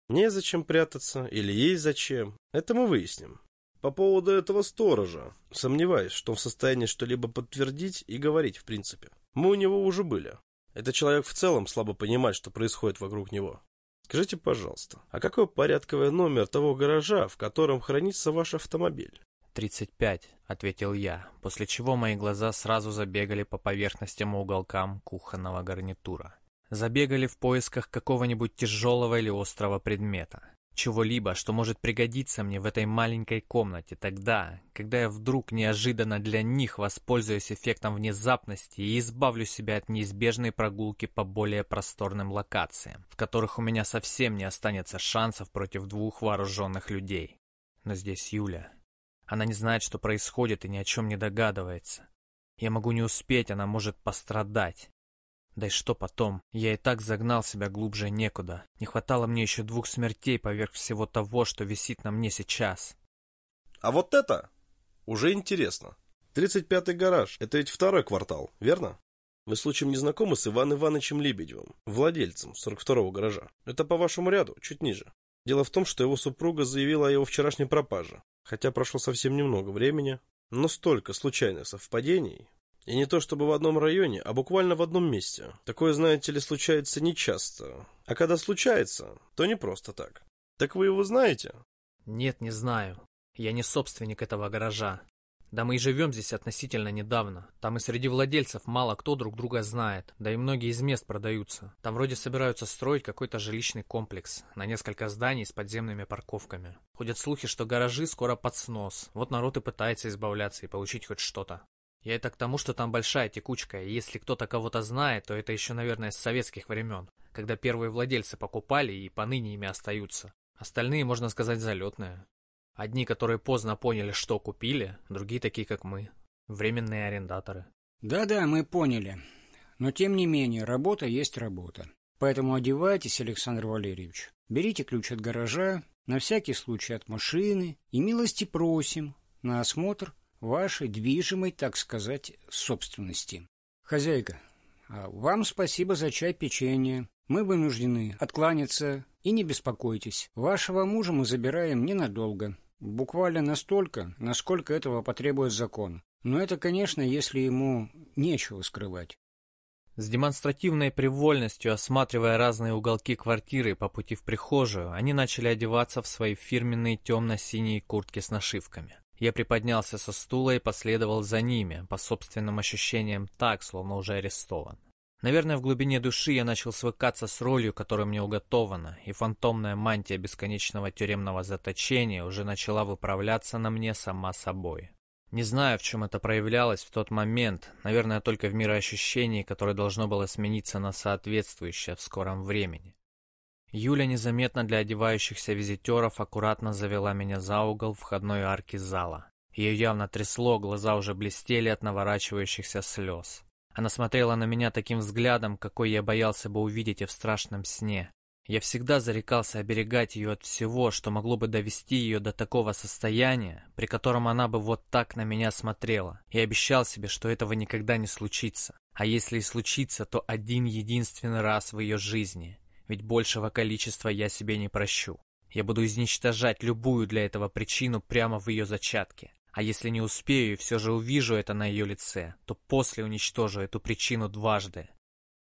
Незачем прятаться или есть зачем, это мы выясним. По поводу этого сторожа, сомневаюсь, что он в состоянии что-либо подтвердить и говорить в принципе. Мы у него уже были. Этот человек в целом слабо понимает, что происходит вокруг него. Скажите, пожалуйста, а какой порядковый номер того гаража, в котором хранится ваш автомобиль? «Тридцать пять», — ответил я, после чего мои глаза сразу забегали по поверхностям и уголкам кухонного гарнитура. Забегали в поисках какого-нибудь тяжелого или острого предмета. Чего-либо, что может пригодиться мне в этой маленькой комнате тогда, когда я вдруг неожиданно для них воспользуюсь эффектом внезапности и избавлю себя от неизбежной прогулки по более просторным локациям, в которых у меня совсем не останется шансов против двух вооруженных людей. Но здесь Юля. Она не знает, что происходит и ни о чем не догадывается. Я могу не успеть, она может пострадать. Да и что потом? Я и так загнал себя глубже некуда. Не хватало мне еще двух смертей поверх всего того, что висит на мне сейчас. А вот это уже интересно. 35-й гараж. Это ведь второй квартал, верно? Вы случаем не знакомы с Иваном Ивановичем Лебедевым, владельцем 42-го гаража? Это по вашему ряду, чуть ниже. Дело в том, что его супруга заявила о его вчерашней пропаже. Хотя прошло совсем немного времени, но столько случайных совпадений, и не то чтобы в одном районе, а буквально в одном месте. Такое, знаете ли, случается нечасто. А когда случается, то не просто так. Так вы его знаете? Нет, не знаю. Я не собственник этого гаража. Да мы и живем здесь относительно недавно. Там и среди владельцев мало кто друг друга знает, да и многие из мест продаются. Там вроде собираются строить какой-то жилищный комплекс на несколько зданий с подземными парковками. Ходят слухи, что гаражи скоро под снос. Вот народ и пытается избавляться и получить хоть что-то. Я это к тому, что там большая текучка, и если кто-то кого-то знает, то это еще, наверное, с советских времен, когда первые владельцы покупали и поныне ими остаются. Остальные, можно сказать, залетные. Одни, которые поздно поняли, что купили, другие такие, как мы. Временные арендаторы. Да-да, мы поняли. Но тем не менее, работа есть работа. Поэтому одевайтесь, Александр Валерьевич. Берите ключ от гаража, на всякий случай от машины, и милости просим на осмотр вашей движимой, так сказать, собственности. Хозяйка, а вам спасибо за чай печенье. Мы вынуждены откланяться, и не беспокойтесь. Вашего мужа мы забираем ненадолго. Буквально настолько, насколько этого потребует закон. Но это, конечно, если ему нечего скрывать. С демонстративной привольностью, осматривая разные уголки квартиры по пути в прихожую, они начали одеваться в свои фирменные темно-синие куртки с нашивками. Я приподнялся со стула и последовал за ними, по собственным ощущениям так, словно уже арестован. Наверное, в глубине души я начал свыкаться с ролью, которая мне уготована, и фантомная мантия бесконечного тюремного заточения уже начала выправляться на мне сама собой. Не знаю, в чем это проявлялось в тот момент, наверное, только в мироощущении, которое должно было смениться на соответствующее в скором времени. Юля незаметно для одевающихся визитеров аккуратно завела меня за угол входной арки зала. Ее явно трясло, глаза уже блестели от наворачивающихся слез. Она смотрела на меня таким взглядом, какой я боялся бы увидеть и в страшном сне. Я всегда зарекался оберегать ее от всего, что могло бы довести ее до такого состояния, при котором она бы вот так на меня смотрела, и обещал себе, что этого никогда не случится. А если и случится, то один единственный раз в ее жизни. Ведь большего количества я себе не прощу. Я буду изничтожать любую для этого причину прямо в ее зачатке. А если не успею и все же увижу это на ее лице, то после уничтожу эту причину дважды.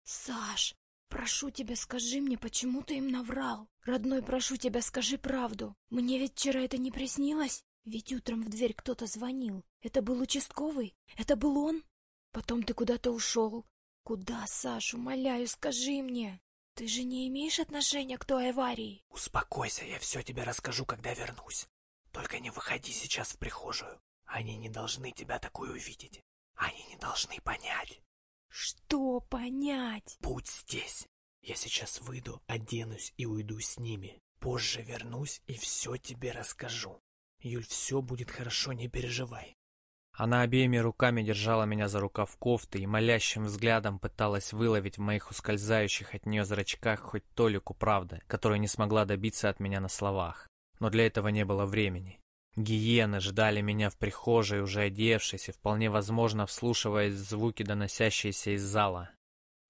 Саш, прошу тебя, скажи мне, почему ты им наврал? Родной, прошу тебя, скажи правду. Мне ведь вчера это не приснилось? Ведь утром в дверь кто-то звонил. Это был участковый? Это был он? Потом ты куда-то ушел. Куда, Саш, умоляю, скажи мне. Ты же не имеешь отношения к той аварии? Успокойся, я все тебе расскажу, когда вернусь. Только не выходи сейчас в прихожую. Они не должны тебя такую увидеть. Они не должны понять. Что понять? Будь здесь. Я сейчас выйду, оденусь и уйду с ними. Позже вернусь и все тебе расскажу. Юль, все будет хорошо, не переживай. Она обеими руками держала меня за рукав кофты и молящим взглядом пыталась выловить в моих ускользающих от нее зрачках хоть толику правды, которую не смогла добиться от меня на словах. Но для этого не было времени. Гиены ждали меня в прихожей, уже одевшись и вполне возможно вслушиваясь в звуки, доносящиеся из зала.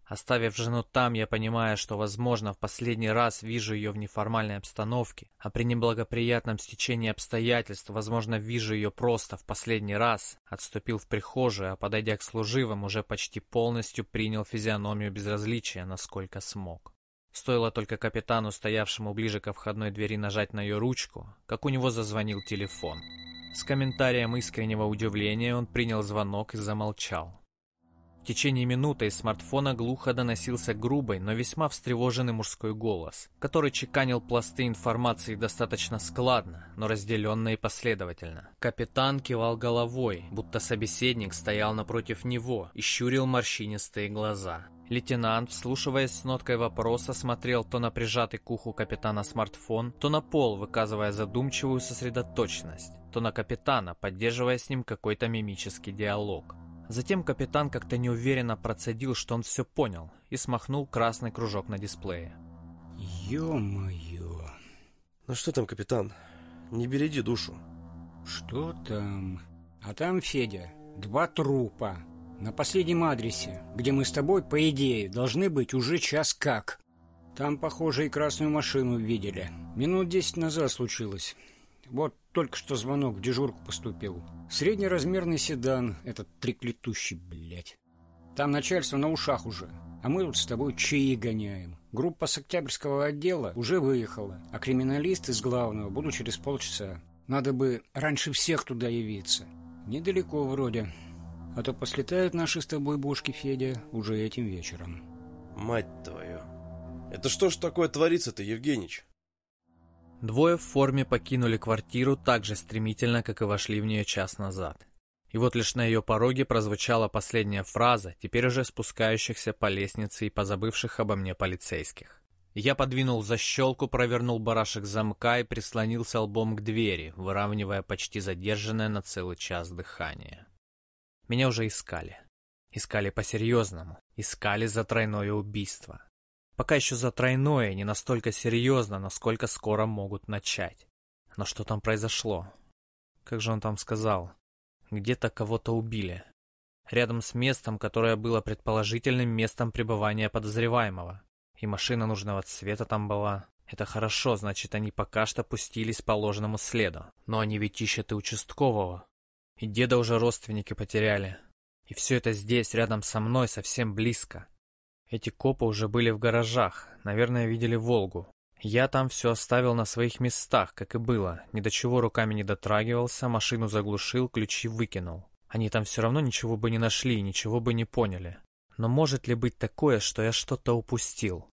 Оставив жену там, я понимаю, что, возможно, в последний раз вижу ее в неформальной обстановке, а при неблагоприятном стечении обстоятельств, возможно, вижу ее просто в последний раз, отступил в прихожую, а подойдя к служивым, уже почти полностью принял физиономию безразличия, насколько смог. Стоило только капитану, стоявшему ближе ко входной двери, нажать на ее ручку, как у него зазвонил телефон. С комментарием искреннего удивления он принял звонок и замолчал. В течение минуты из смартфона глухо доносился грубый, но весьма встревоженный мужской голос, который чеканил пласты информации достаточно складно, но разделенно и последовательно. Капитан кивал головой, будто собеседник стоял напротив него и щурил морщинистые глаза. Лейтенант, вслушиваясь с ноткой вопроса, смотрел то на прижатый к уху капитана смартфон, то на пол, выказывая задумчивую сосредоточенность, то на капитана, поддерживая с ним какой-то мимический диалог. Затем капитан как-то неуверенно процедил, что он все понял, и смахнул красный кружок на дисплее. Ё-моё. Ну что там, капитан? Не береди душу. Что там? А там, Федя, два трупа. На последнем адресе, где мы с тобой, по идее, должны быть уже час как. Там, похоже, и красную машину видели. Минут десять назад случилось. Вот только что звонок дежурку поступил. Среднеразмерный седан, этот треклетущий, блядь. Там начальство на ушах уже. А мы тут с тобой чаи гоняем. Группа с Октябрьского отдела уже выехала, а криминалисты из главного будут через полчаса. Надо бы раньше всех туда явиться. Недалеко вроде. А то послетают наши с тобой бошки, Федя, уже этим вечером. Мать твою. Это что ж такое творится-то, Евгеньевич? Двое в форме покинули квартиру так же стремительно, как и вошли в нее час назад. И вот лишь на ее пороге прозвучала последняя фраза, теперь уже спускающихся по лестнице и позабывших обо мне полицейских. Я подвинул защелку, провернул барашек замка и прислонился лбом к двери, выравнивая почти задержанное на целый час дыхание. Меня уже искали. Искали по-серьезному. Искали за тройное убийство. Пока еще за тройное, не настолько серьезно, насколько скоро могут начать. Но что там произошло? Как же он там сказал? Где-то кого-то убили. Рядом с местом, которое было предположительным местом пребывания подозреваемого. И машина нужного цвета там была. Это хорошо, значит, они пока что пустились по ложному следу. Но они ведь ищут и участкового. И деда уже родственники потеряли. И все это здесь, рядом со мной, совсем близко. Эти копы уже были в гаражах, наверное, видели «Волгу». Я там все оставил на своих местах, как и было, ни до чего руками не дотрагивался, машину заглушил, ключи выкинул. Они там все равно ничего бы не нашли, ничего бы не поняли. Но может ли быть такое, что я что-то упустил?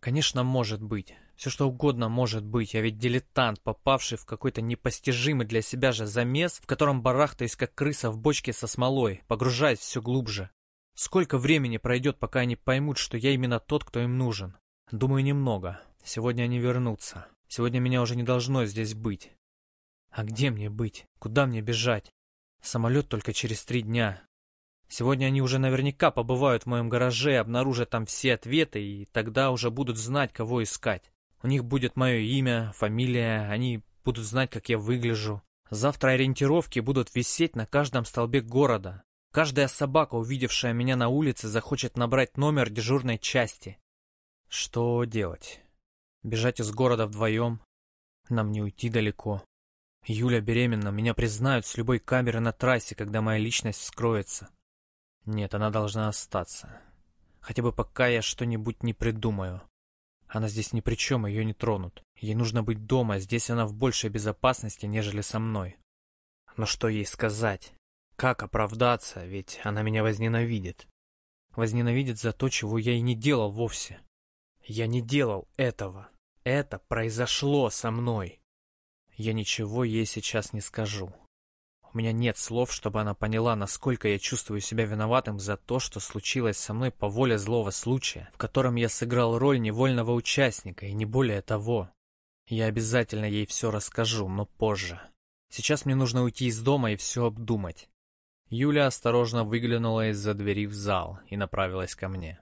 Конечно, может быть. Все что угодно может быть. Я ведь дилетант, попавший в какой-то непостижимый для себя же замес, в котором барахтаюсь, как крыса в бочке со смолой, погружаясь все глубже. Сколько времени пройдет, пока они поймут, что я именно тот, кто им нужен? Думаю, немного. Сегодня они вернутся. Сегодня меня уже не должно здесь быть. А где мне быть? Куда мне бежать? Самолет только через три дня. Сегодня они уже наверняка побывают в моем гараже, обнаружат там все ответы, и тогда уже будут знать, кого искать. У них будет мое имя, фамилия, они будут знать, как я выгляжу. Завтра ориентировки будут висеть на каждом столбе города. Каждая собака, увидевшая меня на улице, захочет набрать номер дежурной части. Что делать? Бежать из города вдвоем? Нам не уйти далеко. Юля беременна, меня признают с любой камеры на трассе, когда моя личность вскроется. Нет, она должна остаться. Хотя бы пока я что-нибудь не придумаю. Она здесь ни при чем, ее не тронут. Ей нужно быть дома, здесь она в большей безопасности, нежели со мной. Но что ей сказать? Как оправдаться, ведь она меня возненавидит. Возненавидит за то, чего я и не делал вовсе. Я не делал этого. Это произошло со мной. Я ничего ей сейчас не скажу. У меня нет слов, чтобы она поняла, насколько я чувствую себя виноватым за то, что случилось со мной по воле злого случая, в котором я сыграл роль невольного участника, и не более того. Я обязательно ей все расскажу, но позже. Сейчас мне нужно уйти из дома и все обдумать. Юля осторожно выглянула из-за двери в зал и направилась ко мне.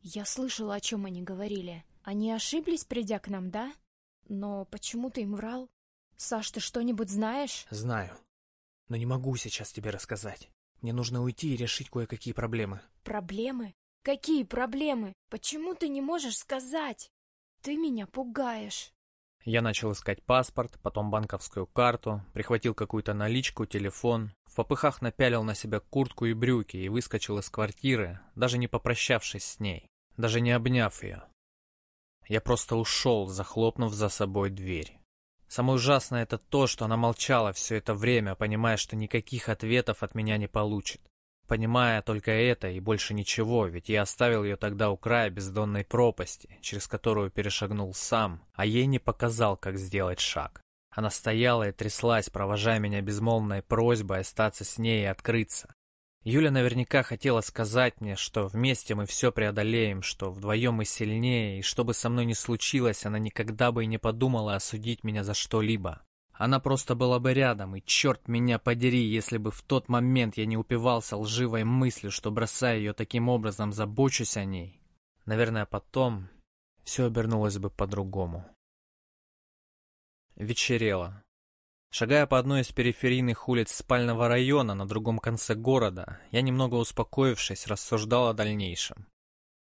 Я слышала, о чем они говорили. Они ошиблись, придя к нам, да? Но почему ты им врал? Саш, ты что-нибудь знаешь? Знаю. Но не могу сейчас тебе рассказать. Мне нужно уйти и решить кое-какие проблемы. Проблемы? Какие проблемы? Почему ты не можешь сказать? Ты меня пугаешь. Я начал искать паспорт, потом банковскую карту, прихватил какую-то наличку, телефон, в попыхах напялил на себя куртку и брюки и выскочил из квартиры, даже не попрощавшись с ней, даже не обняв ее. Я просто ушел, захлопнув за собой дверь. Самое ужасное это то, что она молчала все это время, понимая, что никаких ответов от меня не получит. Понимая только это и больше ничего, ведь я оставил ее тогда у края бездонной пропасти, через которую перешагнул сам, а ей не показал, как сделать шаг. Она стояла и тряслась, провожая меня безмолвной просьбой остаться с ней и открыться. Юля наверняка хотела сказать мне, что вместе мы все преодолеем, что вдвоем мы сильнее, и что бы со мной ни случилось, она никогда бы и не подумала осудить меня за что-либо. Она просто была бы рядом, и черт меня подери, если бы в тот момент я не упивался лживой мыслью, что бросая ее таким образом, забочусь о ней. Наверное, потом все обернулось бы по-другому. Вечерело. Шагая по одной из периферийных улиц спального района на другом конце города, я, немного успокоившись, рассуждал о дальнейшем.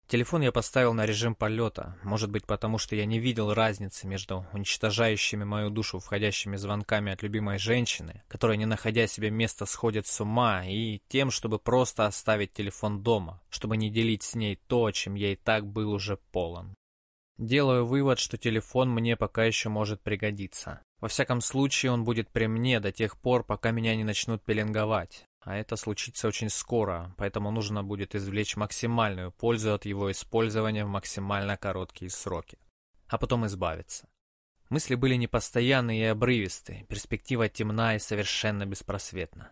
Телефон я поставил на режим полета, может быть потому, что я не видел разницы между уничтожающими мою душу входящими звонками от любимой женщины, которая, не находя себе места, сходит с ума, и тем, чтобы просто оставить телефон дома, чтобы не делить с ней то, чем я и так был уже полон. Делаю вывод, что телефон мне пока еще может пригодиться. Во всяком случае, он будет при мне до тех пор, пока меня не начнут пеленговать. А это случится очень скоро, поэтому нужно будет извлечь максимальную пользу от его использования в максимально короткие сроки. А потом избавиться. Мысли были непостоянные и обрывистые, перспектива темна и совершенно беспросветна.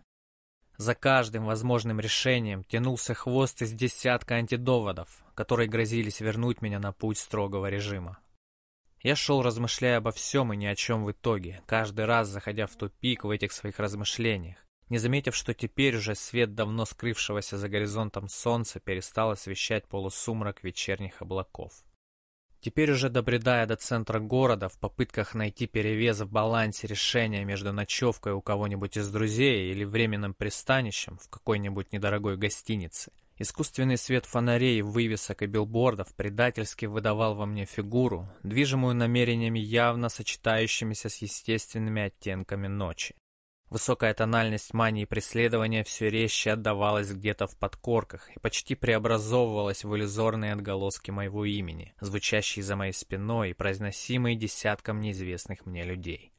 За каждым возможным решением тянулся хвост из десятка антидоводов, которые грозились вернуть меня на путь строгого режима. Я шел, размышляя обо всем и ни о чем в итоге, каждый раз заходя в тупик в этих своих размышлениях, не заметив, что теперь уже свет давно скрывшегося за горизонтом солнца перестал освещать полусумрак вечерних облаков. Теперь уже добредая до центра города в попытках найти перевес в балансе решения между ночевкой у кого-нибудь из друзей или временным пристанищем в какой-нибудь недорогой гостинице, Искусственный свет фонарей, вывесок и билбордов предательски выдавал во мне фигуру, движимую намерениями явно сочетающимися с естественными оттенками ночи. Высокая тональность мании преследования все резче отдавалась где-то в подкорках и почти преобразовывалась в иллюзорные отголоски моего имени, звучащие за моей спиной и произносимые десятком неизвестных мне людей.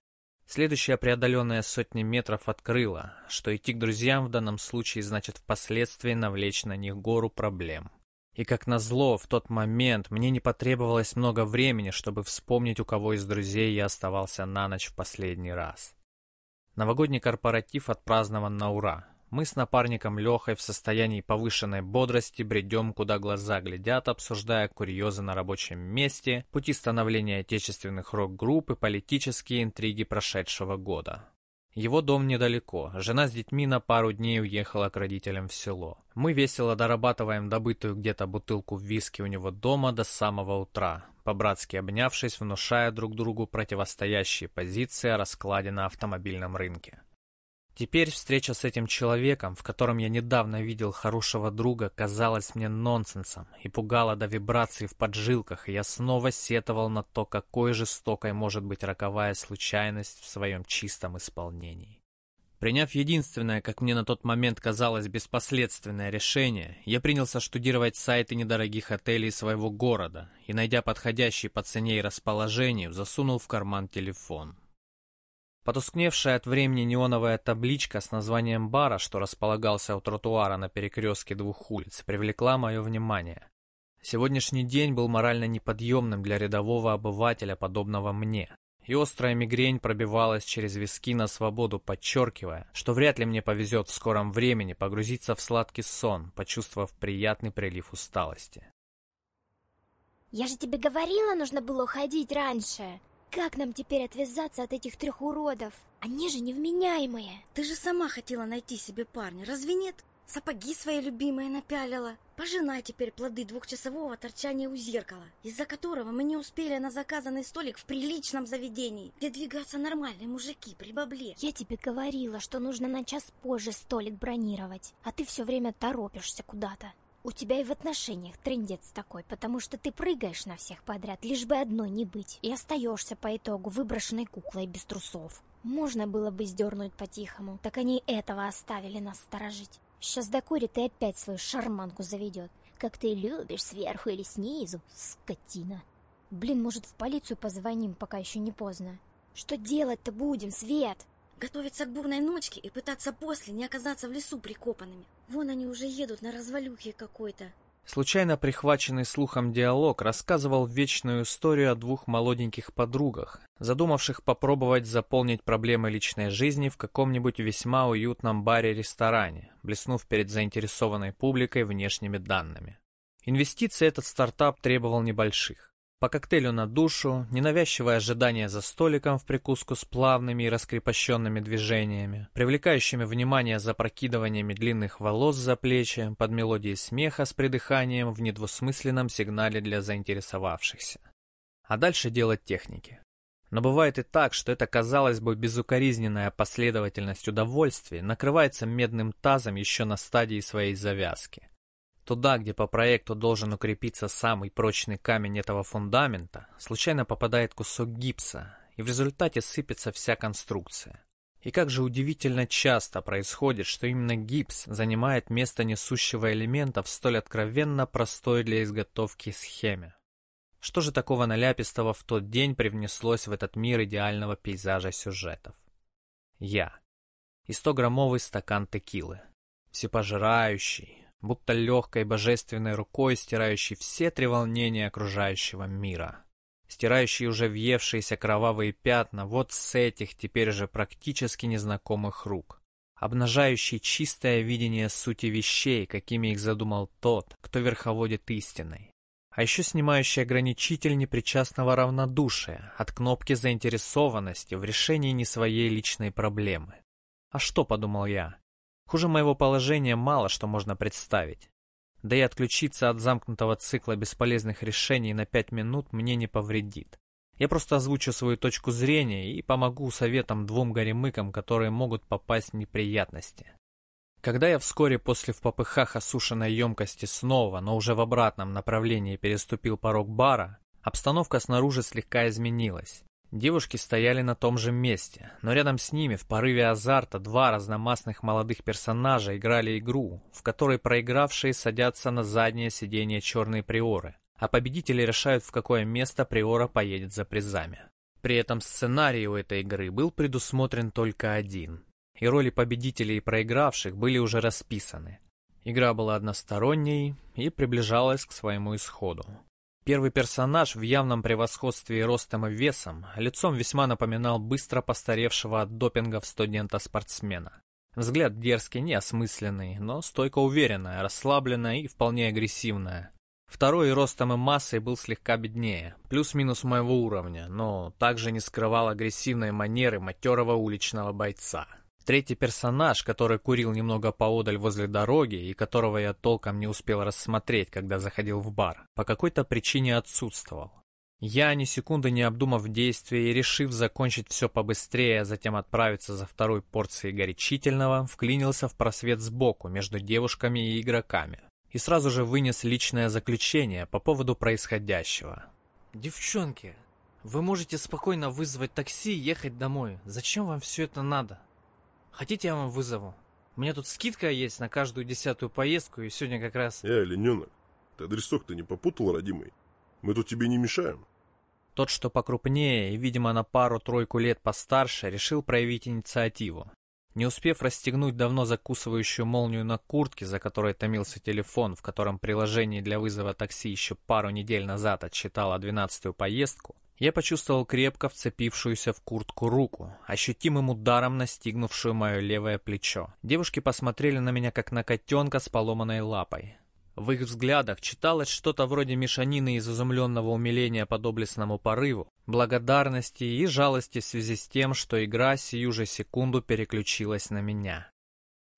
Следующая преодоленная сотни метров открыла, что идти к друзьям в данном случае значит впоследствии навлечь на них гору проблем. И как назло, в тот момент мне не потребовалось много времени, чтобы вспомнить, у кого из друзей я оставался на ночь в последний раз. Новогодний корпоратив отпразднован на ура. Мы с напарником Лехой в состоянии повышенной бодрости бредем, куда глаза глядят, обсуждая курьезы на рабочем месте, пути становления отечественных рок-групп и политические интриги прошедшего года. Его дом недалеко. Жена с детьми на пару дней уехала к родителям в село. Мы весело дорабатываем добытую где-то бутылку виски у него дома до самого утра, по-братски обнявшись, внушая друг другу противостоящие позиции о раскладе на автомобильном рынке. Теперь встреча с этим человеком, в котором я недавно видел хорошего друга, казалась мне нонсенсом и пугала до вибраций в поджилках, и я снова сетовал на то, какой жестокой может быть роковая случайность в своем чистом исполнении. Приняв единственное, как мне на тот момент казалось, беспоследственное решение, я принялся штудировать сайты недорогих отелей своего города и, найдя подходящий по цене и расположению, засунул в карман телефон. Потускневшая от времени неоновая табличка с названием бара, что располагался у тротуара на перекрестке двух улиц, привлекла мое внимание. Сегодняшний день был морально неподъемным для рядового обывателя, подобного мне и острая мигрень пробивалась через виски на свободу, подчеркивая, что вряд ли мне повезет в скором времени погрузиться в сладкий сон, почувствовав приятный прилив усталости. «Я же тебе говорила, нужно было уходить раньше!» Как нам теперь отвязаться от этих трех уродов? Они же невменяемые. Ты же сама хотела найти себе парня, разве нет? Сапоги свои любимые напялила. Пожинай теперь плоды двухчасового торчания у зеркала, из-за которого мы не успели на заказанный столик в приличном заведении, где двигаются нормальные мужики при бабле. Я тебе говорила, что нужно на час позже столик бронировать, а ты все время торопишься куда-то. У тебя и в отношениях трендец такой, потому что ты прыгаешь на всех подряд, лишь бы одной не быть, и остаешься по итогу выброшенной куклой без трусов. Можно было бы сдернуть по-тихому, так они этого оставили нас сторожить. Сейчас докурит и опять свою шарманку заведет. Как ты любишь, сверху или снизу, скотина. Блин, может, в полицию позвоним, пока еще не поздно. Что делать-то будем, Свет? Готовиться к бурной ночке и пытаться после не оказаться в лесу прикопанными. Вон они уже едут на развалюхе какой-то. Случайно прихваченный слухом диалог рассказывал вечную историю о двух молоденьких подругах, задумавших попробовать заполнить проблемы личной жизни в каком-нибудь весьма уютном баре-ресторане, блеснув перед заинтересованной публикой внешними данными. Инвестиции этот стартап требовал небольших. По коктейлю на душу, ненавязчивое ожидание за столиком в прикуску с плавными и раскрепощенными движениями, привлекающими внимание за прокидываниями длинных волос за плечи под мелодией смеха с придыханием в недвусмысленном сигнале для заинтересовавшихся. А дальше дело техники. Но бывает и так, что эта, казалось бы, безукоризненная последовательность удовольствий накрывается медным тазом еще на стадии своей завязки. Туда, где по проекту должен укрепиться самый прочный камень этого фундамента, случайно попадает кусок гипса, и в результате сыпется вся конструкция. И как же удивительно часто происходит, что именно гипс занимает место несущего элемента в столь откровенно простой для изготовки схеме. Что же такого наляпистого в тот день привнеслось в этот мир идеального пейзажа сюжетов? Я. И 100-граммовый стакан текилы. Всепожирающий, будто легкой божественной рукой, стирающей все треволнения окружающего мира. Стирающий уже въевшиеся кровавые пятна вот с этих теперь же практически незнакомых рук. Обнажающий чистое видение сути вещей, какими их задумал тот, кто верховодит истиной. А еще снимающий ограничитель непричастного равнодушия от кнопки заинтересованности в решении не своей личной проблемы. А что, подумал я, Хуже моего положения мало что можно представить. Да и отключиться от замкнутого цикла бесполезных решений на пять минут мне не повредит. Я просто озвучу свою точку зрения и помогу советам двум горемыкам, которые могут попасть в неприятности. Когда я вскоре после в попыхах осушенной емкости снова, но уже в обратном направлении переступил порог бара, обстановка снаружи слегка изменилась. Девушки стояли на том же месте, но рядом с ними в порыве азарта два разномастных молодых персонажа играли игру, в которой проигравшие садятся на заднее сиденье черной приоры, а победители решают, в какое место приора поедет за призами. При этом сценарий у этой игры был предусмотрен только один, и роли победителей и проигравших были уже расписаны. Игра была односторонней и приближалась к своему исходу. Первый персонаж в явном превосходстве ростом и весом, лицом весьма напоминал быстро постаревшего от допингов студента-спортсмена. Взгляд дерзкий, неосмысленный, но стойко уверенная, расслабленная и вполне агрессивная. Второй ростом и массой был слегка беднее, плюс-минус моего уровня, но также не скрывал агрессивной манеры матерого уличного бойца. Третий персонаж, который курил немного поодаль возле дороги и которого я толком не успел рассмотреть, когда заходил в бар, по какой-то причине отсутствовал. Я, ни секунды не обдумав действия и решив закончить все побыстрее, а затем отправиться за второй порцией горячительного, вклинился в просвет сбоку между девушками и игроками и сразу же вынес личное заключение по поводу происходящего. «Девчонки, вы можете спокойно вызвать такси и ехать домой. Зачем вам все это надо? Хотите, я вам вызову? У меня тут скидка есть на каждую десятую поездку, и сегодня как раз...» «Эй, олененок, ты адресок-то не попутал, родимый? Мы тут тебе не мешаем?» Тот, что покрупнее и, видимо, на пару-тройку лет постарше, решил проявить инициативу. Не успев расстегнуть давно закусывающую молнию на куртке, за которой томился телефон, в котором приложение для вызова такси еще пару недель назад отсчитало двенадцатую поездку, я почувствовал крепко вцепившуюся в куртку руку, ощутимым ударом настигнувшую мое левое плечо. Девушки посмотрели на меня, как на котенка с поломанной лапой. В их взглядах читалось что-то вроде мешанины из изумленного умиления по доблестному порыву, благодарности и жалости в связи с тем, что игра сию же секунду переключилась на меня.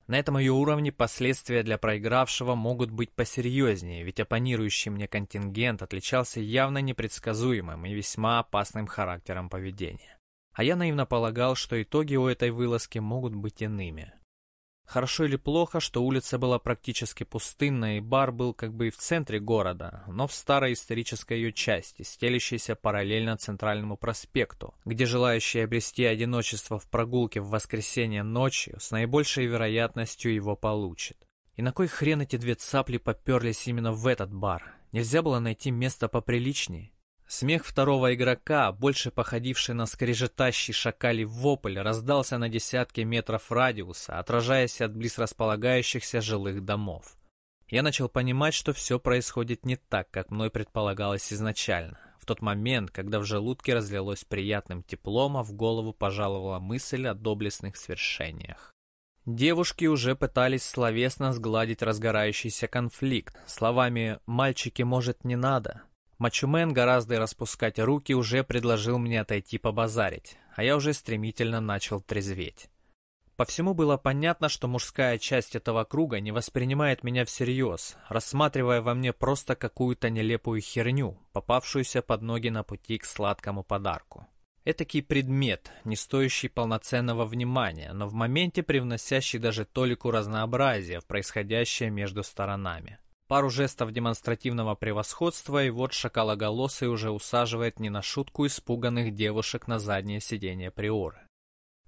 На этом ее уровне последствия для проигравшего могут быть посерьезнее, ведь оппонирующий мне контингент отличался явно непредсказуемым и весьма опасным характером поведения. А я наивно полагал, что итоги у этой вылазки могут быть иными. Хорошо или плохо, что улица была практически пустынная, и бар был как бы и в центре города, но в старой исторической ее части, стелящейся параллельно центральному проспекту, где желающие обрести одиночество в прогулке в воскресенье ночью с наибольшей вероятностью его получит. И на кой хрен эти две цапли поперлись именно в этот бар? Нельзя было найти место поприличнее? Смех второго игрока, больше походивший на скрежетащий шакалий вопль, раздался на десятки метров радиуса, отражаясь от близ располагающихся жилых домов. Я начал понимать, что все происходит не так, как мной предполагалось изначально. В тот момент, когда в желудке разлилось приятным теплом, а в голову пожаловала мысль о доблестных свершениях. Девушки уже пытались словесно сгладить разгорающийся конфликт, словами «мальчики, может, не надо», Мачумен, гораздо распускать руки, уже предложил мне отойти побазарить, а я уже стремительно начал трезветь. По всему было понятно, что мужская часть этого круга не воспринимает меня всерьез, рассматривая во мне просто какую-то нелепую херню, попавшуюся под ноги на пути к сладкому подарку. Этакий предмет, не стоящий полноценного внимания, но в моменте привносящий даже толику разнообразия в происходящее между сторонами. Пару жестов демонстративного превосходства, и вот шакалоголосый уже усаживает не на шутку испуганных девушек на заднее сиденье Приоры.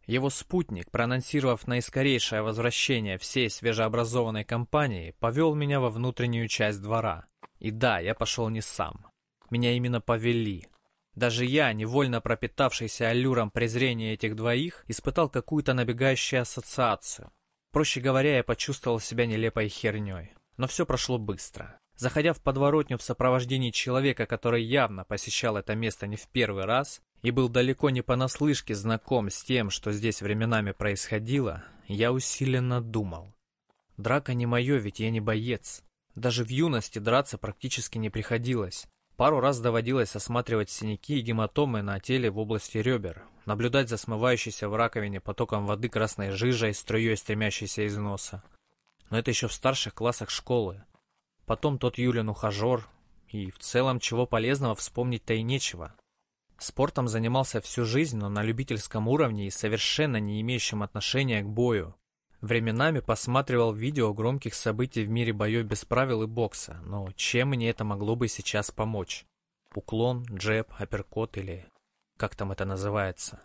Его спутник, проанонсировав наискорейшее возвращение всей свежеобразованной компании, повел меня во внутреннюю часть двора. И да, я пошел не сам. Меня именно повели. Даже я, невольно пропитавшийся аллюром презрения этих двоих, испытал какую-то набегающую ассоциацию. Проще говоря, я почувствовал себя нелепой херней. Но все прошло быстро. Заходя в подворотню в сопровождении человека, который явно посещал это место не в первый раз и был далеко не понаслышке знаком с тем, что здесь временами происходило, я усиленно думал. Драка не мое, ведь я не боец. Даже в юности драться практически не приходилось. Пару раз доводилось осматривать синяки и гематомы на теле в области ребер, наблюдать за смывающейся в раковине потоком воды красной жижей, струей стремящейся из носа но это еще в старших классах школы. Потом тот Юлин ухажер, и в целом чего полезного вспомнить-то и нечего. Спортом занимался всю жизнь, но на любительском уровне и совершенно не имеющем отношения к бою. Временами посматривал видео громких событий в мире боев без правил и бокса, но чем мне это могло бы сейчас помочь? Уклон, джеб, апперкот или как там это называется?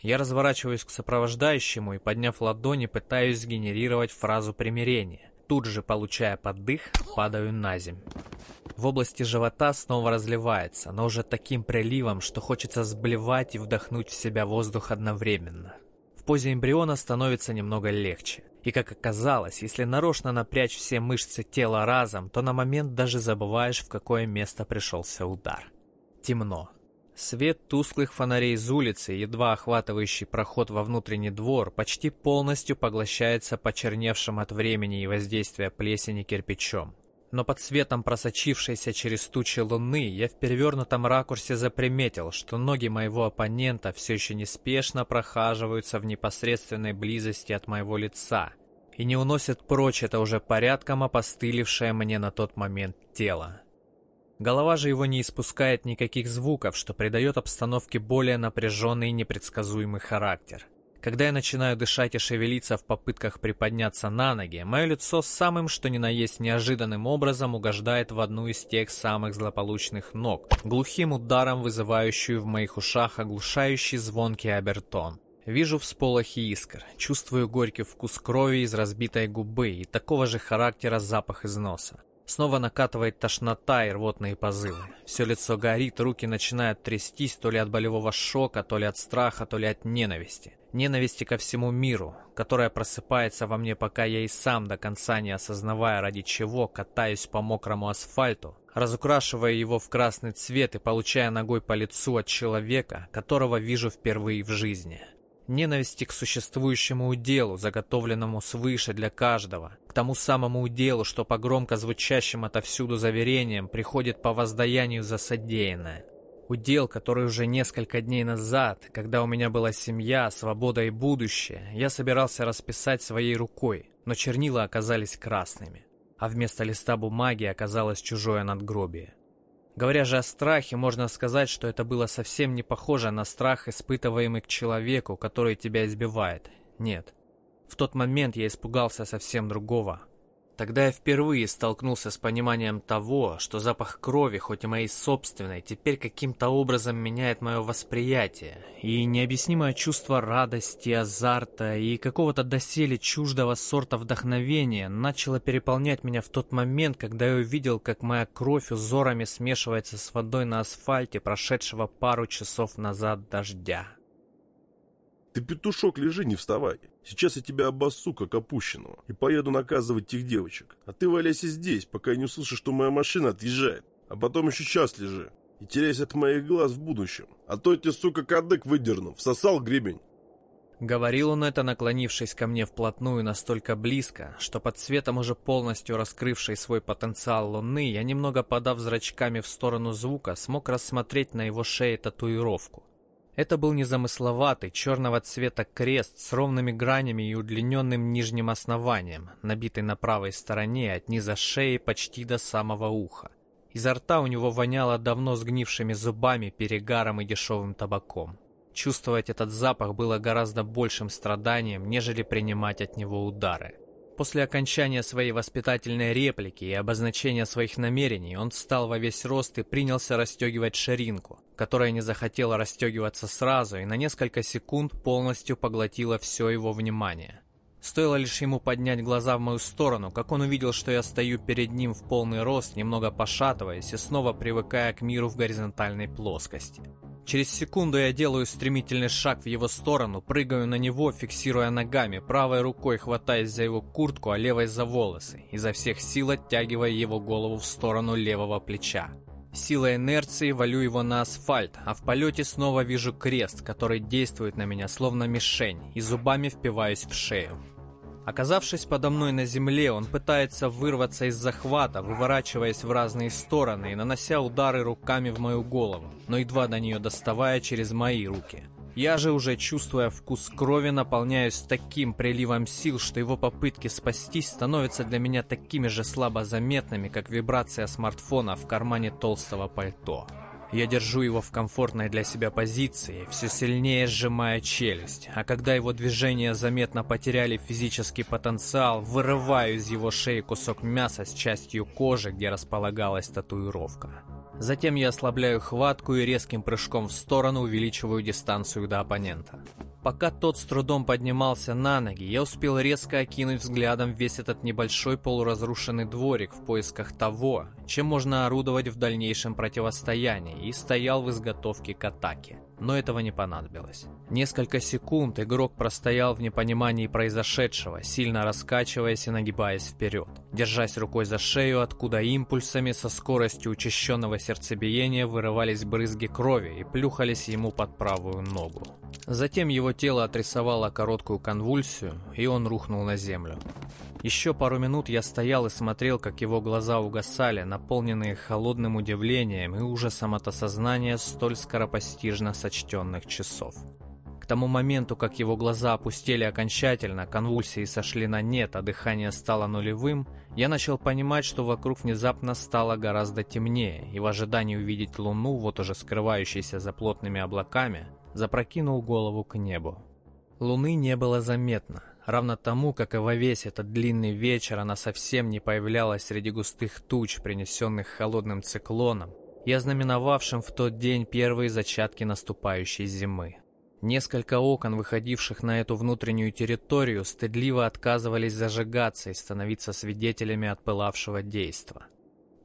Я разворачиваюсь к сопровождающему и, подняв ладони, пытаюсь сгенерировать фразу примирения. Тут же, получая поддых, падаю на землю. В области живота снова разливается, но уже таким приливом, что хочется сблевать и вдохнуть в себя воздух одновременно. В позе эмбриона становится немного легче. И как оказалось, если нарочно напрячь все мышцы тела разом, то на момент даже забываешь, в какое место пришелся удар. Темно. Свет тусклых фонарей с улицы, едва охватывающий проход во внутренний двор, почти полностью поглощается почерневшим от времени и воздействия плесени кирпичом. Но под светом просочившейся через тучи луны я в перевернутом ракурсе заприметил, что ноги моего оппонента все еще неспешно прохаживаются в непосредственной близости от моего лица и не уносят прочь это уже порядком опостылевшее мне на тот момент тело. Голова же его не испускает никаких звуков, что придает обстановке более напряженный и непредсказуемый характер. Когда я начинаю дышать и шевелиться в попытках приподняться на ноги, мое лицо самым что ни на есть неожиданным образом угождает в одну из тех самых злополучных ног, глухим ударом вызывающую в моих ушах оглушающий звонкий обертон. Вижу всполохи искр, чувствую горький вкус крови из разбитой губы и такого же характера запах из носа. Снова накатывает тошнота и рвотные позывы. Все лицо горит, руки начинают трястись то ли от болевого шока, то ли от страха, то ли от ненависти. Ненависти ко всему миру, которая просыпается во мне, пока я и сам до конца не осознавая, ради чего катаюсь по мокрому асфальту, разукрашивая его в красный цвет и получая ногой по лицу от человека, которого вижу впервые в жизни ненависти к существующему уделу, заготовленному свыше для каждого, к тому самому уделу, что по громко звучащим отовсюду заверениям приходит по воздаянию за содеянное. Удел, который уже несколько дней назад, когда у меня была семья, свобода и будущее, я собирался расписать своей рукой, но чернила оказались красными, а вместо листа бумаги оказалось чужое надгробие. Говоря же о страхе, можно сказать, что это было совсем не похоже на страх, испытываемый к человеку, который тебя избивает. Нет. В тот момент я испугался совсем другого. Тогда я впервые столкнулся с пониманием того, что запах крови, хоть и моей собственной, теперь каким-то образом меняет мое восприятие, и необъяснимое чувство радости, азарта и какого-то доселе чуждого сорта вдохновения начало переполнять меня в тот момент, когда я увидел, как моя кровь узорами смешивается с водой на асфальте, прошедшего пару часов назад дождя. Ты, петушок, лежи, не вставай. Сейчас я тебя обоссу, как опущенного, и поеду наказывать тех девочек. А ты валяйся здесь, пока я не услышу, что моя машина отъезжает. А потом еще час лежи. И теряйся от моих глаз в будущем. А то я тебе, сука, кадык выдерну. Всосал гребень. Говорил он это, наклонившись ко мне вплотную настолько близко, что под светом уже полностью раскрывшей свой потенциал луны, я немного подав зрачками в сторону звука, смог рассмотреть на его шее татуировку. Это был незамысловатый, черного цвета крест с ровными гранями и удлиненным нижним основанием, набитый на правой стороне от низа шеи почти до самого уха. Изо рта у него воняло давно сгнившими зубами, перегаром и дешевым табаком. Чувствовать этот запах было гораздо большим страданием, нежели принимать от него удары. После окончания своей воспитательной реплики и обозначения своих намерений он встал во весь рост и принялся расстегивать ширинку, которая не захотела расстегиваться сразу и на несколько секунд полностью поглотила все его внимание. Стоило лишь ему поднять глаза в мою сторону, как он увидел, что я стою перед ним в полный рост, немного пошатываясь и снова привыкая к миру в горизонтальной плоскости. Через секунду я делаю стремительный шаг в его сторону, прыгаю на него, фиксируя ногами, правой рукой хватаясь за его куртку, а левой за волосы, изо всех сил оттягивая его голову в сторону левого плеча. Силой инерции валю его на асфальт, а в полете снова вижу крест, который действует на меня словно мишень, и зубами впиваюсь в шею. Оказавшись подо мной на земле, он пытается вырваться из захвата, выворачиваясь в разные стороны и нанося удары руками в мою голову, но едва до нее доставая через мои руки. Я же уже чувствуя вкус крови, наполняюсь таким приливом сил, что его попытки спастись становятся для меня такими же слабо заметными, как вибрация смартфона в кармане толстого пальто. Я держу его в комфортной для себя позиции, все сильнее сжимая челюсть, а когда его движения заметно потеряли физический потенциал, вырываю из его шеи кусок мяса с частью кожи, где располагалась татуировка. Затем я ослабляю хватку и резким прыжком в сторону увеличиваю дистанцию до оппонента. Пока тот с трудом поднимался на ноги, я успел резко окинуть взглядом весь этот небольшой полуразрушенный дворик в поисках того, чем можно орудовать в дальнейшем противостоянии, и стоял в изготовке к атаке но этого не понадобилось. Несколько секунд игрок простоял в непонимании произошедшего, сильно раскачиваясь и нагибаясь вперед, держась рукой за шею, откуда импульсами со скоростью учащенного сердцебиения вырывались брызги крови и плюхались ему под правую ногу. Затем его тело отрисовало короткую конвульсию, и он рухнул на землю. Еще пару минут я стоял и смотрел, как его глаза угасали, наполненные холодным удивлением и ужасом от осознания столь скоропостижно сочтенных часов. К тому моменту, как его глаза опустили окончательно, конвульсии сошли на нет, а дыхание стало нулевым, я начал понимать, что вокруг внезапно стало гораздо темнее, и в ожидании увидеть луну, вот уже скрывающейся за плотными облаками, запрокинул голову к небу. Луны не было заметно, равно тому, как и во весь этот длинный вечер она совсем не появлялась среди густых туч, принесенных холодным циклоном, и ознаменовавшим в тот день первые зачатки наступающей зимы. Несколько окон, выходивших на эту внутреннюю территорию, стыдливо отказывались зажигаться и становиться свидетелями отпылавшего действа.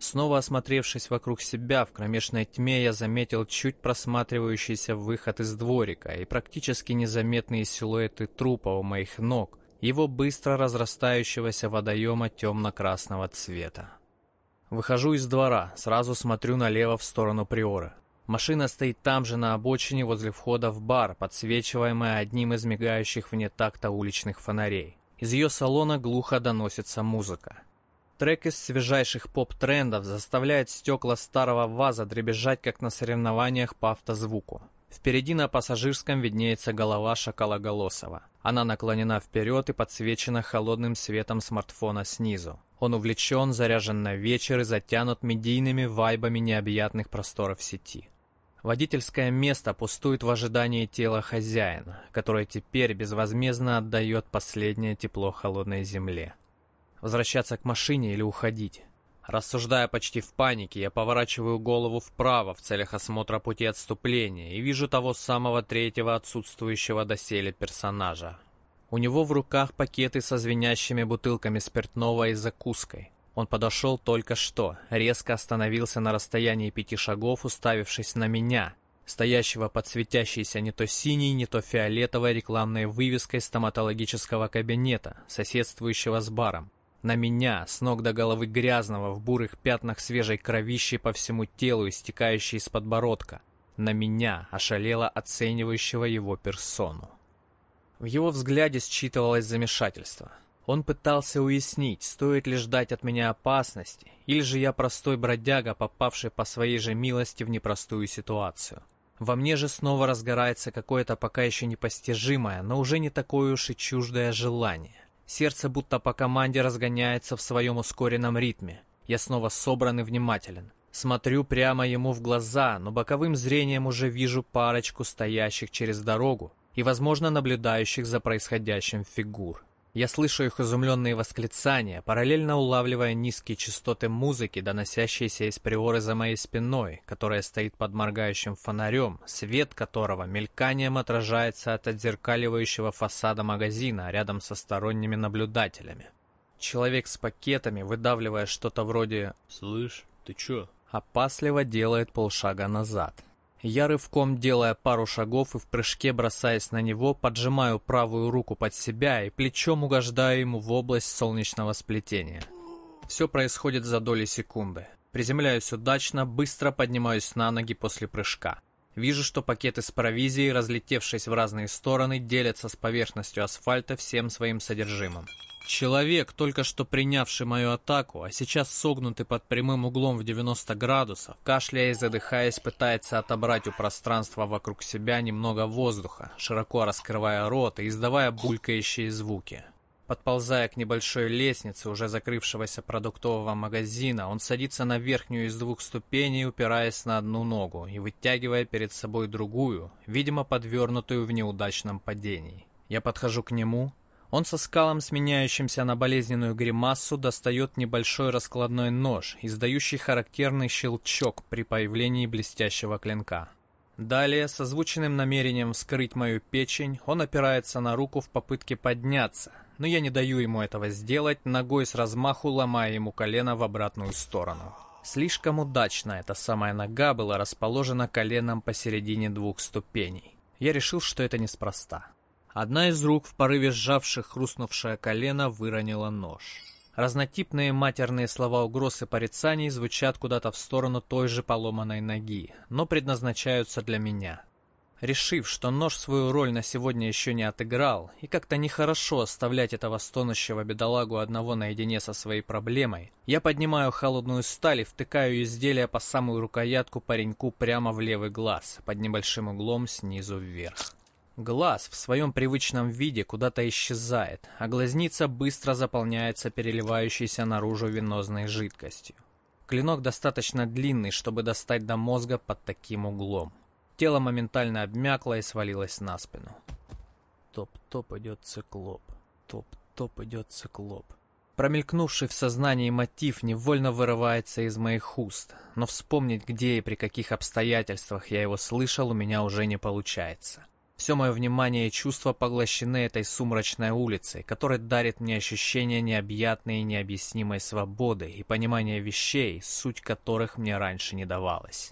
Снова осмотревшись вокруг себя, в кромешной тьме я заметил чуть просматривающийся выход из дворика и практически незаметные силуэты трупа у моих ног, его быстро разрастающегося водоема темно-красного цвета. Выхожу из двора, сразу смотрю налево в сторону Приора. Машина стоит там же на обочине возле входа в бар, подсвечиваемая одним из мигающих вне такта уличных фонарей. Из ее салона глухо доносится музыка. Трек из свежайших поп-трендов заставляет стекла старого ваза дребезжать, как на соревнованиях по автозвуку. Впереди на пассажирском виднеется голова Шакалоголосова. Она наклонена вперед и подсвечена холодным светом смартфона снизу. Он увлечен, заряжен на вечер и затянут медийными вайбами необъятных просторов сети. Водительское место пустует в ожидании тела хозяина, которое теперь безвозмездно отдает последнее тепло холодной земле. Возвращаться к машине или уходить? Рассуждая почти в панике, я поворачиваю голову вправо в целях осмотра пути отступления и вижу того самого третьего отсутствующего доселе персонажа. У него в руках пакеты со звенящими бутылками спиртного и закуской. Он подошел только что, резко остановился на расстоянии пяти шагов, уставившись на меня, стоящего под светящейся не то синей, не то фиолетовой рекламной вывеской стоматологического кабинета, соседствующего с баром. На меня, с ног до головы грязного, в бурых пятнах свежей кровищи по всему телу, истекающей из подбородка. На меня, ошалело оценивающего его персону. В его взгляде считывалось замешательство. Он пытался уяснить, стоит ли ждать от меня опасности, или же я простой бродяга, попавший по своей же милости в непростую ситуацию. Во мне же снова разгорается какое-то пока еще непостижимое, но уже не такое уж и чуждое желание. Сердце будто по команде разгоняется в своем ускоренном ритме. Я снова собран и внимателен. Смотрю прямо ему в глаза, но боковым зрением уже вижу парочку стоящих через дорогу и, возможно, наблюдающих за происходящим фигур. Я слышу их изумленные восклицания, параллельно улавливая низкие частоты музыки, доносящиеся из приоры за моей спиной, которая стоит под моргающим фонарем, свет которого мельканием отражается от отзеркаливающего фасада магазина рядом со сторонними наблюдателями. Человек с пакетами, выдавливая что-то вроде «Слышь, ты чё?» опасливо делает полшага назад. Я рывком, делая пару шагов и в прыжке бросаясь на него, поджимаю правую руку под себя и плечом угождаю ему в область солнечного сплетения. Все происходит за доли секунды. Приземляюсь удачно, быстро поднимаюсь на ноги после прыжка. Вижу, что пакеты с провизией, разлетевшись в разные стороны, делятся с поверхностью асфальта всем своим содержимым. Человек, только что принявший мою атаку, а сейчас согнутый под прямым углом в 90 градусов, кашляя и задыхаясь, пытается отобрать у пространства вокруг себя немного воздуха, широко раскрывая рот и издавая булькающие звуки. Подползая к небольшой лестнице уже закрывшегося продуктового магазина, он садится на верхнюю из двух ступеней, упираясь на одну ногу и вытягивая перед собой другую, видимо, подвернутую в неудачном падении. Я подхожу к нему, он со скалом, сменяющимся на болезненную гримасу, достает небольшой раскладной нож, издающий характерный щелчок при появлении блестящего клинка. Далее, с озвученным намерением вскрыть мою печень, он опирается на руку в попытке подняться, но я не даю ему этого сделать, ногой с размаху ломая ему колено в обратную сторону. Слишком удачно эта самая нога была расположена коленом посередине двух ступеней. Я решил, что это неспроста. Одна из рук, в порыве сжавших хрустнувшее колено, выронила нож. Разнотипные матерные слова угроз и порицаний звучат куда-то в сторону той же поломанной ноги, но предназначаются для меня. Решив, что нож свою роль на сегодня еще не отыграл, и как-то нехорошо оставлять этого стонущего бедолагу одного наедине со своей проблемой, я поднимаю холодную сталь и втыкаю изделие по самую рукоятку пареньку прямо в левый глаз, под небольшим углом снизу вверх. Глаз в своем привычном виде куда-то исчезает, а глазница быстро заполняется переливающейся наружу венозной жидкостью. Клинок достаточно длинный, чтобы достать до мозга под таким углом. Тело моментально обмякло и свалилось на спину. Топ-топ идет циклоп. Топ-топ идет циклоп. Промелькнувший в сознании мотив невольно вырывается из моих уст, но вспомнить, где и при каких обстоятельствах я его слышал, у меня уже не получается. Все мое внимание и чувства поглощены этой сумрачной улицей, которая дарит мне ощущение необъятной и необъяснимой свободы и понимания вещей, суть которых мне раньше не давалась.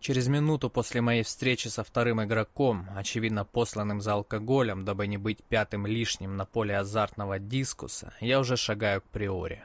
Через минуту после моей встречи со вторым игроком, очевидно посланным за алкоголем, дабы не быть пятым лишним на поле азартного дискуса, я уже шагаю к приоре.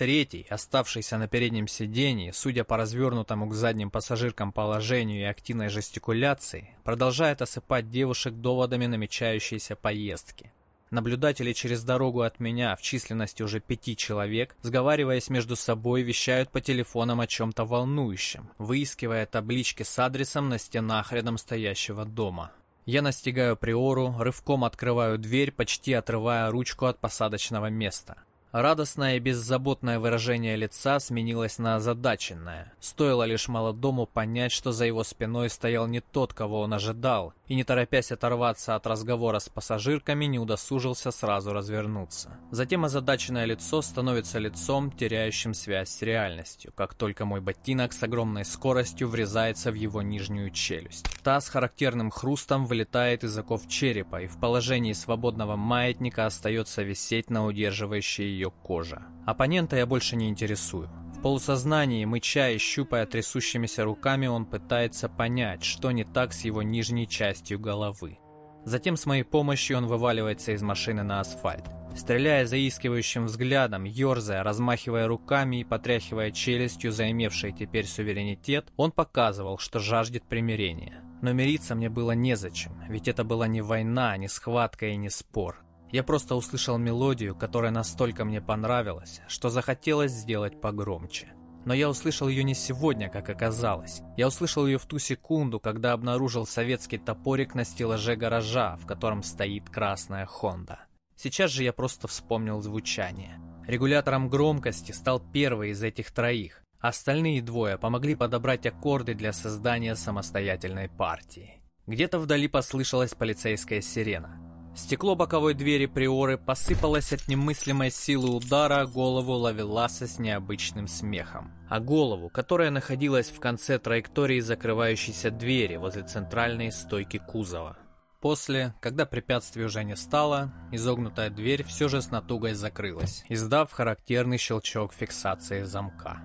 Третий, оставшийся на переднем сидении, судя по развернутому к задним пассажиркам положению и активной жестикуляции, продолжает осыпать девушек доводами намечающейся поездки. Наблюдатели через дорогу от меня в численности уже пяти человек, сговариваясь между собой, вещают по телефонам о чем-то волнующем, выискивая таблички с адресом на стенах рядом стоящего дома. Я настигаю Приору, рывком открываю дверь, почти отрывая ручку от посадочного места. Радостное и беззаботное выражение лица сменилось на озадаченное. Стоило лишь молодому понять, что за его спиной стоял не тот, кого он ожидал, и не торопясь оторваться от разговора с пассажирками, не удосужился сразу развернуться. Затем озадаченное лицо становится лицом, теряющим связь с реальностью, как только мой ботинок с огромной скоростью врезается в его нижнюю челюсть. Та с характерным хрустом вылетает из оков черепа и в положении свободного маятника остается висеть на удерживающей ее кожа. Оппонента я больше не интересую. В полусознании, мыча и щупая трясущимися руками, он пытается понять, что не так с его нижней частью головы. Затем с моей помощью он вываливается из машины на асфальт. Стреляя заискивающим взглядом, ерзая, размахивая руками и потряхивая челюстью, заимевшей теперь суверенитет, он показывал, что жаждет примирения. Но мириться мне было незачем, ведь это была не война, не схватка и не спор. Я просто услышал мелодию, которая настолько мне понравилась, что захотелось сделать погромче. Но я услышал ее не сегодня, как оказалось. Я услышал ее в ту секунду, когда обнаружил советский топорик на стеллаже гаража, в котором стоит красная Хонда. Сейчас же я просто вспомнил звучание. Регулятором громкости стал первый из этих троих. Остальные двое помогли подобрать аккорды для создания самостоятельной партии. Где-то вдали послышалась полицейская сирена. Стекло боковой двери приоры посыпалось от немыслимой силы удара, голову Лавеласа с необычным смехом. А голову, которая находилась в конце траектории закрывающейся двери возле центральной стойки кузова. После, когда препятствий уже не стало, изогнутая дверь все же с натугой закрылась, издав характерный щелчок фиксации замка.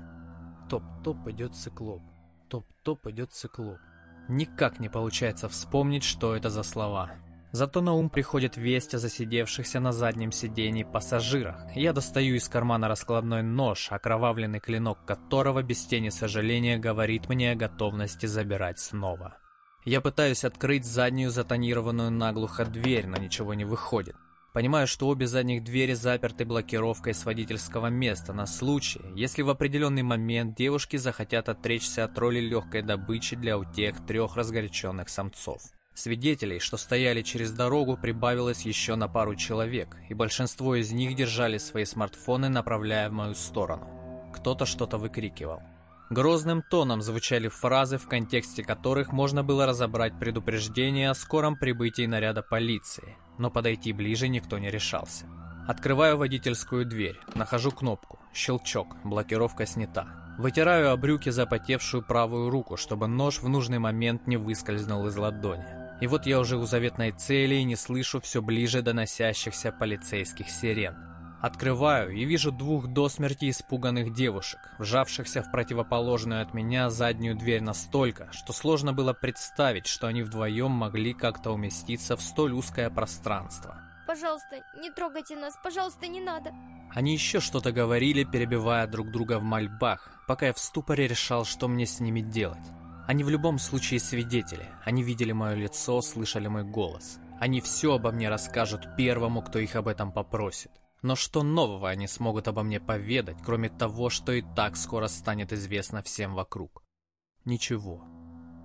Топ-топ идет циклоп. Топ-топ идет циклоп. Никак не получается вспомнить, что это за слова. Зато на ум приходит весть о засидевшихся на заднем сидении пассажирах. Я достаю из кармана раскладной нож, окровавленный клинок которого без тени сожаления говорит мне о готовности забирать снова. Я пытаюсь открыть заднюю затонированную наглухо дверь, но ничего не выходит. Понимаю, что обе задних двери заперты блокировкой с водительского места на случай, если в определенный момент девушки захотят отречься от роли легкой добычи для утех трех разгоряченных самцов. Свидетелей, что стояли через дорогу, прибавилось еще на пару человек, и большинство из них держали свои смартфоны, направляя в мою сторону. Кто-то что-то выкрикивал. Грозным тоном звучали фразы, в контексте которых можно было разобрать предупреждение о скором прибытии наряда полиции, но подойти ближе никто не решался. Открываю водительскую дверь, нахожу кнопку, щелчок, блокировка снята. Вытираю о брюки запотевшую правую руку, чтобы нож в нужный момент не выскользнул из ладони. И вот я уже у заветной цели и не слышу все ближе доносящихся полицейских сирен. Открываю и вижу двух до смерти испуганных девушек, вжавшихся в противоположную от меня заднюю дверь настолько, что сложно было представить, что они вдвоем могли как-то уместиться в столь узкое пространство. Пожалуйста, не трогайте нас, пожалуйста, не надо. Они еще что-то говорили, перебивая друг друга в мольбах, пока я в ступоре решал, что мне с ними делать. Они в любом случае свидетели. Они видели мое лицо, слышали мой голос. Они все обо мне расскажут первому, кто их об этом попросит. Но что нового они смогут обо мне поведать, кроме того, что и так скоро станет известно всем вокруг? Ничего.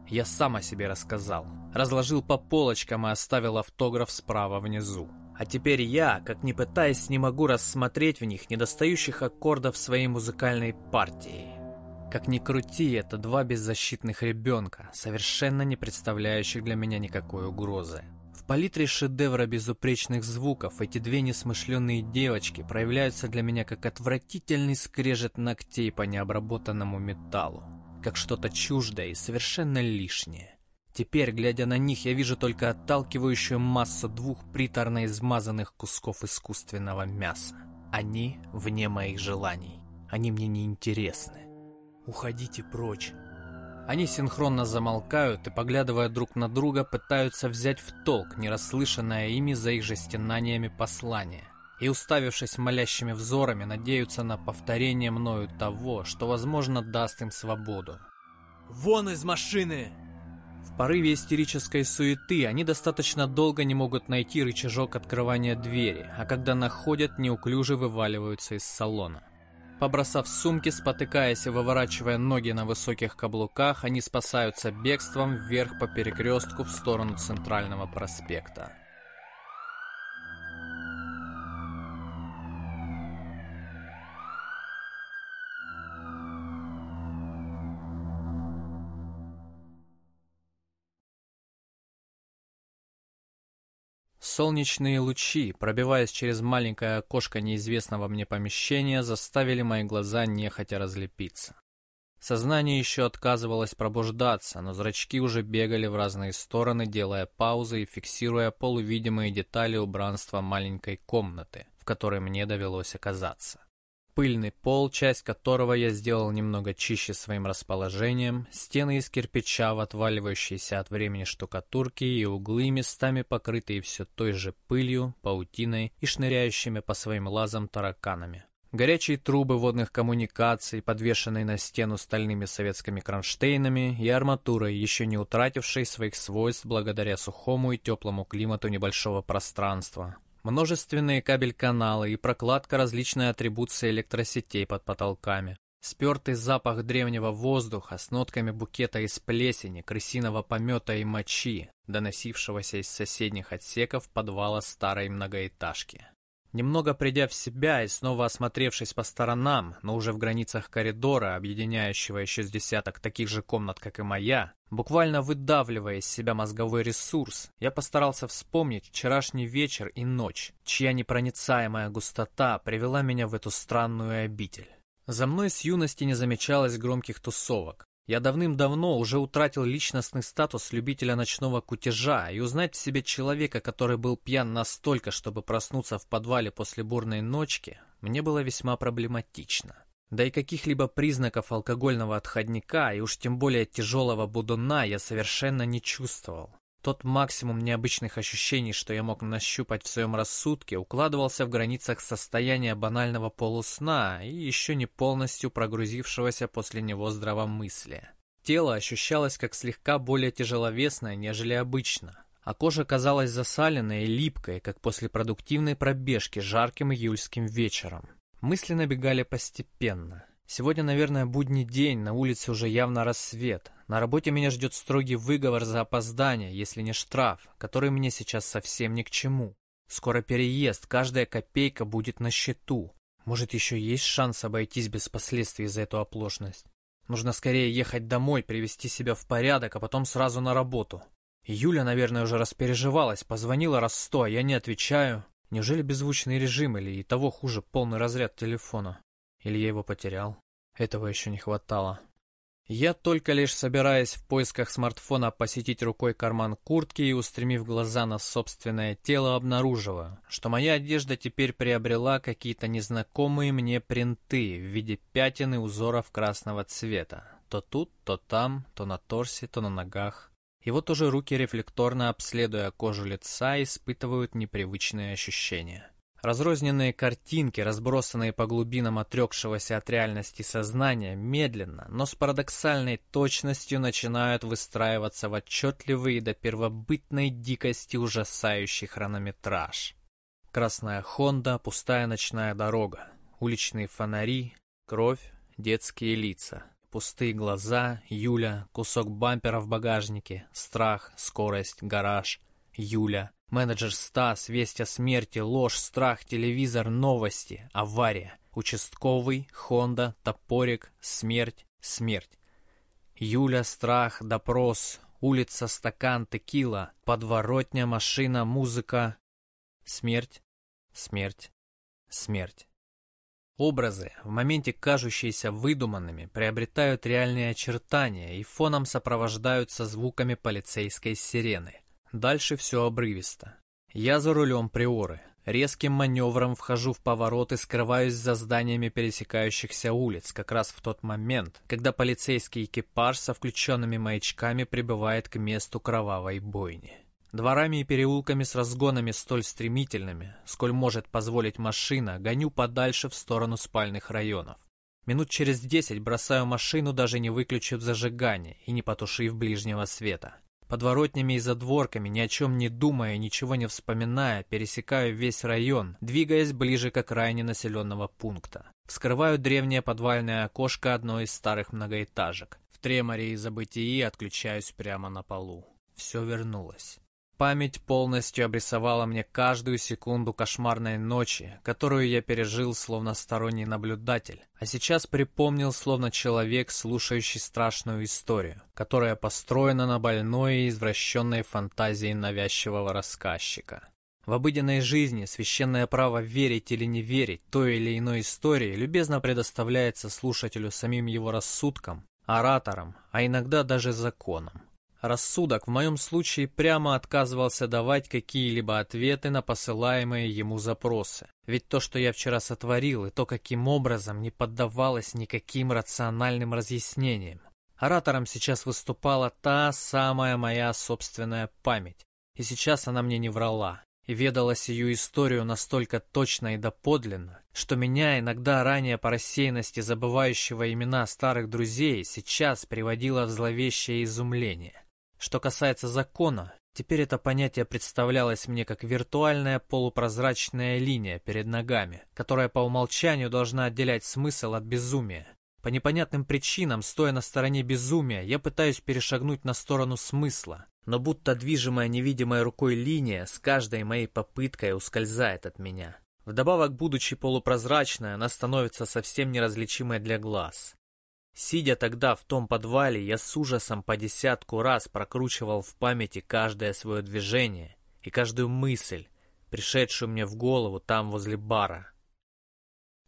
Я сам о себе рассказал. Разложил по полочкам и оставил автограф справа внизу. А теперь я, как ни пытаясь, не могу рассмотреть в них недостающих аккордов своей музыкальной партии. Как ни крути, это два беззащитных ребенка, совершенно не представляющих для меня никакой угрозы. В палитре шедевра безупречных звуков эти две несмышленные девочки проявляются для меня как отвратительный скрежет ногтей по необработанному металлу, как что-то чуждое и совершенно лишнее. Теперь, глядя на них, я вижу только отталкивающую массу двух приторно измазанных кусков искусственного мяса. Они вне моих желаний. Они мне не интересны. Уходите прочь. Они синхронно замолкают и, поглядывая друг на друга, пытаются взять в толк нерасслышанное ими за их жестянаниями послание. И, уставившись молящими взорами, надеются на повторение мною того, что, возможно, даст им свободу. «Вон из машины!» В порыве истерической суеты они достаточно долго не могут найти рычажок открывания двери, а когда находят, неуклюже вываливаются из салона. Побросав сумки, спотыкаясь и выворачивая ноги на высоких каблуках, они спасаются бегством вверх по перекрестку в сторону центрального проспекта. Солнечные лучи, пробиваясь через маленькое окошко неизвестного мне помещения, заставили мои глаза нехотя разлепиться. Сознание еще отказывалось пробуждаться, но зрачки уже бегали в разные стороны, делая паузы и фиксируя полувидимые детали убранства маленькой комнаты, в которой мне довелось оказаться. Пыльный пол, часть которого я сделал немного чище своим расположением, стены из кирпича, отваливающиеся от времени штукатурки и углы, местами покрытые все той же пылью, паутиной и шныряющими по своим лазам тараканами. Горячие трубы водных коммуникаций, подвешенные на стену стальными советскими кронштейнами и арматурой, еще не утратившей своих свойств благодаря сухому и теплому климату небольшого пространства, Множественные кабель-каналы и прокладка различной атрибуции электросетей под потолками. Спертый запах древнего воздуха с нотками букета из плесени, крысиного помета и мочи, доносившегося из соседних отсеков подвала старой многоэтажки. Немного придя в себя и снова осмотревшись по сторонам, но уже в границах коридора, объединяющего еще с десяток таких же комнат, как и моя, буквально выдавливая из себя мозговой ресурс, я постарался вспомнить вчерашний вечер и ночь, чья непроницаемая густота привела меня в эту странную обитель. За мной с юности не замечалось громких тусовок, я давным-давно уже утратил личностный статус любителя ночного кутежа, и узнать в себе человека, который был пьян настолько, чтобы проснуться в подвале после бурной ночки, мне было весьма проблематично. Да и каких-либо признаков алкогольного отходника, и уж тем более тяжелого будуна, я совершенно не чувствовал. Тот максимум необычных ощущений, что я мог нащупать в своем рассудке, укладывался в границах состояния банального полусна и еще не полностью прогрузившегося после него здравомыслия. Тело ощущалось как слегка более тяжеловесное, нежели обычно, а кожа казалась засаленной и липкой, как после продуктивной пробежки жарким июльским вечером. Мысли набегали постепенно. Сегодня, наверное, будний день, на улице уже явно рассвет. На работе меня ждет строгий выговор за опоздание, если не штраф, который мне сейчас совсем ни к чему. Скоро переезд, каждая копейка будет на счету. Может, еще есть шанс обойтись без последствий за эту оплошность. Нужно скорее ехать домой, привести себя в порядок, а потом сразу на работу. Юля, наверное, уже распереживалась, позвонила раз сто, а я не отвечаю. Неужели беззвучный режим или и того хуже полный разряд телефона? Или я его потерял? Этого еще не хватало. Я только лишь собираясь в поисках смартфона посетить рукой карман куртки и устремив глаза на собственное тело, обнаруживаю, что моя одежда теперь приобрела какие-то незнакомые мне принты в виде пятен и узоров красного цвета. То тут, то там, то на торсе, то на ногах. И вот уже руки рефлекторно обследуя кожу лица, испытывают непривычные ощущения. Разрозненные картинки, разбросанные по глубинам отрекшегося от реальности сознания, медленно, но с парадоксальной точностью начинают выстраиваться в отчетливый и до первобытной дикости ужасающий хронометраж. Красная Хонда, пустая ночная дорога, уличные фонари, кровь, детские лица. пустые глаза, Юля, кусок бампера в багажнике, страх, скорость, гараж, Юля, менеджер Стас, весть о смерти, ложь, страх, телевизор, новости, авария, участковый, Хонда, топорик, смерть, смерть. Юля, страх, допрос, улица, стакан, текила, подворотня, машина, музыка, смерть, смерть, смерть. Образы, в моменте кажущиеся выдуманными, приобретают реальные очертания и фоном сопровождаются звуками полицейской сирены. Дальше все обрывисто. Я за рулем приоры. Резким маневром вхожу в поворот и скрываюсь за зданиями пересекающихся улиц, как раз в тот момент, когда полицейский экипаж со включенными маячками прибывает к месту кровавой бойни. Дворами и переулками с разгонами столь стремительными, сколь может позволить машина, гоню подальше в сторону спальных районов. Минут через десять бросаю машину, даже не выключив зажигание и не потушив ближнего света. Подворотнями и задворками, ни о чем не думая, ничего не вспоминая, пересекаю весь район, двигаясь ближе к окраине населенного пункта. Вскрываю древнее подвальное окошко одной из старых многоэтажек. В треморе и забытии отключаюсь прямо на полу. Все вернулось. Память полностью обрисовала мне каждую секунду кошмарной ночи, которую я пережил словно сторонний наблюдатель, а сейчас припомнил словно человек, слушающий страшную историю, которая построена на больной и извращенной фантазии навязчивого рассказчика. В обыденной жизни священное право верить или не верить той или иной истории любезно предоставляется слушателю самим его рассудком, оратором, а иногда даже законом. Рассудок в моем случае прямо отказывался давать какие-либо ответы на посылаемые ему запросы. Ведь то, что я вчера сотворил, и то, каким образом, не поддавалось никаким рациональным разъяснениям. Оратором сейчас выступала та самая моя собственная память. И сейчас она мне не врала. И ведала сию историю настолько точно и доподлинно, что меня, иногда ранее по рассеянности забывающего имена старых друзей, сейчас приводило в зловещее изумление. Что касается закона, теперь это понятие представлялось мне как виртуальная полупрозрачная линия перед ногами, которая по умолчанию должна отделять смысл от безумия. По непонятным причинам, стоя на стороне безумия, я пытаюсь перешагнуть на сторону смысла, но будто движимая невидимой рукой линия с каждой моей попыткой ускользает от меня. Вдобавок, будучи полупрозрачной, она становится совсем неразличимой для глаз. Сидя тогда в том подвале, я с ужасом по десятку раз прокручивал в памяти каждое свое движение и каждую мысль, пришедшую мне в голову там возле бара.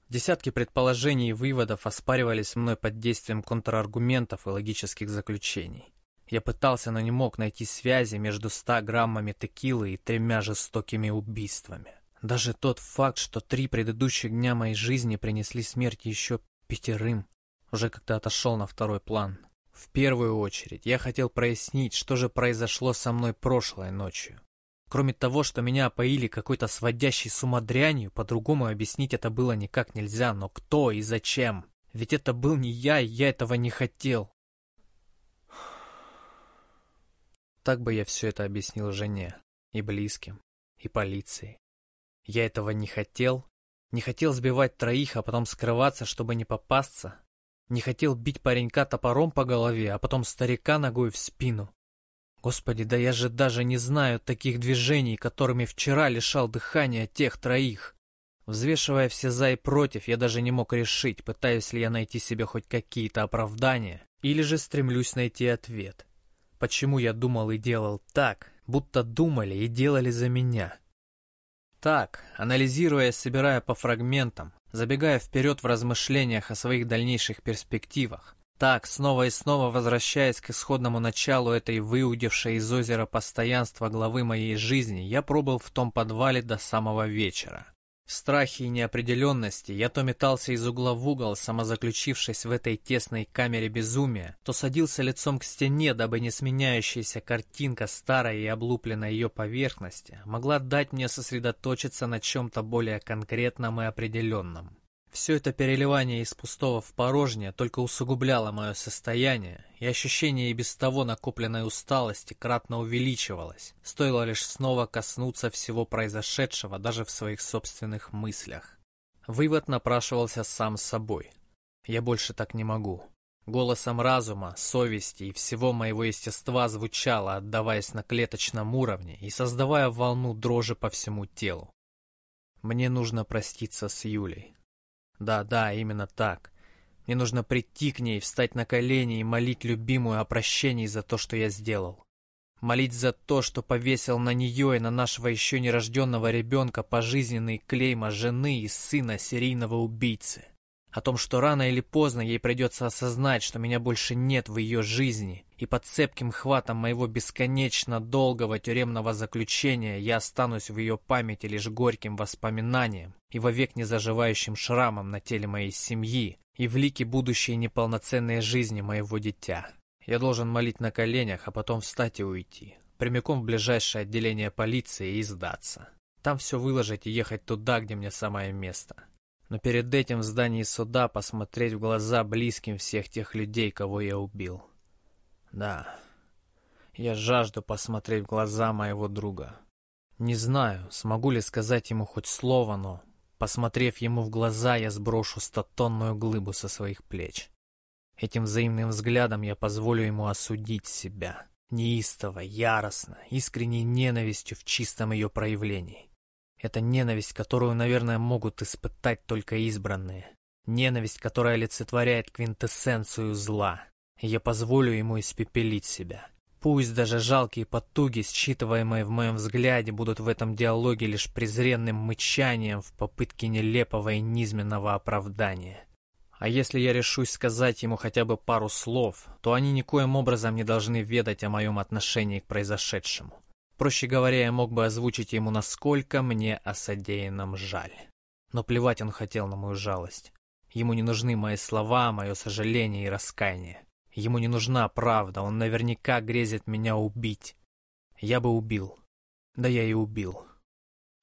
Десятки предположений и выводов оспаривались мной под действием контраргументов и логических заключений. Я пытался, но не мог найти связи между ста граммами текилы и тремя жестокими убийствами. Даже тот факт, что три предыдущих дня моей жизни принесли смерть еще пятерым, уже как-то отошел на второй план. В первую очередь я хотел прояснить, что же произошло со мной прошлой ночью. Кроме того, что меня опоили какой-то сводящей сумадрянью, по-другому объяснить это было никак нельзя, но кто и зачем? Ведь это был не я, и я этого не хотел. Так бы я все это объяснил жене, и близким, и полиции. Я этого не хотел, не хотел сбивать троих, а потом скрываться, чтобы не попасться, не хотел бить паренька топором по голове, а потом старика ногой в спину. Господи, да я же даже не знаю таких движений, которыми вчера лишал дыхания тех троих. Взвешивая все за и против, я даже не мог решить, пытаюсь ли я найти себе хоть какие-то оправдания, или же стремлюсь найти ответ. Почему я думал и делал так, будто думали и делали за меня? Так, анализируя и собирая по фрагментам, забегая вперед в размышлениях о своих дальнейших перспективах. Так, снова и снова возвращаясь к исходному началу этой выудившей из озера постоянства главы моей жизни, я пробыл в том подвале до самого вечера. В страхе и неопределенности я то метался из угла в угол, самозаключившись в этой тесной камере безумия, то садился лицом к стене, дабы не сменяющаяся картинка старой и облупленной ее поверхности могла дать мне сосредоточиться на чем-то более конкретном и определенном. Все это переливание из пустого в порожнее только усугубляло мое состояние, и ощущение и без того накопленной усталости кратно увеличивалось, стоило лишь снова коснуться всего произошедшего даже в своих собственных мыслях. Вывод напрашивался сам собой. Я больше так не могу. Голосом разума, совести и всего моего естества звучало, отдаваясь на клеточном уровне и создавая волну дрожи по всему телу. Мне нужно проститься с Юлей. Да-да, именно так. Мне нужно прийти к ней, встать на колени и молить любимую о прощении за то, что я сделал. Молить за то, что повесил на нее и на нашего еще нерожденного ребенка пожизненный клейма жены и сына серийного убийцы о том, что рано или поздно ей придется осознать, что меня больше нет в ее жизни, и под цепким хватом моего бесконечно долгого тюремного заключения я останусь в ее памяти лишь горьким воспоминанием и вовек не заживающим шрамом на теле моей семьи и в лике будущей неполноценной жизни моего дитя. Я должен молить на коленях, а потом встать и уйти, прямиком в ближайшее отделение полиции и сдаться. Там все выложить и ехать туда, где мне самое место но перед этим в здании суда посмотреть в глаза близким всех тех людей, кого я убил. Да, я жажду посмотреть в глаза моего друга. Не знаю, смогу ли сказать ему хоть слово, но, посмотрев ему в глаза, я сброшу стотонную глыбу со своих плеч. Этим взаимным взглядом я позволю ему осудить себя. Неистово, яростно, искренней ненавистью в чистом ее проявлении. Это ненависть, которую, наверное, могут испытать только избранные. Ненависть, которая олицетворяет квинтэссенцию зла. я позволю ему испепелить себя. Пусть даже жалкие потуги, считываемые в моем взгляде, будут в этом диалоге лишь презренным мычанием в попытке нелепого и низменного оправдания. А если я решусь сказать ему хотя бы пару слов, то они никоим образом не должны ведать о моем отношении к произошедшему. Проще говоря, я мог бы озвучить ему, насколько мне о содеянном жаль. Но плевать он хотел на мою жалость. Ему не нужны мои слова, мое сожаление и раскаяние. Ему не нужна правда, он наверняка грезит меня убить. Я бы убил. Да я и убил.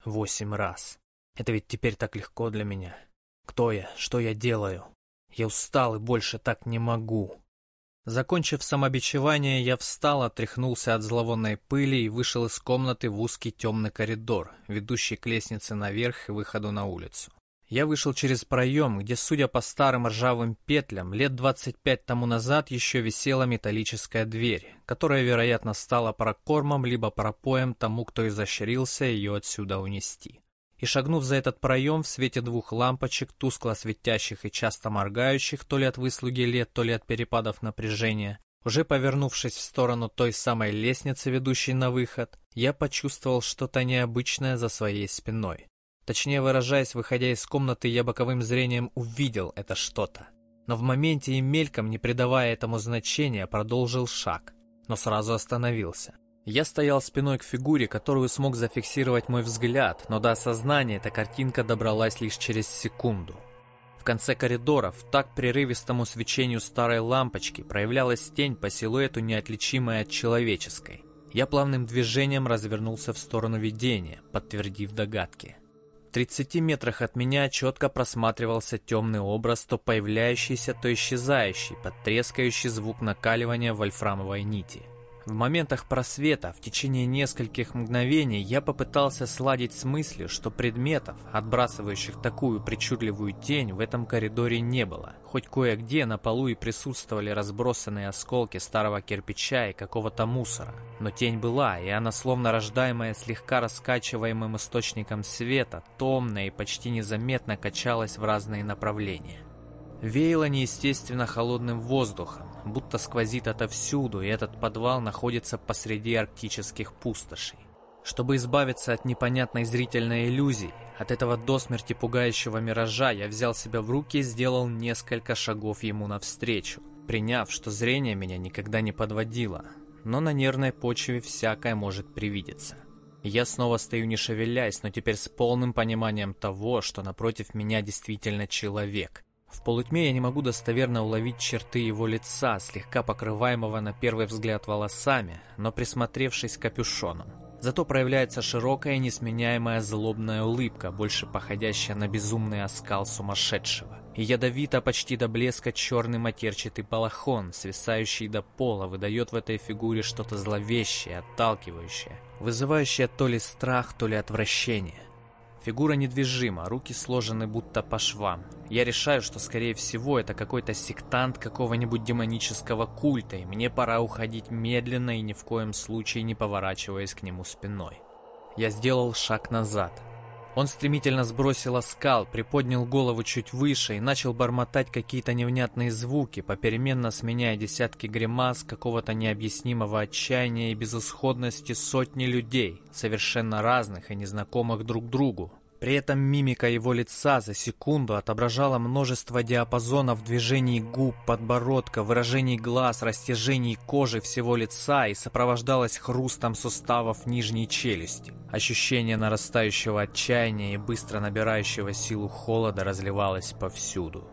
Восемь раз. Это ведь теперь так легко для меня. Кто я? Что я делаю? Я устал и больше так не могу. Закончив самобичевание, я встал, отряхнулся от зловонной пыли и вышел из комнаты в узкий темный коридор, ведущий к лестнице наверх и выходу на улицу. Я вышел через проем, где, судя по старым ржавым петлям, лет 25 тому назад еще висела металлическая дверь, которая, вероятно, стала прокормом либо пропоем тому, кто изощрился ее отсюда унести и, шагнув за этот проем в свете двух лампочек, тускло светящих и часто моргающих, то ли от выслуги лет, то ли от перепадов напряжения, уже повернувшись в сторону той самой лестницы, ведущей на выход, я почувствовал что-то необычное за своей спиной. Точнее выражаясь, выходя из комнаты, я боковым зрением увидел это что-то. Но в моменте и мельком, не придавая этому значения, продолжил шаг, но сразу остановился. Я стоял спиной к фигуре, которую смог зафиксировать мой взгляд, но до осознания эта картинка добралась лишь через секунду. В конце коридора, в так прерывистому свечению старой лампочки, проявлялась тень по силуэту, неотличимая от человеческой. Я плавным движением развернулся в сторону видения, подтвердив догадки. В 30 метрах от меня четко просматривался темный образ, то появляющийся, то исчезающий, под трескающий звук накаливания вольфрамовой нити. В моментах просвета, в течение нескольких мгновений, я попытался сладить с мыслью, что предметов, отбрасывающих такую причудливую тень, в этом коридоре не было. Хоть кое-где на полу и присутствовали разбросанные осколки старого кирпича и какого-то мусора. Но тень была, и она, словно рождаемая слегка раскачиваемым источником света, томно и почти незаметно качалась в разные направления. Веяло неестественно холодным воздухом, будто сквозит отовсюду, и этот подвал находится посреди арктических пустошей. Чтобы избавиться от непонятной зрительной иллюзии, от этого до смерти пугающего миража, я взял себя в руки и сделал несколько шагов ему навстречу, приняв, что зрение меня никогда не подводило, но на нервной почве всякое может привидеться. Я снова стою не шевелясь, но теперь с полным пониманием того, что напротив меня действительно человек, в полутьме я не могу достоверно уловить черты его лица, слегка покрываемого на первый взгляд волосами, но присмотревшись к капюшону. Зато проявляется широкая несменяемая злобная улыбка, больше походящая на безумный оскал сумасшедшего. И ядовито почти до блеска черный матерчатый балахон, свисающий до пола, выдает в этой фигуре что-то зловещее, отталкивающее, вызывающее то ли страх, то ли отвращение. Фигура недвижима, руки сложены будто по швам. Я решаю, что скорее всего это какой-то сектант какого-нибудь демонического культа, и мне пора уходить медленно и ни в коем случае не поворачиваясь к нему спиной. Я сделал шаг назад. Он стремительно сбросил оскал, приподнял голову чуть выше и начал бормотать какие-то невнятные звуки, попеременно сменяя десятки гримас какого-то необъяснимого отчаяния и безысходности сотни людей, совершенно разных и незнакомых друг другу. При этом мимика его лица за секунду отображала множество диапазонов движений губ, подбородка, выражений глаз, растяжений кожи всего лица и сопровождалась хрустом суставов нижней челюсти. Ощущение нарастающего отчаяния и быстро набирающего силу холода разливалось повсюду.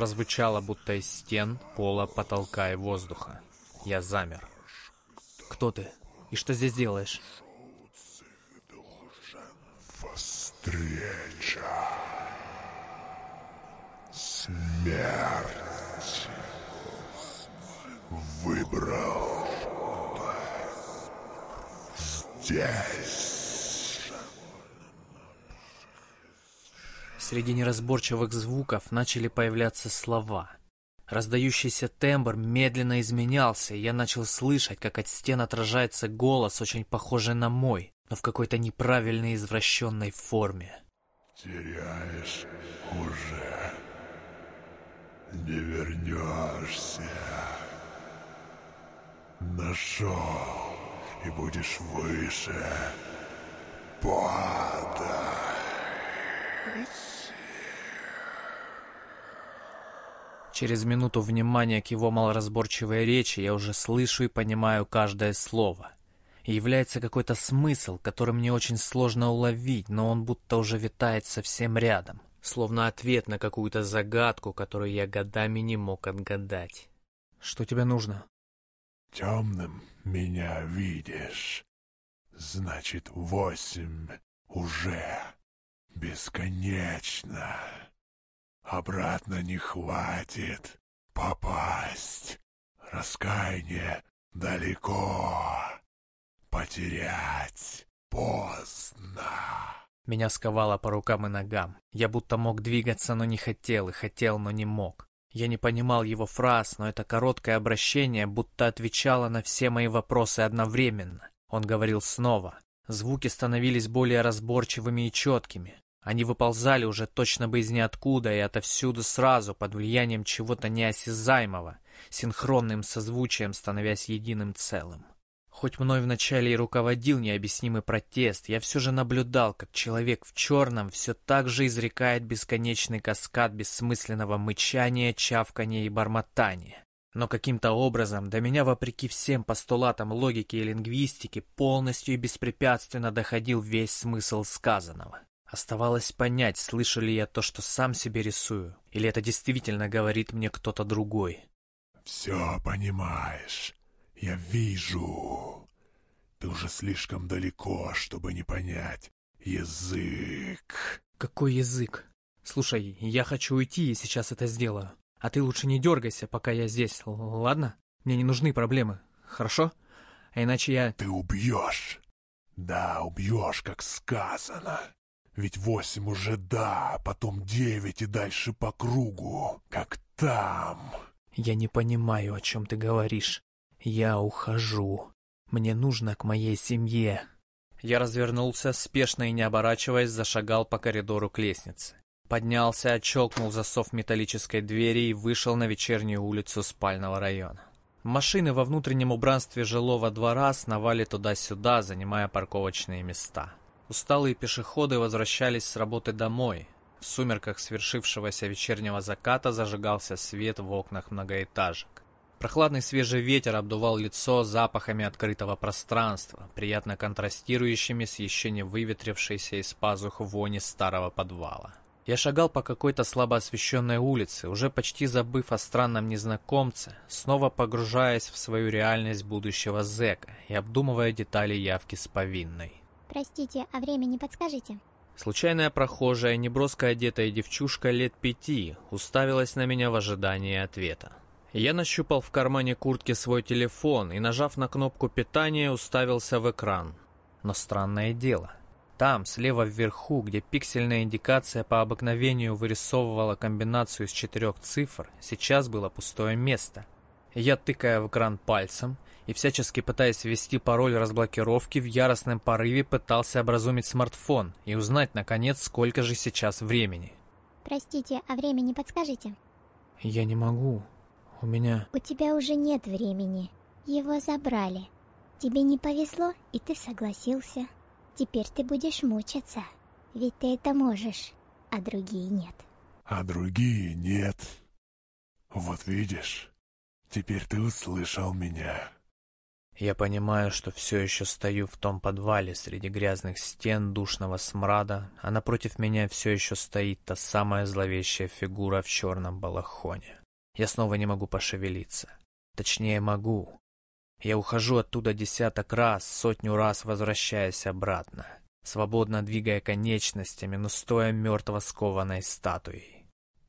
Прозвучало будто из стен, пола, потолка и воздуха. Я замер. «Кто ты? И что здесь делаешь?» Встреча. Смерть. Выбрал. Здесь. Среди неразборчивых звуков начали появляться слова. Раздающийся тембр медленно изменялся, и я начал слышать, как от стен отражается голос, очень похожий на мой, но в какой-то неправильной извращенной форме. Теряешь уже. Не вернешься. Нашел, и будешь выше. Падай. Через минуту внимания к его малоразборчивой речи я уже слышу и понимаю каждое слово. И является какой-то смысл, который мне очень сложно уловить, но он будто уже витает совсем рядом, словно ответ на какую-то загадку, которую я годами не мог отгадать. Что тебе нужно? Темным меня видишь. Значит, восемь уже бесконечно. Обратно не хватит попасть. Раскаяние далеко. Потерять поздно. Меня сковало по рукам и ногам. Я будто мог двигаться, но не хотел, и хотел, но не мог. Я не понимал его фраз, но это короткое обращение будто отвечало на все мои вопросы одновременно. Он говорил снова. Звуки становились более разборчивыми и четкими. Они выползали уже точно бы из ниоткуда и отовсюду сразу, под влиянием чего-то неосязаемого, синхронным созвучием становясь единым целым. Хоть мной вначале и руководил необъяснимый протест, я все же наблюдал, как человек в черном все так же изрекает бесконечный каскад бессмысленного мычания, чавкания и бормотания. Но каким-то образом до меня, вопреки всем постулатам логики и лингвистики, полностью и беспрепятственно доходил весь смысл сказанного. Оставалось понять, слышу ли я то, что сам себе рисую, или это действительно говорит мне кто-то другой. «Все понимаешь. Я вижу. Ты уже слишком далеко, чтобы не понять. Язык». «Какой язык? Слушай, я хочу уйти и сейчас это сделаю. А ты лучше не дергайся, пока я здесь, ладно? Мне не нужны проблемы, хорошо? А иначе я...» «Ты убьешь. Да, убьешь, как сказано». Ведь восемь уже да, потом девять и дальше по кругу, как там. Я не понимаю, о чем ты говоришь. Я ухожу. Мне нужно к моей семье. Я развернулся, спешно и не оборачиваясь, зашагал по коридору к лестнице. Поднялся, отщелкнул засов металлической двери и вышел на вечернюю улицу спального района. Машины во внутреннем убранстве жилого двора сновали туда-сюда, занимая парковочные места. Усталые пешеходы возвращались с работы домой. В сумерках свершившегося вечернего заката зажигался свет в окнах многоэтажек. Прохладный свежий ветер обдувал лицо запахами открытого пространства, приятно контрастирующими с еще не выветрившейся из пазух вони старого подвала. Я шагал по какой-то слабо освещенной улице, уже почти забыв о странном незнакомце, снова погружаясь в свою реальность будущего зэка и обдумывая детали явки с повинной. Простите, а время не подскажете? Случайная прохожая, неброско одетая девчушка лет пяти, уставилась на меня в ожидании ответа. Я нащупал в кармане куртки свой телефон и, нажав на кнопку питания, уставился в экран. Но странное дело. Там, слева вверху, где пиксельная индикация по обыкновению вырисовывала комбинацию из четырех цифр, сейчас было пустое место. Я, тыкая в экран пальцем и всячески пытаясь ввести пароль разблокировки, в яростном порыве пытался образумить смартфон и узнать, наконец, сколько же сейчас времени. Простите, а время не подскажете? Я не могу. У меня... У тебя уже нет времени. Его забрали. Тебе не повезло, и ты согласился. Теперь ты будешь мучиться. Ведь ты это можешь, а другие нет. А другие нет. Вот видишь, теперь ты услышал меня. Я понимаю, что все еще стою в том подвале среди грязных стен, душного смрада, а напротив меня все еще стоит та самая зловещая фигура в черном балахоне. Я снова не могу пошевелиться. Точнее, могу. Я ухожу оттуда десяток раз, сотню раз возвращаясь обратно, свободно двигая конечностями, но стоя мертво скованной статуей.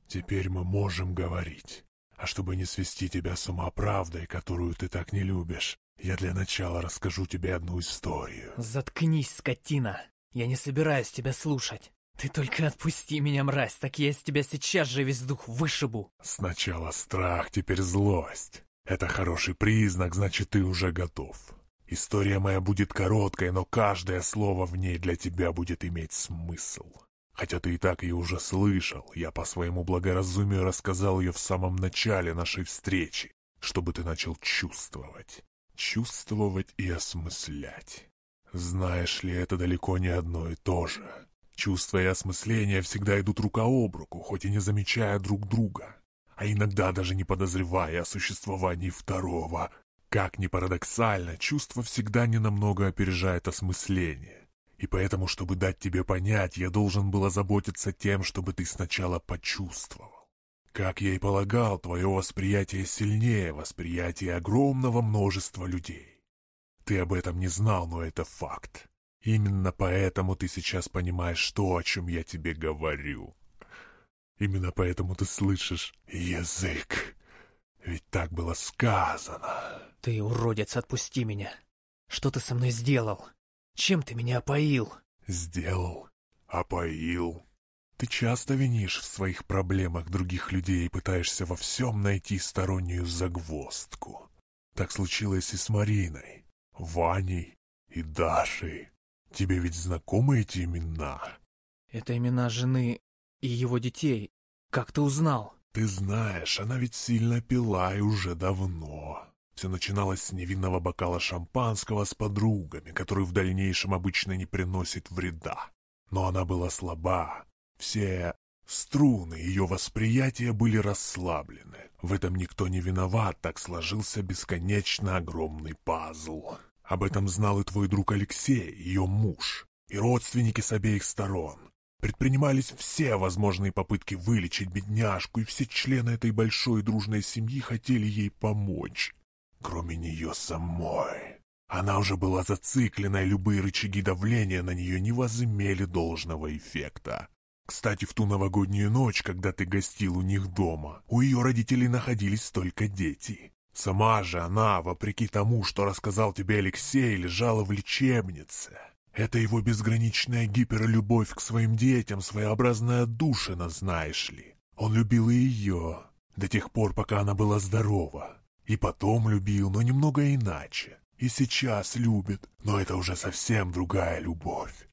Теперь мы можем говорить. А чтобы не свести тебя с ума правдой, которую ты так не любишь, я для начала расскажу тебе одну историю. Заткнись, скотина! Я не собираюсь тебя слушать. Ты только отпусти меня, мразь, так я из тебя сейчас же весь дух вышибу. Сначала страх, теперь злость. Это хороший признак, значит, ты уже готов. История моя будет короткой, но каждое слово в ней для тебя будет иметь смысл. Хотя ты и так ее уже слышал, я по своему благоразумию рассказал ее в самом начале нашей встречи, чтобы ты начал чувствовать. Чувствовать и осмыслять. Знаешь ли, это далеко не одно и то же. Чувства и осмысления всегда идут рука об руку, хоть и не замечая друг друга, а иногда даже не подозревая о существовании второго. Как ни парадоксально, чувство всегда ненамного опережает осмысление. И поэтому, чтобы дать тебе понять, я должен был озаботиться тем, чтобы ты сначала почувствовал. Как я и полагал, твое восприятие сильнее восприятия огромного множества людей. Ты об этом не знал, но это факт. Именно поэтому ты сейчас понимаешь то, о чем я тебе говорю. Именно поэтому ты слышишь язык. Ведь так было сказано. Ты, уродец, отпусти меня. Что ты со мной сделал? Чем ты меня опоил? Сделал. Опоил. Ты часто винишь в своих проблемах других людей и пытаешься во всем найти стороннюю загвоздку. Так случилось и с Мариной, Ваней и Дашей. Тебе ведь знакомы эти имена? Это имена жены и его детей. Как ты узнал? Ты знаешь, она ведь сильно пила и уже давно. Все начиналось с невинного бокала шампанского с подругами, который в дальнейшем обычно не приносит вреда. Но она была слаба. Все струны ее восприятия были расслаблены. В этом никто не виноват, так сложился бесконечно огромный пазл. Об этом знал и твой друг Алексей, ее муж, и родственники с обеих сторон. Предпринимались все возможные попытки вылечить бедняжку, и все члены этой большой дружной семьи хотели ей помочь. Кроме нее самой. Она уже была зациклена, и любые рычаги давления на нее не возымели должного эффекта. Кстати, в ту новогоднюю ночь, когда ты гостил у них дома, у ее родителей находились только дети. Сама же она, вопреки тому, что рассказал тебе Алексей, лежала в лечебнице. Это его безграничная гиперлюбовь к своим детям, своеобразная душина, знаешь ли. Он любил и ее, до тех пор, пока она была здорова. И потом любил, но немного иначе. И сейчас любит, но это уже совсем другая любовь.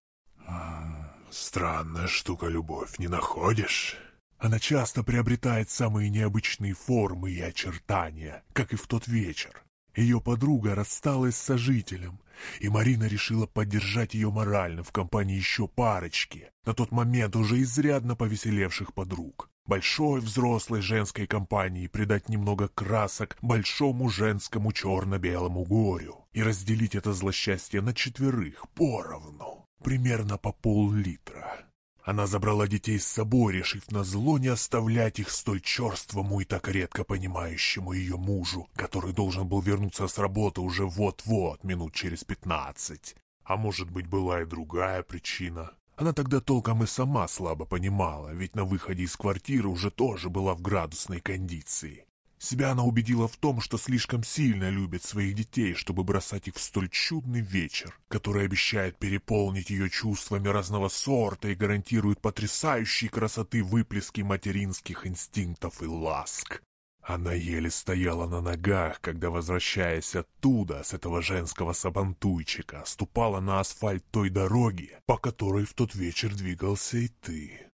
Странная штука любовь, не находишь? Она часто приобретает самые необычные формы и очертания, как и в тот вечер. Ее подруга рассталась с сожителем, и Марина решила поддержать ее морально в компании еще парочки, на тот момент уже изрядно повеселевших подруг. Большой взрослой женской компании придать немного красок большому женскому черно-белому горю и разделить это злосчастье на четверых поровну, примерно по пол-литра. Она забрала детей с собой, решив на зло не оставлять их столь черствому и так редко понимающему ее мужу, который должен был вернуться с работы уже вот-вот, минут через пятнадцать. А может быть, была и другая причина. Она тогда толком и сама слабо понимала, ведь на выходе из квартиры уже тоже была в градусной кондиции. Себя она убедила в том, что слишком сильно любит своих детей, чтобы бросать их в столь чудный вечер, который обещает переполнить ее чувствами разного сорта и гарантирует потрясающей красоты выплески материнских инстинктов и ласк. Она еле стояла на ногах, когда, возвращаясь оттуда, с этого женского сабантуйчика, ступала на асфальт той дороги, по которой в тот вечер двигался и ты.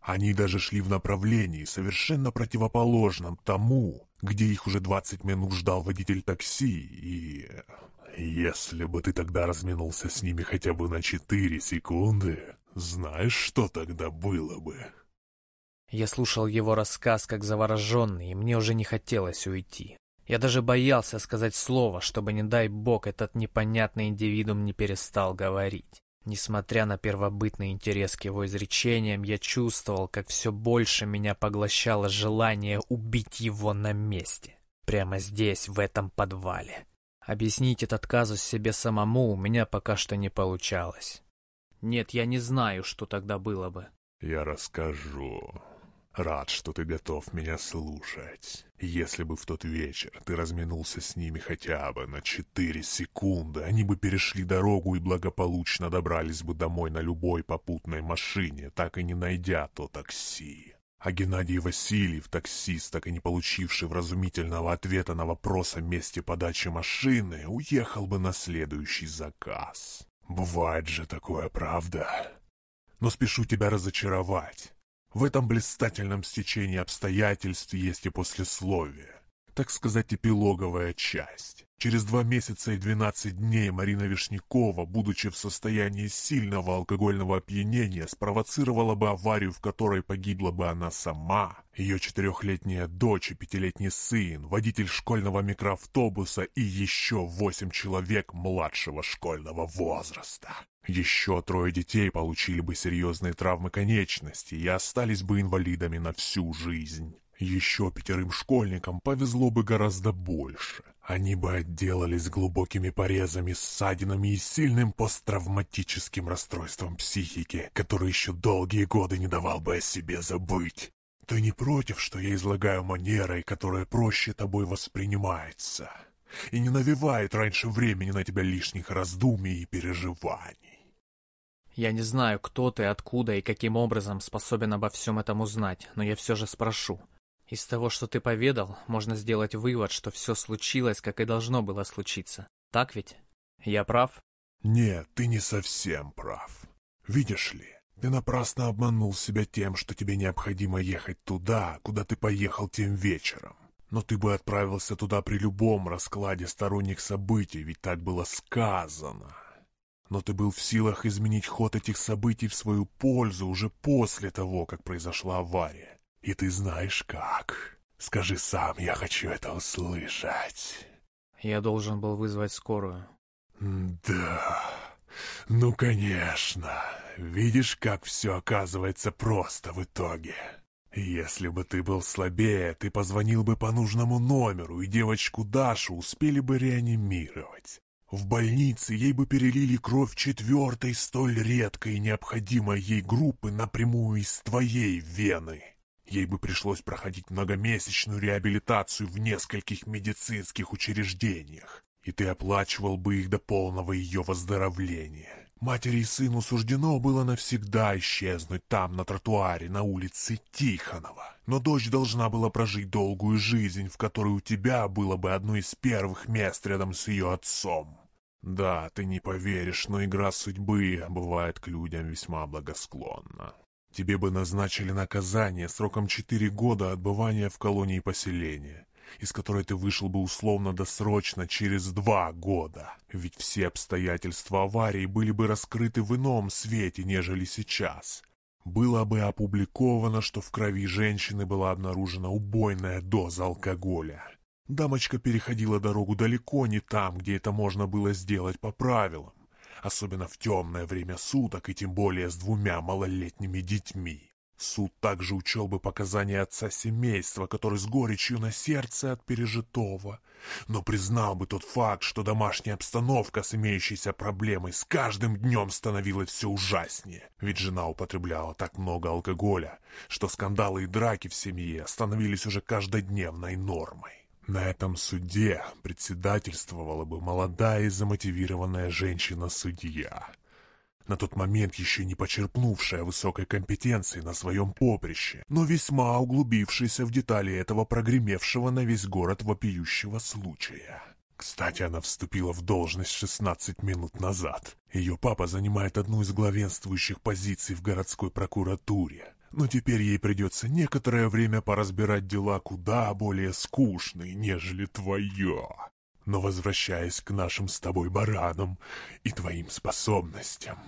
Они даже шли в направлении, совершенно противоположном тому, где их уже двадцать минут ждал водитель такси, и... Если бы ты тогда разминулся с ними хотя бы на четыре секунды, знаешь, что тогда было бы? Я слушал его рассказ как завороженный, и мне уже не хотелось уйти. Я даже боялся сказать слово, чтобы, не дай бог, этот непонятный индивидуум не перестал говорить. Несмотря на первобытный интерес к его изречениям, я чувствовал, как все больше меня поглощало желание убить его на месте. Прямо здесь, в этом подвале. Объяснить этот казус себе самому у меня пока что не получалось. Нет, я не знаю, что тогда было бы. Я расскажу. Рад, что ты готов меня слушать. Если бы в тот вечер ты разминулся с ними хотя бы на четыре секунды, они бы перешли дорогу и благополучно добрались бы домой на любой попутной машине, так и не найдя то такси. А Геннадий Васильев, таксист, так и не получивший вразумительного ответа на вопрос о месте подачи машины, уехал бы на следующий заказ. Бывает же такое, правда? Но спешу тебя разочаровать. В этом блистательном стечении обстоятельств есть и послесловие, так сказать, эпилоговая часть. Через два месяца и двенадцать дней Марина Вишнякова, будучи в состоянии сильного алкогольного опьянения, спровоцировала бы аварию, в которой погибла бы она сама, ее четырехлетняя дочь и пятилетний сын, водитель школьного микроавтобуса и еще восемь человек младшего школьного возраста. Еще трое детей получили бы серьезные травмы конечностей и остались бы инвалидами на всю жизнь. Еще пятерым школьникам повезло бы гораздо больше. Они бы отделались глубокими порезами, ссадинами и сильным посттравматическим расстройством психики, который еще долгие годы не давал бы о себе забыть. Ты не против, что я излагаю манерой, которая проще тобой воспринимается, и не навевает раньше времени на тебя лишних раздумий и переживаний? Я не знаю, кто ты, откуда и каким образом способен обо всем этом узнать, но я все же спрошу. Из того, что ты поведал, можно сделать вывод, что все случилось, как и должно было случиться. Так ведь? Я прав? Нет, ты не совсем прав. Видишь ли, ты напрасно обманул себя тем, что тебе необходимо ехать туда, куда ты поехал тем вечером. Но ты бы отправился туда при любом раскладе сторонних событий, ведь так было сказано но ты был в силах изменить ход этих событий в свою пользу уже после того, как произошла авария. И ты знаешь как. Скажи сам, я хочу это услышать. Я должен был вызвать скорую. Да, ну конечно. Видишь, как все оказывается просто в итоге. Если бы ты был слабее, ты позвонил бы по нужному номеру, и девочку Дашу успели бы реанимировать. В больнице ей бы перелили кровь четвертой столь редкой и необходимой ей группы напрямую из твоей вены. Ей бы пришлось проходить многомесячную реабилитацию в нескольких медицинских учреждениях, и ты оплачивал бы их до полного ее выздоровления. Матери и сыну суждено было навсегда исчезнуть там, на тротуаре, на улице Тихонова. Но дочь должна была прожить долгую жизнь, в которой у тебя было бы одно из первых мест рядом с ее отцом. Да, ты не поверишь, но игра судьбы бывает к людям весьма благосклонна. Тебе бы назначили наказание сроком четыре года отбывания в колонии поселения из которой ты вышел бы условно-досрочно через два года. Ведь все обстоятельства аварии были бы раскрыты в ином свете, нежели сейчас. Было бы опубликовано, что в крови женщины была обнаружена убойная доза алкоголя. Дамочка переходила дорогу далеко не там, где это можно было сделать по правилам, особенно в темное время суток и тем более с двумя малолетними детьми. Суд также учел бы показания отца семейства, который с горечью на сердце от пережитого, но признал бы тот факт, что домашняя обстановка с имеющейся проблемой с каждым днем становилась все ужаснее, ведь жена употребляла так много алкоголя, что скандалы и драки в семье становились уже каждодневной нормой. На этом суде председательствовала бы молодая и замотивированная женщина-судья — на тот момент еще не почерпнувшая высокой компетенции на своем поприще, но весьма углубившаяся в детали этого прогремевшего на весь город вопиющего случая. Кстати, она вступила в должность 16 минут назад. Ее папа занимает одну из главенствующих позиций в городской прокуратуре. Но теперь ей придется некоторое время поразбирать дела куда более скучные, нежели твое. Но возвращаясь к нашим с тобой баранам и твоим способностям,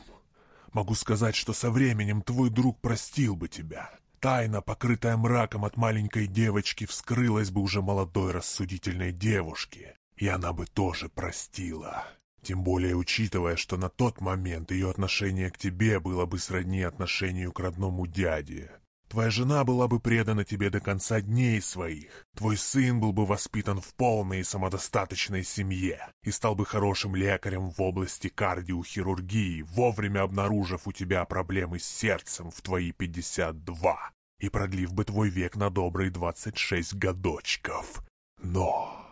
могу сказать, что со временем твой друг простил бы тебя. Тайна, покрытая мраком от маленькой девочки, вскрылась бы уже молодой рассудительной девушке, и она бы тоже простила. Тем более учитывая, что на тот момент ее отношение к тебе было бы сродни отношению к родному дяде. Твоя жена была бы предана тебе до конца дней своих. Твой сын был бы воспитан в полной и самодостаточной семье и стал бы хорошим лекарем в области кардиохирургии, вовремя обнаружив у тебя проблемы с сердцем в твои 52 и продлив бы твой век на добрые 26 годочков. Но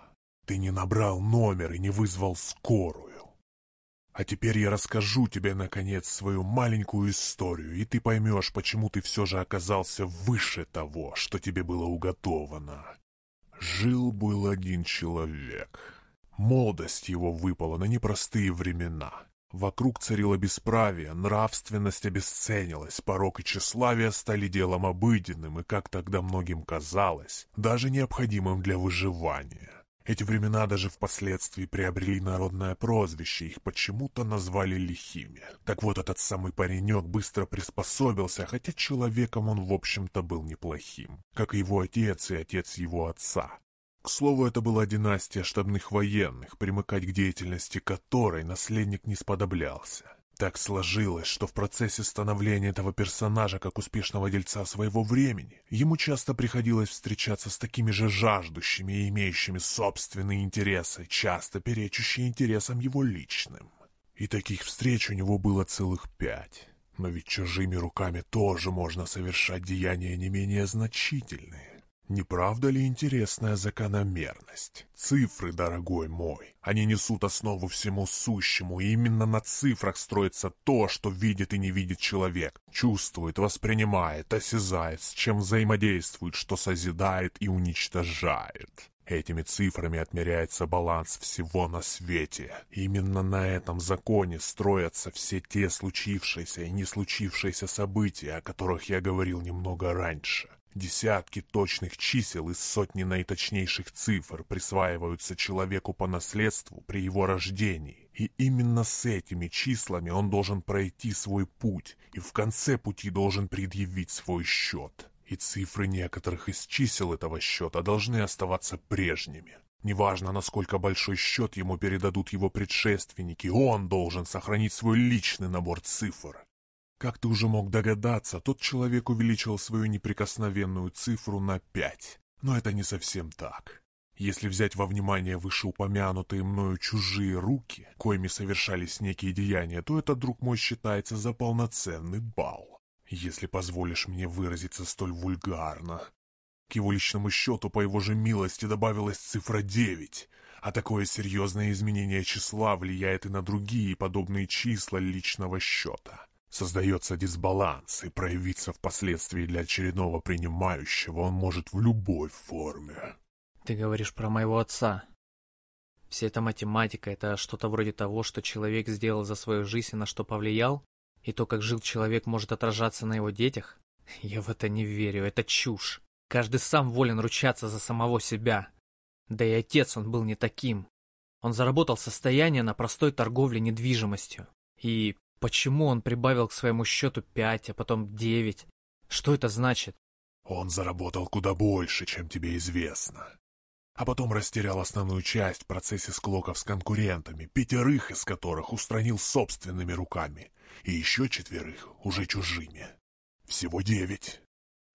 ты не набрал номер и не вызвал скорую. А теперь я расскажу тебе, наконец, свою маленькую историю, и ты поймешь, почему ты все же оказался выше того, что тебе было уготовано. Жил-был один человек. Молодость его выпала на непростые времена. Вокруг царило бесправие, нравственность обесценилась, порок и тщеславие стали делом обыденным и, как тогда многим казалось, даже необходимым для выживания. Эти времена даже впоследствии приобрели народное прозвище, их почему-то назвали лихими. Так вот, этот самый паренек быстро приспособился, хотя человеком он, в общем-то, был неплохим, как и его отец и отец его отца. К слову, это была династия штабных военных, примыкать к деятельности которой наследник не сподоблялся. Так сложилось, что в процессе становления этого персонажа как успешного дельца своего времени ему часто приходилось встречаться с такими же жаждущими и имеющими собственные интересы, часто перечащие интересам его личным. И таких встреч у него было целых пять. Но ведь чужими руками тоже можно совершать деяния не менее значительные. Не правда ли интересная закономерность? Цифры, дорогой мой, они несут основу всему сущему, и именно на цифрах строится то, что видит и не видит человек, чувствует, воспринимает, осязает, с чем взаимодействует, что созидает и уничтожает. Этими цифрами отмеряется баланс всего на свете. Именно на этом законе строятся все те случившиеся и не случившиеся события, о которых я говорил немного раньше. Десятки точных чисел из сотни наиточнейших цифр присваиваются человеку по наследству при его рождении. И именно с этими числами он должен пройти свой путь и в конце пути должен предъявить свой счет. И цифры некоторых из чисел этого счета должны оставаться прежними. Неважно, насколько большой счет ему передадут его предшественники, он должен сохранить свой личный набор цифр. Как ты уже мог догадаться, тот человек увеличил свою неприкосновенную цифру на пять. Но это не совсем так. Если взять во внимание вышеупомянутые мною чужие руки, коими совершались некие деяния, то это, друг мой, считается за полноценный балл. Если позволишь мне выразиться столь вульгарно. К его личному счету, по его же милости, добавилась цифра девять, а такое серьезное изменение числа влияет и на другие подобные числа личного счета. Создается дисбаланс, и проявиться впоследствии для очередного принимающего он может в любой форме. Ты говоришь про моего отца. Вся эта математика — это что-то вроде того, что человек сделал за свою жизнь и на что повлиял? И то, как жил человек, может отражаться на его детях? Я в это не верю, это чушь. Каждый сам волен ручаться за самого себя. Да и отец он был не таким. Он заработал состояние на простой торговле недвижимостью. И Почему он прибавил к своему счету пять, а потом девять? Что это значит? Он заработал куда больше, чем тебе известно. А потом растерял основную часть в процессе склоков с конкурентами, пятерых из которых устранил собственными руками, и еще четверых уже чужими. Всего девять.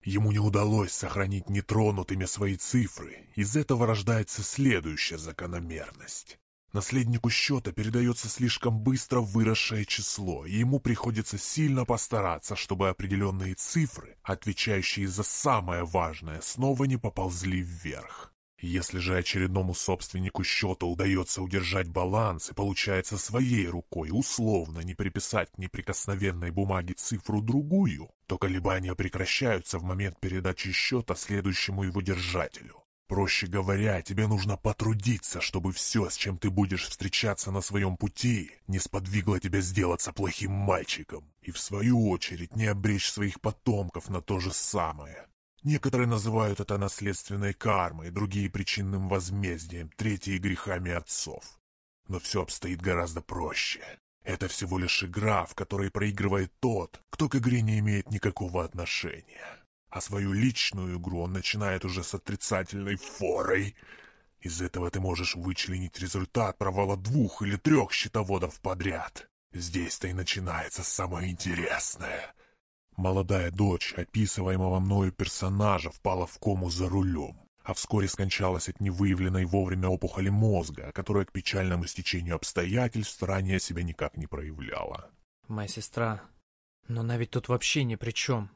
Ему не удалось сохранить нетронутыми свои цифры. Из этого рождается следующая закономерность. Наследнику счета передается слишком быстро выросшее число, и ему приходится сильно постараться, чтобы определенные цифры, отвечающие за самое важное, снова не поползли вверх. Если же очередному собственнику счета удается удержать баланс и получается своей рукой условно не приписать неприкосновенной бумаге цифру другую, то колебания прекращаются в момент передачи счета следующему его держателю. Проще говоря, тебе нужно потрудиться, чтобы все, с чем ты будешь встречаться на своем пути, не сподвигло тебя сделаться плохим мальчиком, и в свою очередь не обречь своих потомков на то же самое. Некоторые называют это наследственной кармой, другие причинным возмездием, третьи грехами отцов. Но все обстоит гораздо проще. Это всего лишь игра, в которой проигрывает тот, кто к игре не имеет никакого отношения а свою личную игру он начинает уже с отрицательной форой. Из этого ты можешь вычленить результат провала двух или трех счетоводов подряд. Здесь-то и начинается самое интересное. Молодая дочь описываемого мною персонажа впала в кому за рулем, а вскоре скончалась от невыявленной вовремя опухоли мозга, которая к печальному стечению обстоятельств ранее себя никак не проявляла. Моя сестра... Но она ведь тут вообще ни при чем.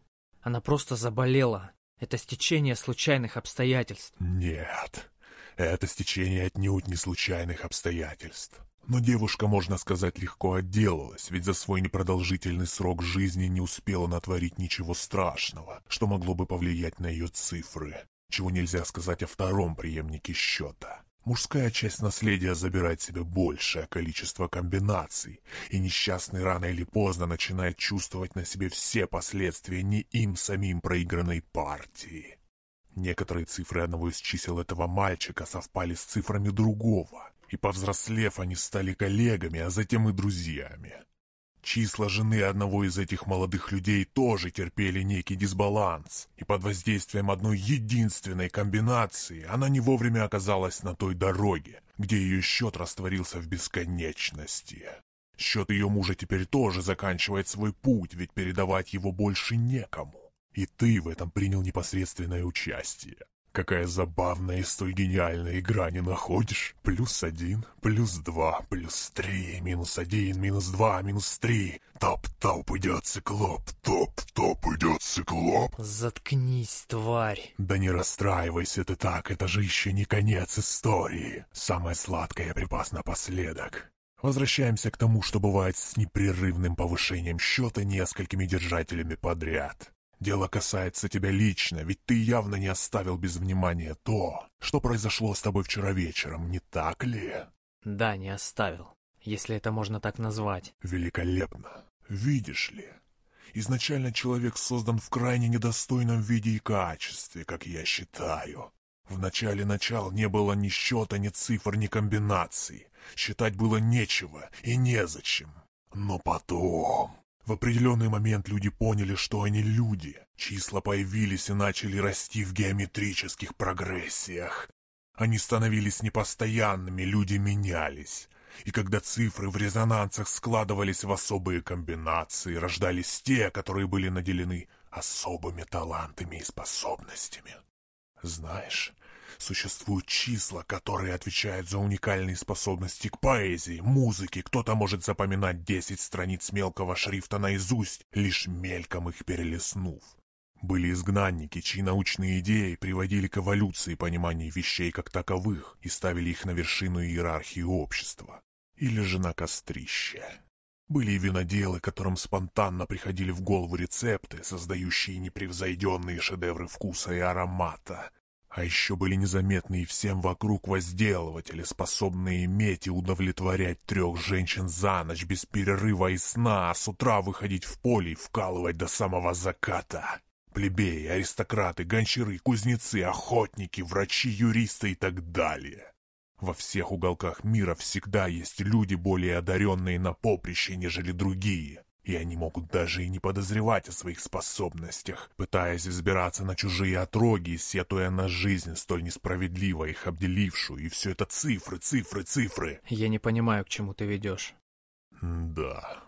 Она просто заболела. Это стечение случайных обстоятельств. Нет, это стечение отнюдь не случайных обстоятельств. Но девушка, можно сказать, легко отделалась, ведь за свой непродолжительный срок жизни не успела натворить ничего страшного, что могло бы повлиять на ее цифры, чего нельзя сказать о втором преемнике счета. Мужская часть наследия забирает себе большее количество комбинаций, и несчастный рано или поздно начинает чувствовать на себе все последствия не им самим проигранной партии. Некоторые цифры одного из чисел этого мальчика совпали с цифрами другого, и повзрослев они стали коллегами, а затем и друзьями. Числа жены одного из этих молодых людей тоже терпели некий дисбаланс, и под воздействием одной единственной комбинации она не вовремя оказалась на той дороге, где ее счет растворился в бесконечности. Счет ее мужа теперь тоже заканчивает свой путь, ведь передавать его больше некому. И ты в этом принял непосредственное участие. Какая забавная и столь гениальная игра, не находишь? Плюс один, плюс два, плюс три, минус один, минус два, минус три. Топ-топ идет циклоп, топ-топ идет циклоп. Заткнись, тварь. Да не расстраивайся ты так, это же еще не конец истории. Самое сладкое припас напоследок. Возвращаемся к тому, что бывает с непрерывным повышением счета несколькими держателями подряд. Дело касается тебя лично, ведь ты явно не оставил без внимания то, что произошло с тобой вчера вечером, не так ли? Да, не оставил, если это можно так назвать. Великолепно. Видишь ли, изначально человек создан в крайне недостойном виде и качестве, как я считаю. В начале начал не было ни счета, ни цифр, ни комбинаций. Считать было нечего и незачем. Но потом... В определенный момент люди поняли, что они люди. Числа появились и начали расти в геометрических прогрессиях. Они становились непостоянными, люди менялись. И когда цифры в резонансах складывались в особые комбинации, рождались те, которые были наделены особыми талантами и способностями. Знаешь, Существуют числа, которые отвечают за уникальные способности к поэзии, музыке. Кто-то может запоминать десять страниц мелкого шрифта наизусть, лишь мельком их перелистнув. Были изгнанники, чьи научные идеи приводили к эволюции понимания вещей как таковых и ставили их на вершину иерархии общества. Или же на кострище. Были и виноделы, которым спонтанно приходили в голову рецепты, создающие непревзойденные шедевры вкуса и аромата. А еще были незаметны и всем вокруг возделыватели, способные иметь и удовлетворять трех женщин за ночь без перерыва и сна, а с утра выходить в поле и вкалывать до самого заката. Плебеи, аристократы, гончары, кузнецы, охотники, врачи, юристы и так далее. Во всех уголках мира всегда есть люди, более одаренные на поприще, нежели другие и они могут даже и не подозревать о своих способностях, пытаясь взбираться на чужие отроги, сетуя на жизнь, столь несправедливо их обделившую, и все это цифры, цифры, цифры. Я не понимаю, к чему ты ведешь. Да.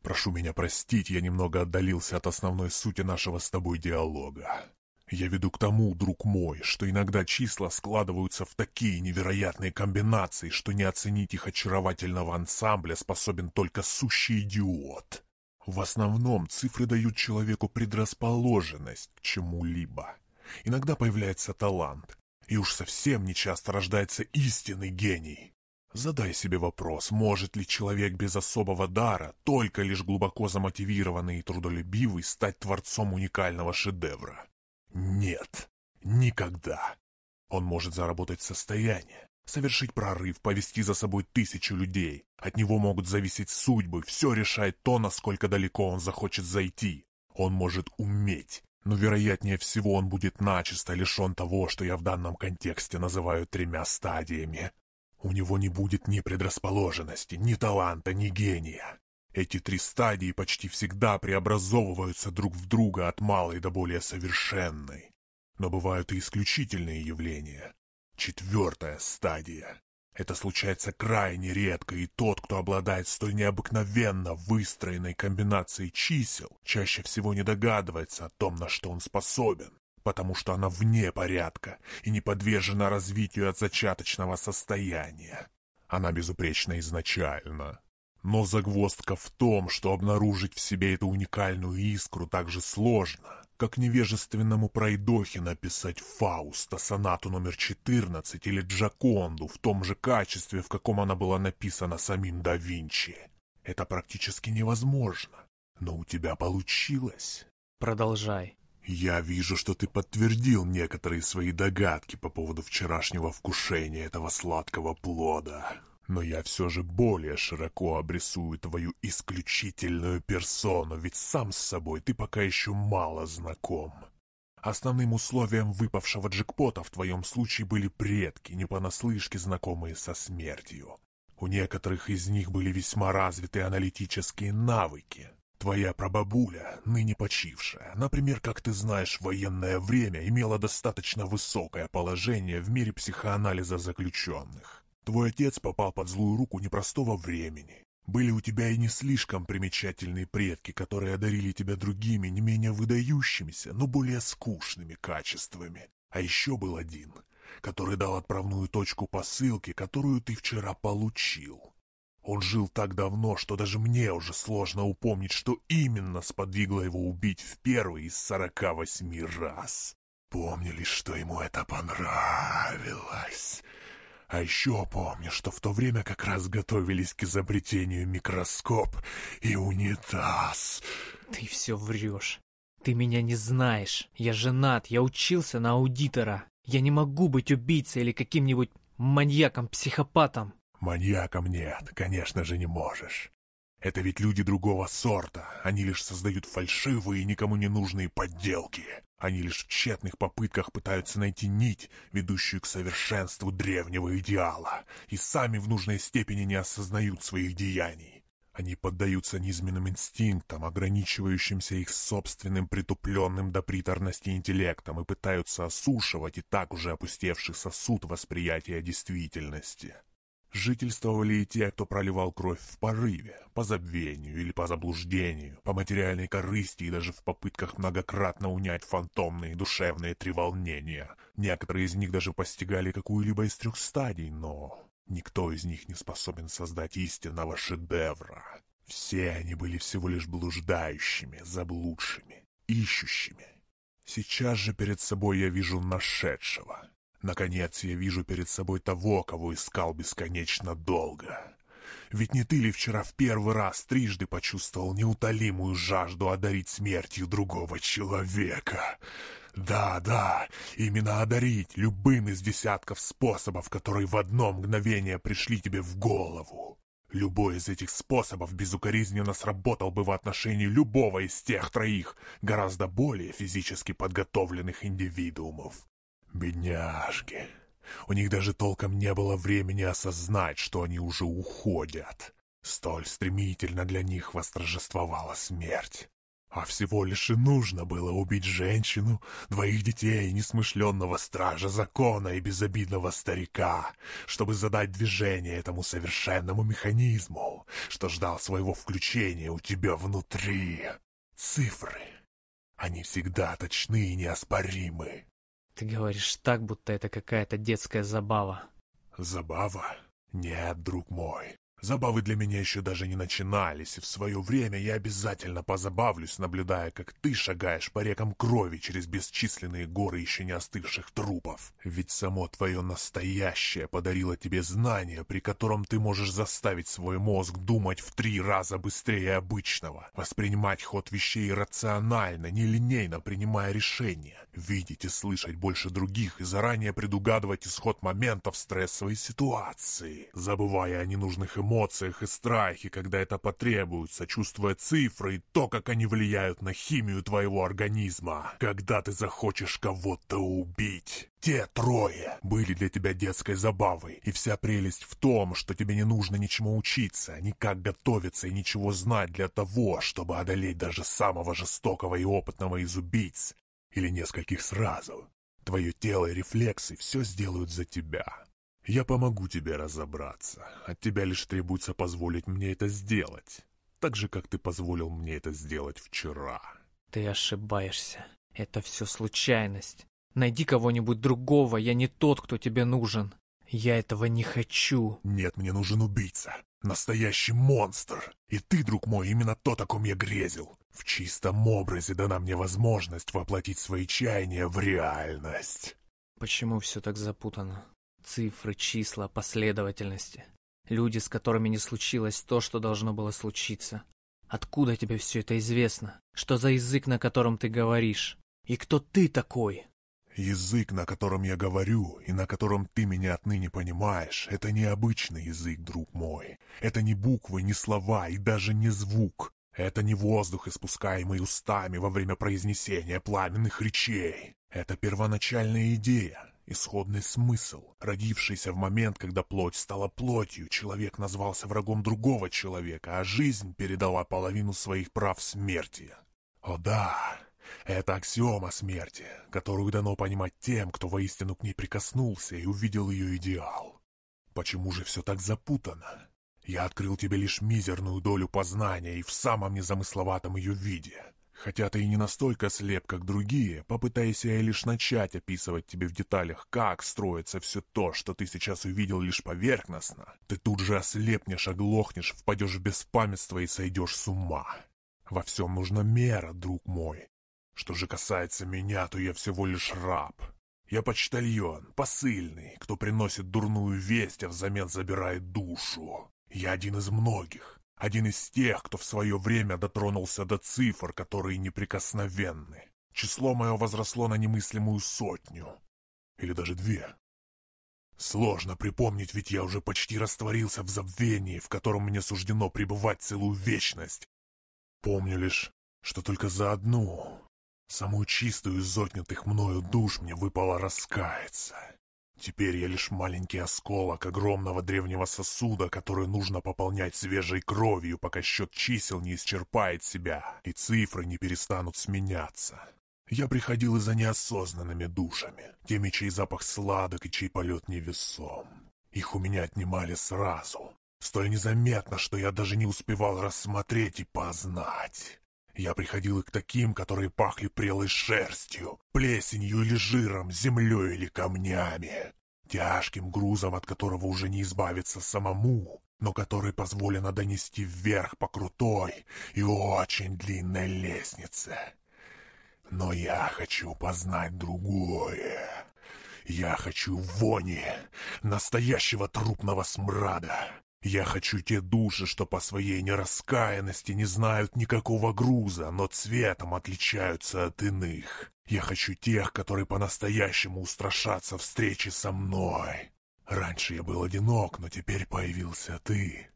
Прошу меня простить, я немного отдалился от основной сути нашего с тобой диалога. Я веду к тому, друг мой, что иногда числа складываются в такие невероятные комбинации, что не оценить их очаровательного ансамбля способен только сущий идиот. В основном цифры дают человеку предрасположенность к чему-либо. Иногда появляется талант, и уж совсем нечасто рождается истинный гений. Задай себе вопрос, может ли человек без особого дара, только лишь глубоко замотивированный и трудолюбивый, стать творцом уникального шедевра? Нет, никогда. Он может заработать состояние, совершить прорыв, повести за собой тысячу людей. От него могут зависеть судьбы, все решает то, насколько далеко он захочет зайти. Он может уметь, но вероятнее всего он будет начисто лишен того, что я в данном контексте называю тремя стадиями. У него не будет ни предрасположенности, ни таланта, ни гения. Эти три стадии почти всегда преобразовываются друг в друга от малой до более совершенной. Но бывают и исключительные явления. Четвертая стадия. Это случается крайне редко, и тот, кто обладает столь необыкновенно выстроенной комбинацией чисел, чаще всего не догадывается о том, на что он способен, потому что она вне порядка и не подвержена развитию от зачаточного состояния. Она безупречна изначально, но загвоздка в том, что обнаружить в себе эту уникальную искру так же сложно, как невежественному пройдохе написать Фауста, сонату номер 14 или Джаконду в том же качестве, в каком она была написана самим да Винчи. Это практически невозможно. Но у тебя получилось. Продолжай. Я вижу, что ты подтвердил некоторые свои догадки по поводу вчерашнего вкушения этого сладкого плода но я все же более широко обрисую твою исключительную персону, ведь сам с собой ты пока еще мало знаком. Основным условием выпавшего джекпота в твоем случае были предки, не понаслышке знакомые со смертью. У некоторых из них были весьма развитые аналитические навыки. Твоя прабабуля, ныне почившая, например, как ты знаешь, в военное время имела достаточно высокое положение в мире психоанализа заключенных. Твой отец попал под злую руку непростого времени. Были у тебя и не слишком примечательные предки, которые одарили тебя другими, не менее выдающимися, но более скучными качествами. А еще был один, который дал отправную точку посылки, которую ты вчера получил. Он жил так давно, что даже мне уже сложно упомнить, что именно сподвигло его убить в первый из сорока восьми раз. Помню лишь, что ему это понравилось. А еще помню, что в то время как раз готовились к изобретению микроскоп и унитаз. Ты все врешь. Ты меня не знаешь. Я женат, я учился на аудитора. Я не могу быть убийцей или каким-нибудь маньяком-психопатом. Маньяком нет, конечно же, не можешь. Это ведь люди другого сорта. Они лишь создают фальшивые, никому не нужные подделки. Они лишь в тщетных попытках пытаются найти нить, ведущую к совершенству древнего идеала, и сами в нужной степени не осознают своих деяний. Они поддаются низменным инстинктам, ограничивающимся их собственным притупленным до приторности интеллектом, и пытаются осушивать и так уже опустевший сосуд восприятия действительности. Жительствовали и те, кто проливал кровь в порыве, по забвению или по заблуждению, по материальной корысти и даже в попытках многократно унять фантомные душевные треволнения. Некоторые из них даже постигали какую-либо из трех стадий, но никто из них не способен создать истинного шедевра. Все они были всего лишь блуждающими, заблудшими, ищущими. Сейчас же перед собой я вижу нашедшего, Наконец я вижу перед собой того, кого искал бесконечно долго. Ведь не ты ли вчера в первый раз трижды почувствовал неутолимую жажду одарить смертью другого человека? Да, да, именно одарить любым из десятков способов, которые в одно мгновение пришли тебе в голову. Любой из этих способов безукоризненно сработал бы в отношении любого из тех троих, гораздо более физически подготовленных индивидуумов. Бедняжки. У них даже толком не было времени осознать, что они уже уходят. Столь стремительно для них восторжествовала смерть. А всего лишь и нужно было убить женщину, двоих детей, несмышленного стража закона и безобидного старика, чтобы задать движение этому совершенному механизму, что ждал своего включения у тебя внутри. Цифры. Они всегда точны и неоспоримы. Ты говоришь так, будто это какая-то детская забава. Забава? Нет, друг мой. Забавы для меня еще даже не начинались, и в свое время я обязательно позабавлюсь, наблюдая, как ты шагаешь по рекам крови через бесчисленные горы еще не остывших трупов. Ведь само твое настоящее подарило тебе знание, при котором ты можешь заставить свой мозг думать в три раза быстрее обычного, воспринимать ход вещей рационально, нелинейно принимая решения, видеть и слышать больше других и заранее предугадывать исход моментов стрессовой ситуации, забывая о ненужных эмоциях, эмоциях и страхе, когда это потребуется, чувствуя цифры и то, как они влияют на химию твоего организма, когда ты захочешь кого-то убить. Те трое были для тебя детской забавой, и вся прелесть в том, что тебе не нужно ничему учиться, ни как готовиться и ничего знать для того, чтобы одолеть даже самого жестокого и опытного из убийц, или нескольких сразу. Твое тело и рефлексы все сделают за тебя. Я помогу тебе разобраться. От тебя лишь требуется позволить мне это сделать. Так же, как ты позволил мне это сделать вчера. Ты ошибаешься. Это все случайность. Найди кого-нибудь другого, я не тот, кто тебе нужен. Я этого не хочу. Нет, мне нужен убийца. Настоящий монстр. И ты, друг мой, именно то, о ком я грезил. В чистом образе дана мне возможность воплотить свои чаяния в реальность. Почему все так запутано? Цифры, числа, последовательности. Люди, с которыми не случилось то, что должно было случиться. Откуда тебе все это известно? Что за язык, на котором ты говоришь? И кто ты такой? Язык, на котором я говорю, и на котором ты меня отныне понимаешь, это не обычный язык, друг мой. Это не буквы, не слова и даже не звук. Это не воздух, испускаемый устами во время произнесения пламенных речей. Это первоначальная идея, Исходный смысл, родившийся в момент, когда плоть стала плотью, человек назвался врагом другого человека, а жизнь передала половину своих прав смерти. О да, это аксиома смерти, которую дано понимать тем, кто воистину к ней прикоснулся и увидел ее идеал. Почему же все так запутано? Я открыл тебе лишь мизерную долю познания и в самом незамысловатом ее виде. Хотя ты и не настолько слеп, как другие, попытаясь я лишь начать описывать тебе в деталях, как строится все то, что ты сейчас увидел лишь поверхностно, ты тут же ослепнешь, оглохнешь, впадешь в беспамятство и сойдешь с ума. Во всем нужна мера, друг мой. Что же касается меня, то я всего лишь раб. Я почтальон, посыльный, кто приносит дурную весть, а взамен забирает душу. Я один из многих, один из тех, кто в свое время дотронулся до цифр, которые неприкосновенны. Число мое возросло на немыслимую сотню. Или даже две. Сложно припомнить, ведь я уже почти растворился в забвении, в котором мне суждено пребывать целую вечность. Помню лишь, что только за одну, самую чистую из отнятых мною душ мне выпало раскаяться. Теперь я лишь маленький осколок огромного древнего сосуда, который нужно пополнять свежей кровью, пока счет чисел не исчерпает себя, и цифры не перестанут сменяться. Я приходил и за неосознанными душами, теми, чей запах сладок и чей полет невесом. Их у меня отнимали сразу, столь незаметно, что я даже не успевал рассмотреть и познать. Я приходил и к таким, которые пахли прелой шерстью, плесенью или жиром, землей или камнями. Тяжким грузом, от которого уже не избавиться самому, но который позволено донести вверх по крутой и очень длинной лестнице. Но я хочу познать другое. Я хочу вони, настоящего трупного смрада, я хочу те души, что по своей нераскаянности не знают никакого груза, но цветом отличаются от иных. Я хочу тех, которые по-настоящему устрашатся встречи со мной. Раньше я был одинок, но теперь появился ты.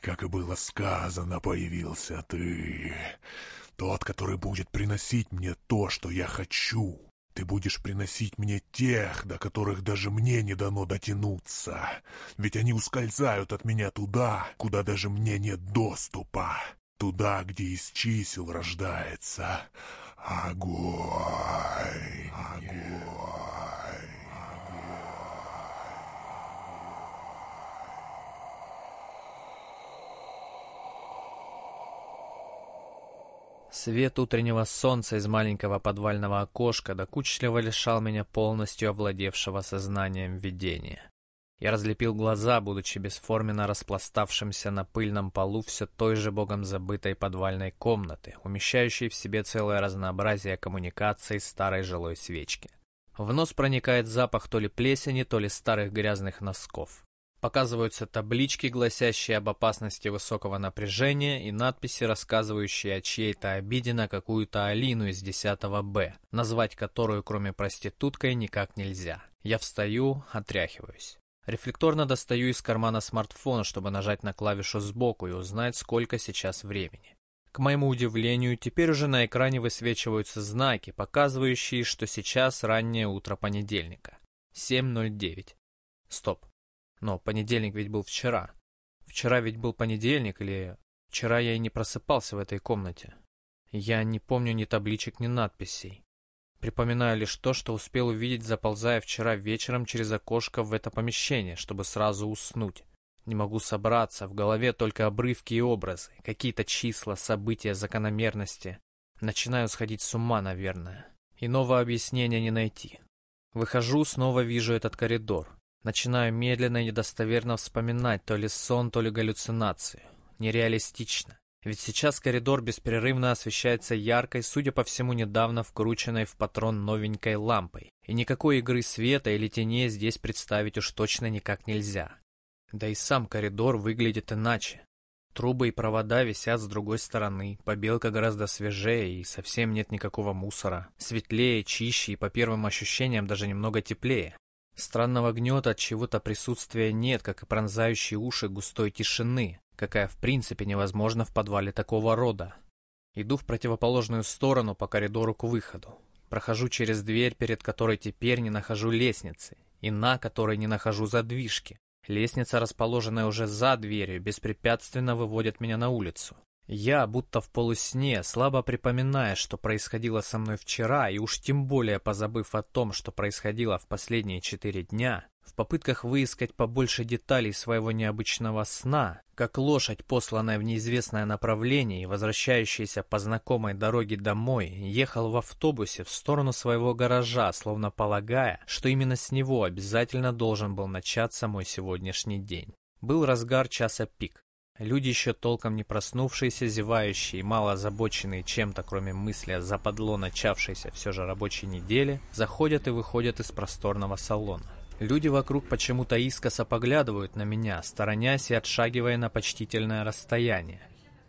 Как и было сказано, появился ты. Тот, который будет приносить мне то, что я хочу. Ты будешь приносить мне тех, до которых даже мне не дано дотянуться. Ведь они ускользают от меня туда, куда даже мне нет доступа. Туда, где из чисел рождается огонь. Огонь. Свет утреннего солнца из маленького подвального окошка докучливо лишал меня полностью овладевшего сознанием видения. Я разлепил глаза, будучи бесформенно распластавшимся на пыльном полу все той же богом забытой подвальной комнаты, умещающей в себе целое разнообразие коммуникаций старой жилой свечки. В нос проникает запах то ли плесени, то ли старых грязных носков. Показываются таблички, гласящие об опасности высокого напряжения, и надписи, рассказывающие о чьей-то обиде на какую-то Алину из 10 Б, назвать которую, кроме проституткой, никак нельзя. Я встаю, отряхиваюсь. Рефлекторно достаю из кармана смартфона, чтобы нажать на клавишу сбоку и узнать, сколько сейчас времени. К моему удивлению, теперь уже на экране высвечиваются знаки, показывающие, что сейчас раннее утро понедельника. 7.09. Стоп. Но понедельник ведь был вчера. Вчера ведь был понедельник, или... Вчера я и не просыпался в этой комнате. Я не помню ни табличек, ни надписей. Припоминаю лишь то, что успел увидеть, заползая вчера вечером через окошко в это помещение, чтобы сразу уснуть. Не могу собраться, в голове только обрывки и образы, какие-то числа, события, закономерности. Начинаю сходить с ума, наверное. Иного объяснения не найти. Выхожу, снова вижу этот коридор. Начинаю медленно и недостоверно вспоминать то ли сон, то ли галлюцинацию. Нереалистично. Ведь сейчас коридор беспрерывно освещается яркой, судя по всему, недавно вкрученной в патрон новенькой лампой. И никакой игры света или теней здесь представить уж точно никак нельзя. Да и сам коридор выглядит иначе. Трубы и провода висят с другой стороны, побелка гораздо свежее и совсем нет никакого мусора. Светлее, чище и по первым ощущениям даже немного теплее. Странного гнета от чего-то присутствия нет, как и пронзающей уши густой тишины, какая в принципе невозможна в подвале такого рода. Иду в противоположную сторону по коридору к выходу. Прохожу через дверь, перед которой теперь не нахожу лестницы, и на которой не нахожу задвижки. Лестница, расположенная уже за дверью, беспрепятственно выводит меня на улицу. Я, будто в полусне, слабо припоминая, что происходило со мной вчера, и уж тем более позабыв о том, что происходило в последние четыре дня, в попытках выискать побольше деталей своего необычного сна, как лошадь, посланная в неизвестное направление и возвращающаяся по знакомой дороге домой, ехал в автобусе в сторону своего гаража, словно полагая, что именно с него обязательно должен был начаться мой сегодняшний день. Был разгар часа пик. Люди, еще толком не проснувшиеся, зевающие и мало озабоченные чем-то, кроме мысли о западло начавшейся все же рабочей неделе, заходят и выходят из просторного салона. Люди вокруг почему-то искоса поглядывают на меня, сторонясь и отшагивая на почтительное расстояние.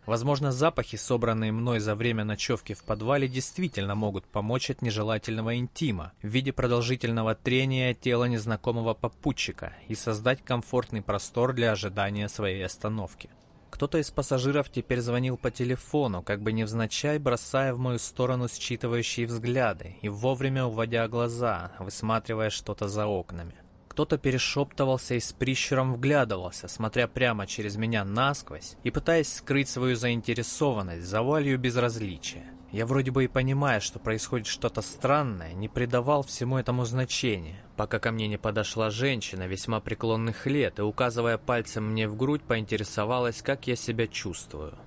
Возможно, запахи, собранные мной за время ночевки в подвале, действительно могут помочь от нежелательного интима в виде продолжительного трения тела незнакомого попутчика и создать комфортный простор для ожидания своей остановки. Кто-то из пассажиров теперь звонил по телефону, как бы невзначай бросая в мою сторону считывающие взгляды и вовремя уводя глаза, высматривая что-то за окнами. Кто-то перешептывался и с прищуром вглядывался, смотря прямо через меня насквозь и пытаясь скрыть свою заинтересованность за вуалью безразличия. Я вроде бы и понимая, что происходит что-то странное, не придавал всему этому значения, пока ко мне не подошла женщина весьма преклонных лет и, указывая пальцем мне в грудь, поинтересовалась, как я себя чувствую.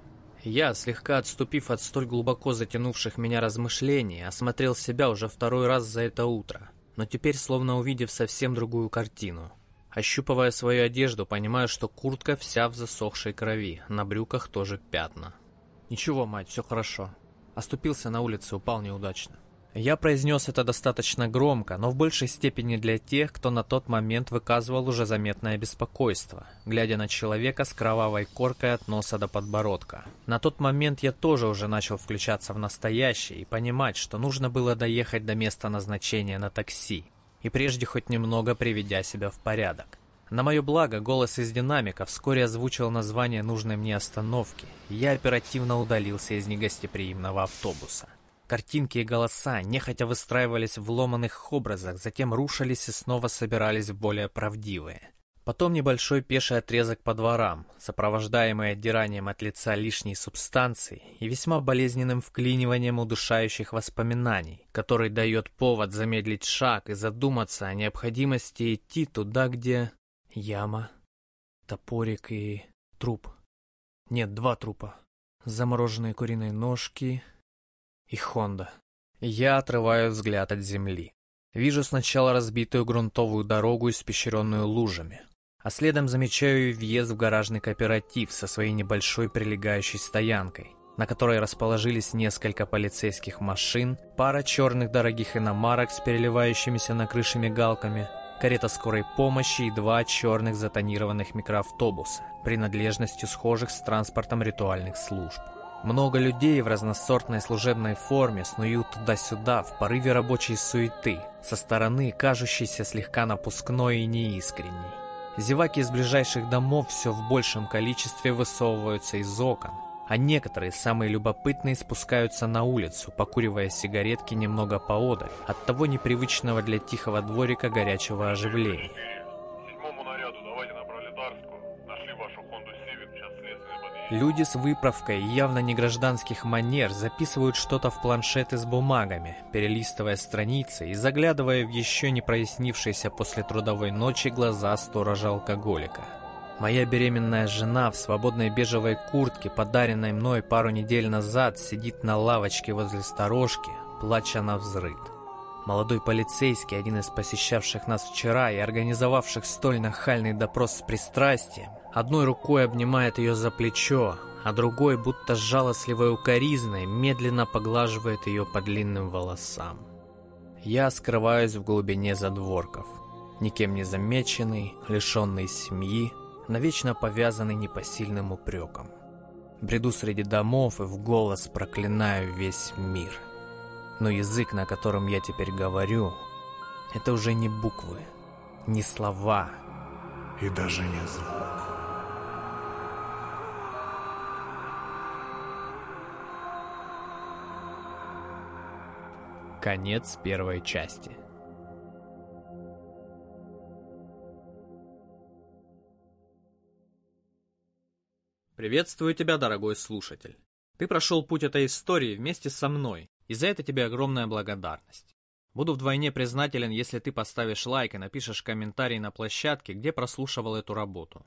Я, слегка отступив от столь глубоко затянувших меня размышлений, осмотрел себя уже второй раз за это утро, но теперь словно увидев совсем другую картину. Ощупывая свою одежду, понимаю, что куртка вся в засохшей крови, на брюках тоже пятна. «Ничего, мать, все хорошо», Оступился на улице, упал неудачно. Я произнес это достаточно громко, но в большей степени для тех, кто на тот момент выказывал уже заметное беспокойство, глядя на человека с кровавой коркой от носа до подбородка. На тот момент я тоже уже начал включаться в настоящее и понимать, что нужно было доехать до места назначения на такси, и прежде хоть немного приведя себя в порядок. На мое благо, голос из динамика вскоре озвучил название нужной мне остановки, и я оперативно удалился из негостеприимного автобуса. Картинки и голоса нехотя выстраивались в ломаных образах, затем рушились и снова собирались в более правдивые. Потом небольшой пеший отрезок по дворам, сопровождаемый отдиранием от лица лишней субстанции и весьма болезненным вклиниванием удушающих воспоминаний, который дает повод замедлить шаг и задуматься о необходимости идти туда, где яма, топорик и труп. Нет, два трупа. Замороженные куриные ножки и Хонда. Я отрываю взгляд от земли. Вижу сначала разбитую грунтовую дорогу, испещренную лужами, а следом замечаю въезд в гаражный кооператив со своей небольшой прилегающей стоянкой, на которой расположились несколько полицейских машин, пара черных дорогих иномарок с переливающимися на крыше мигалками, карета скорой помощи и два черных затонированных микроавтобуса, принадлежностью схожих с транспортом ритуальных служб. Много людей в разносортной служебной форме снуют туда-сюда в порыве рабочей суеты, со стороны кажущейся слегка напускной и неискренней. Зеваки из ближайших домов все в большем количестве высовываются из окон, а некоторые, самые любопытные, спускаются на улицу, покуривая сигаретки немного поодаль от того непривычного для тихого дворика горячего оживления. Люди с выправкой и явно не гражданских манер записывают что-то в планшеты с бумагами, перелистывая страницы и заглядывая в еще не прояснившиеся после трудовой ночи глаза сторожа-алкоголика. Моя беременная жена в свободной бежевой куртке, подаренной мной пару недель назад, сидит на лавочке возле сторожки, плача на взрыд. Молодой полицейский, один из посещавших нас вчера и организовавших столь нахальный допрос с пристрастием, Одной рукой обнимает ее за плечо, а другой, будто жалостливой укоризной, медленно поглаживает ее по длинным волосам. Я скрываюсь в глубине задворков, никем не замеченный, лишенный семьи, навечно повязанный непосильным упреком. Бреду среди домов и в голос проклинаю весь мир. Но язык, на котором я теперь говорю, это уже не буквы, не слова и даже не звук. Конец первой части. Приветствую тебя, дорогой слушатель. Ты прошел путь этой истории вместе со мной, и за это тебе огромная благодарность. Буду вдвойне признателен, если ты поставишь лайк и напишешь комментарий на площадке, где прослушивал эту работу.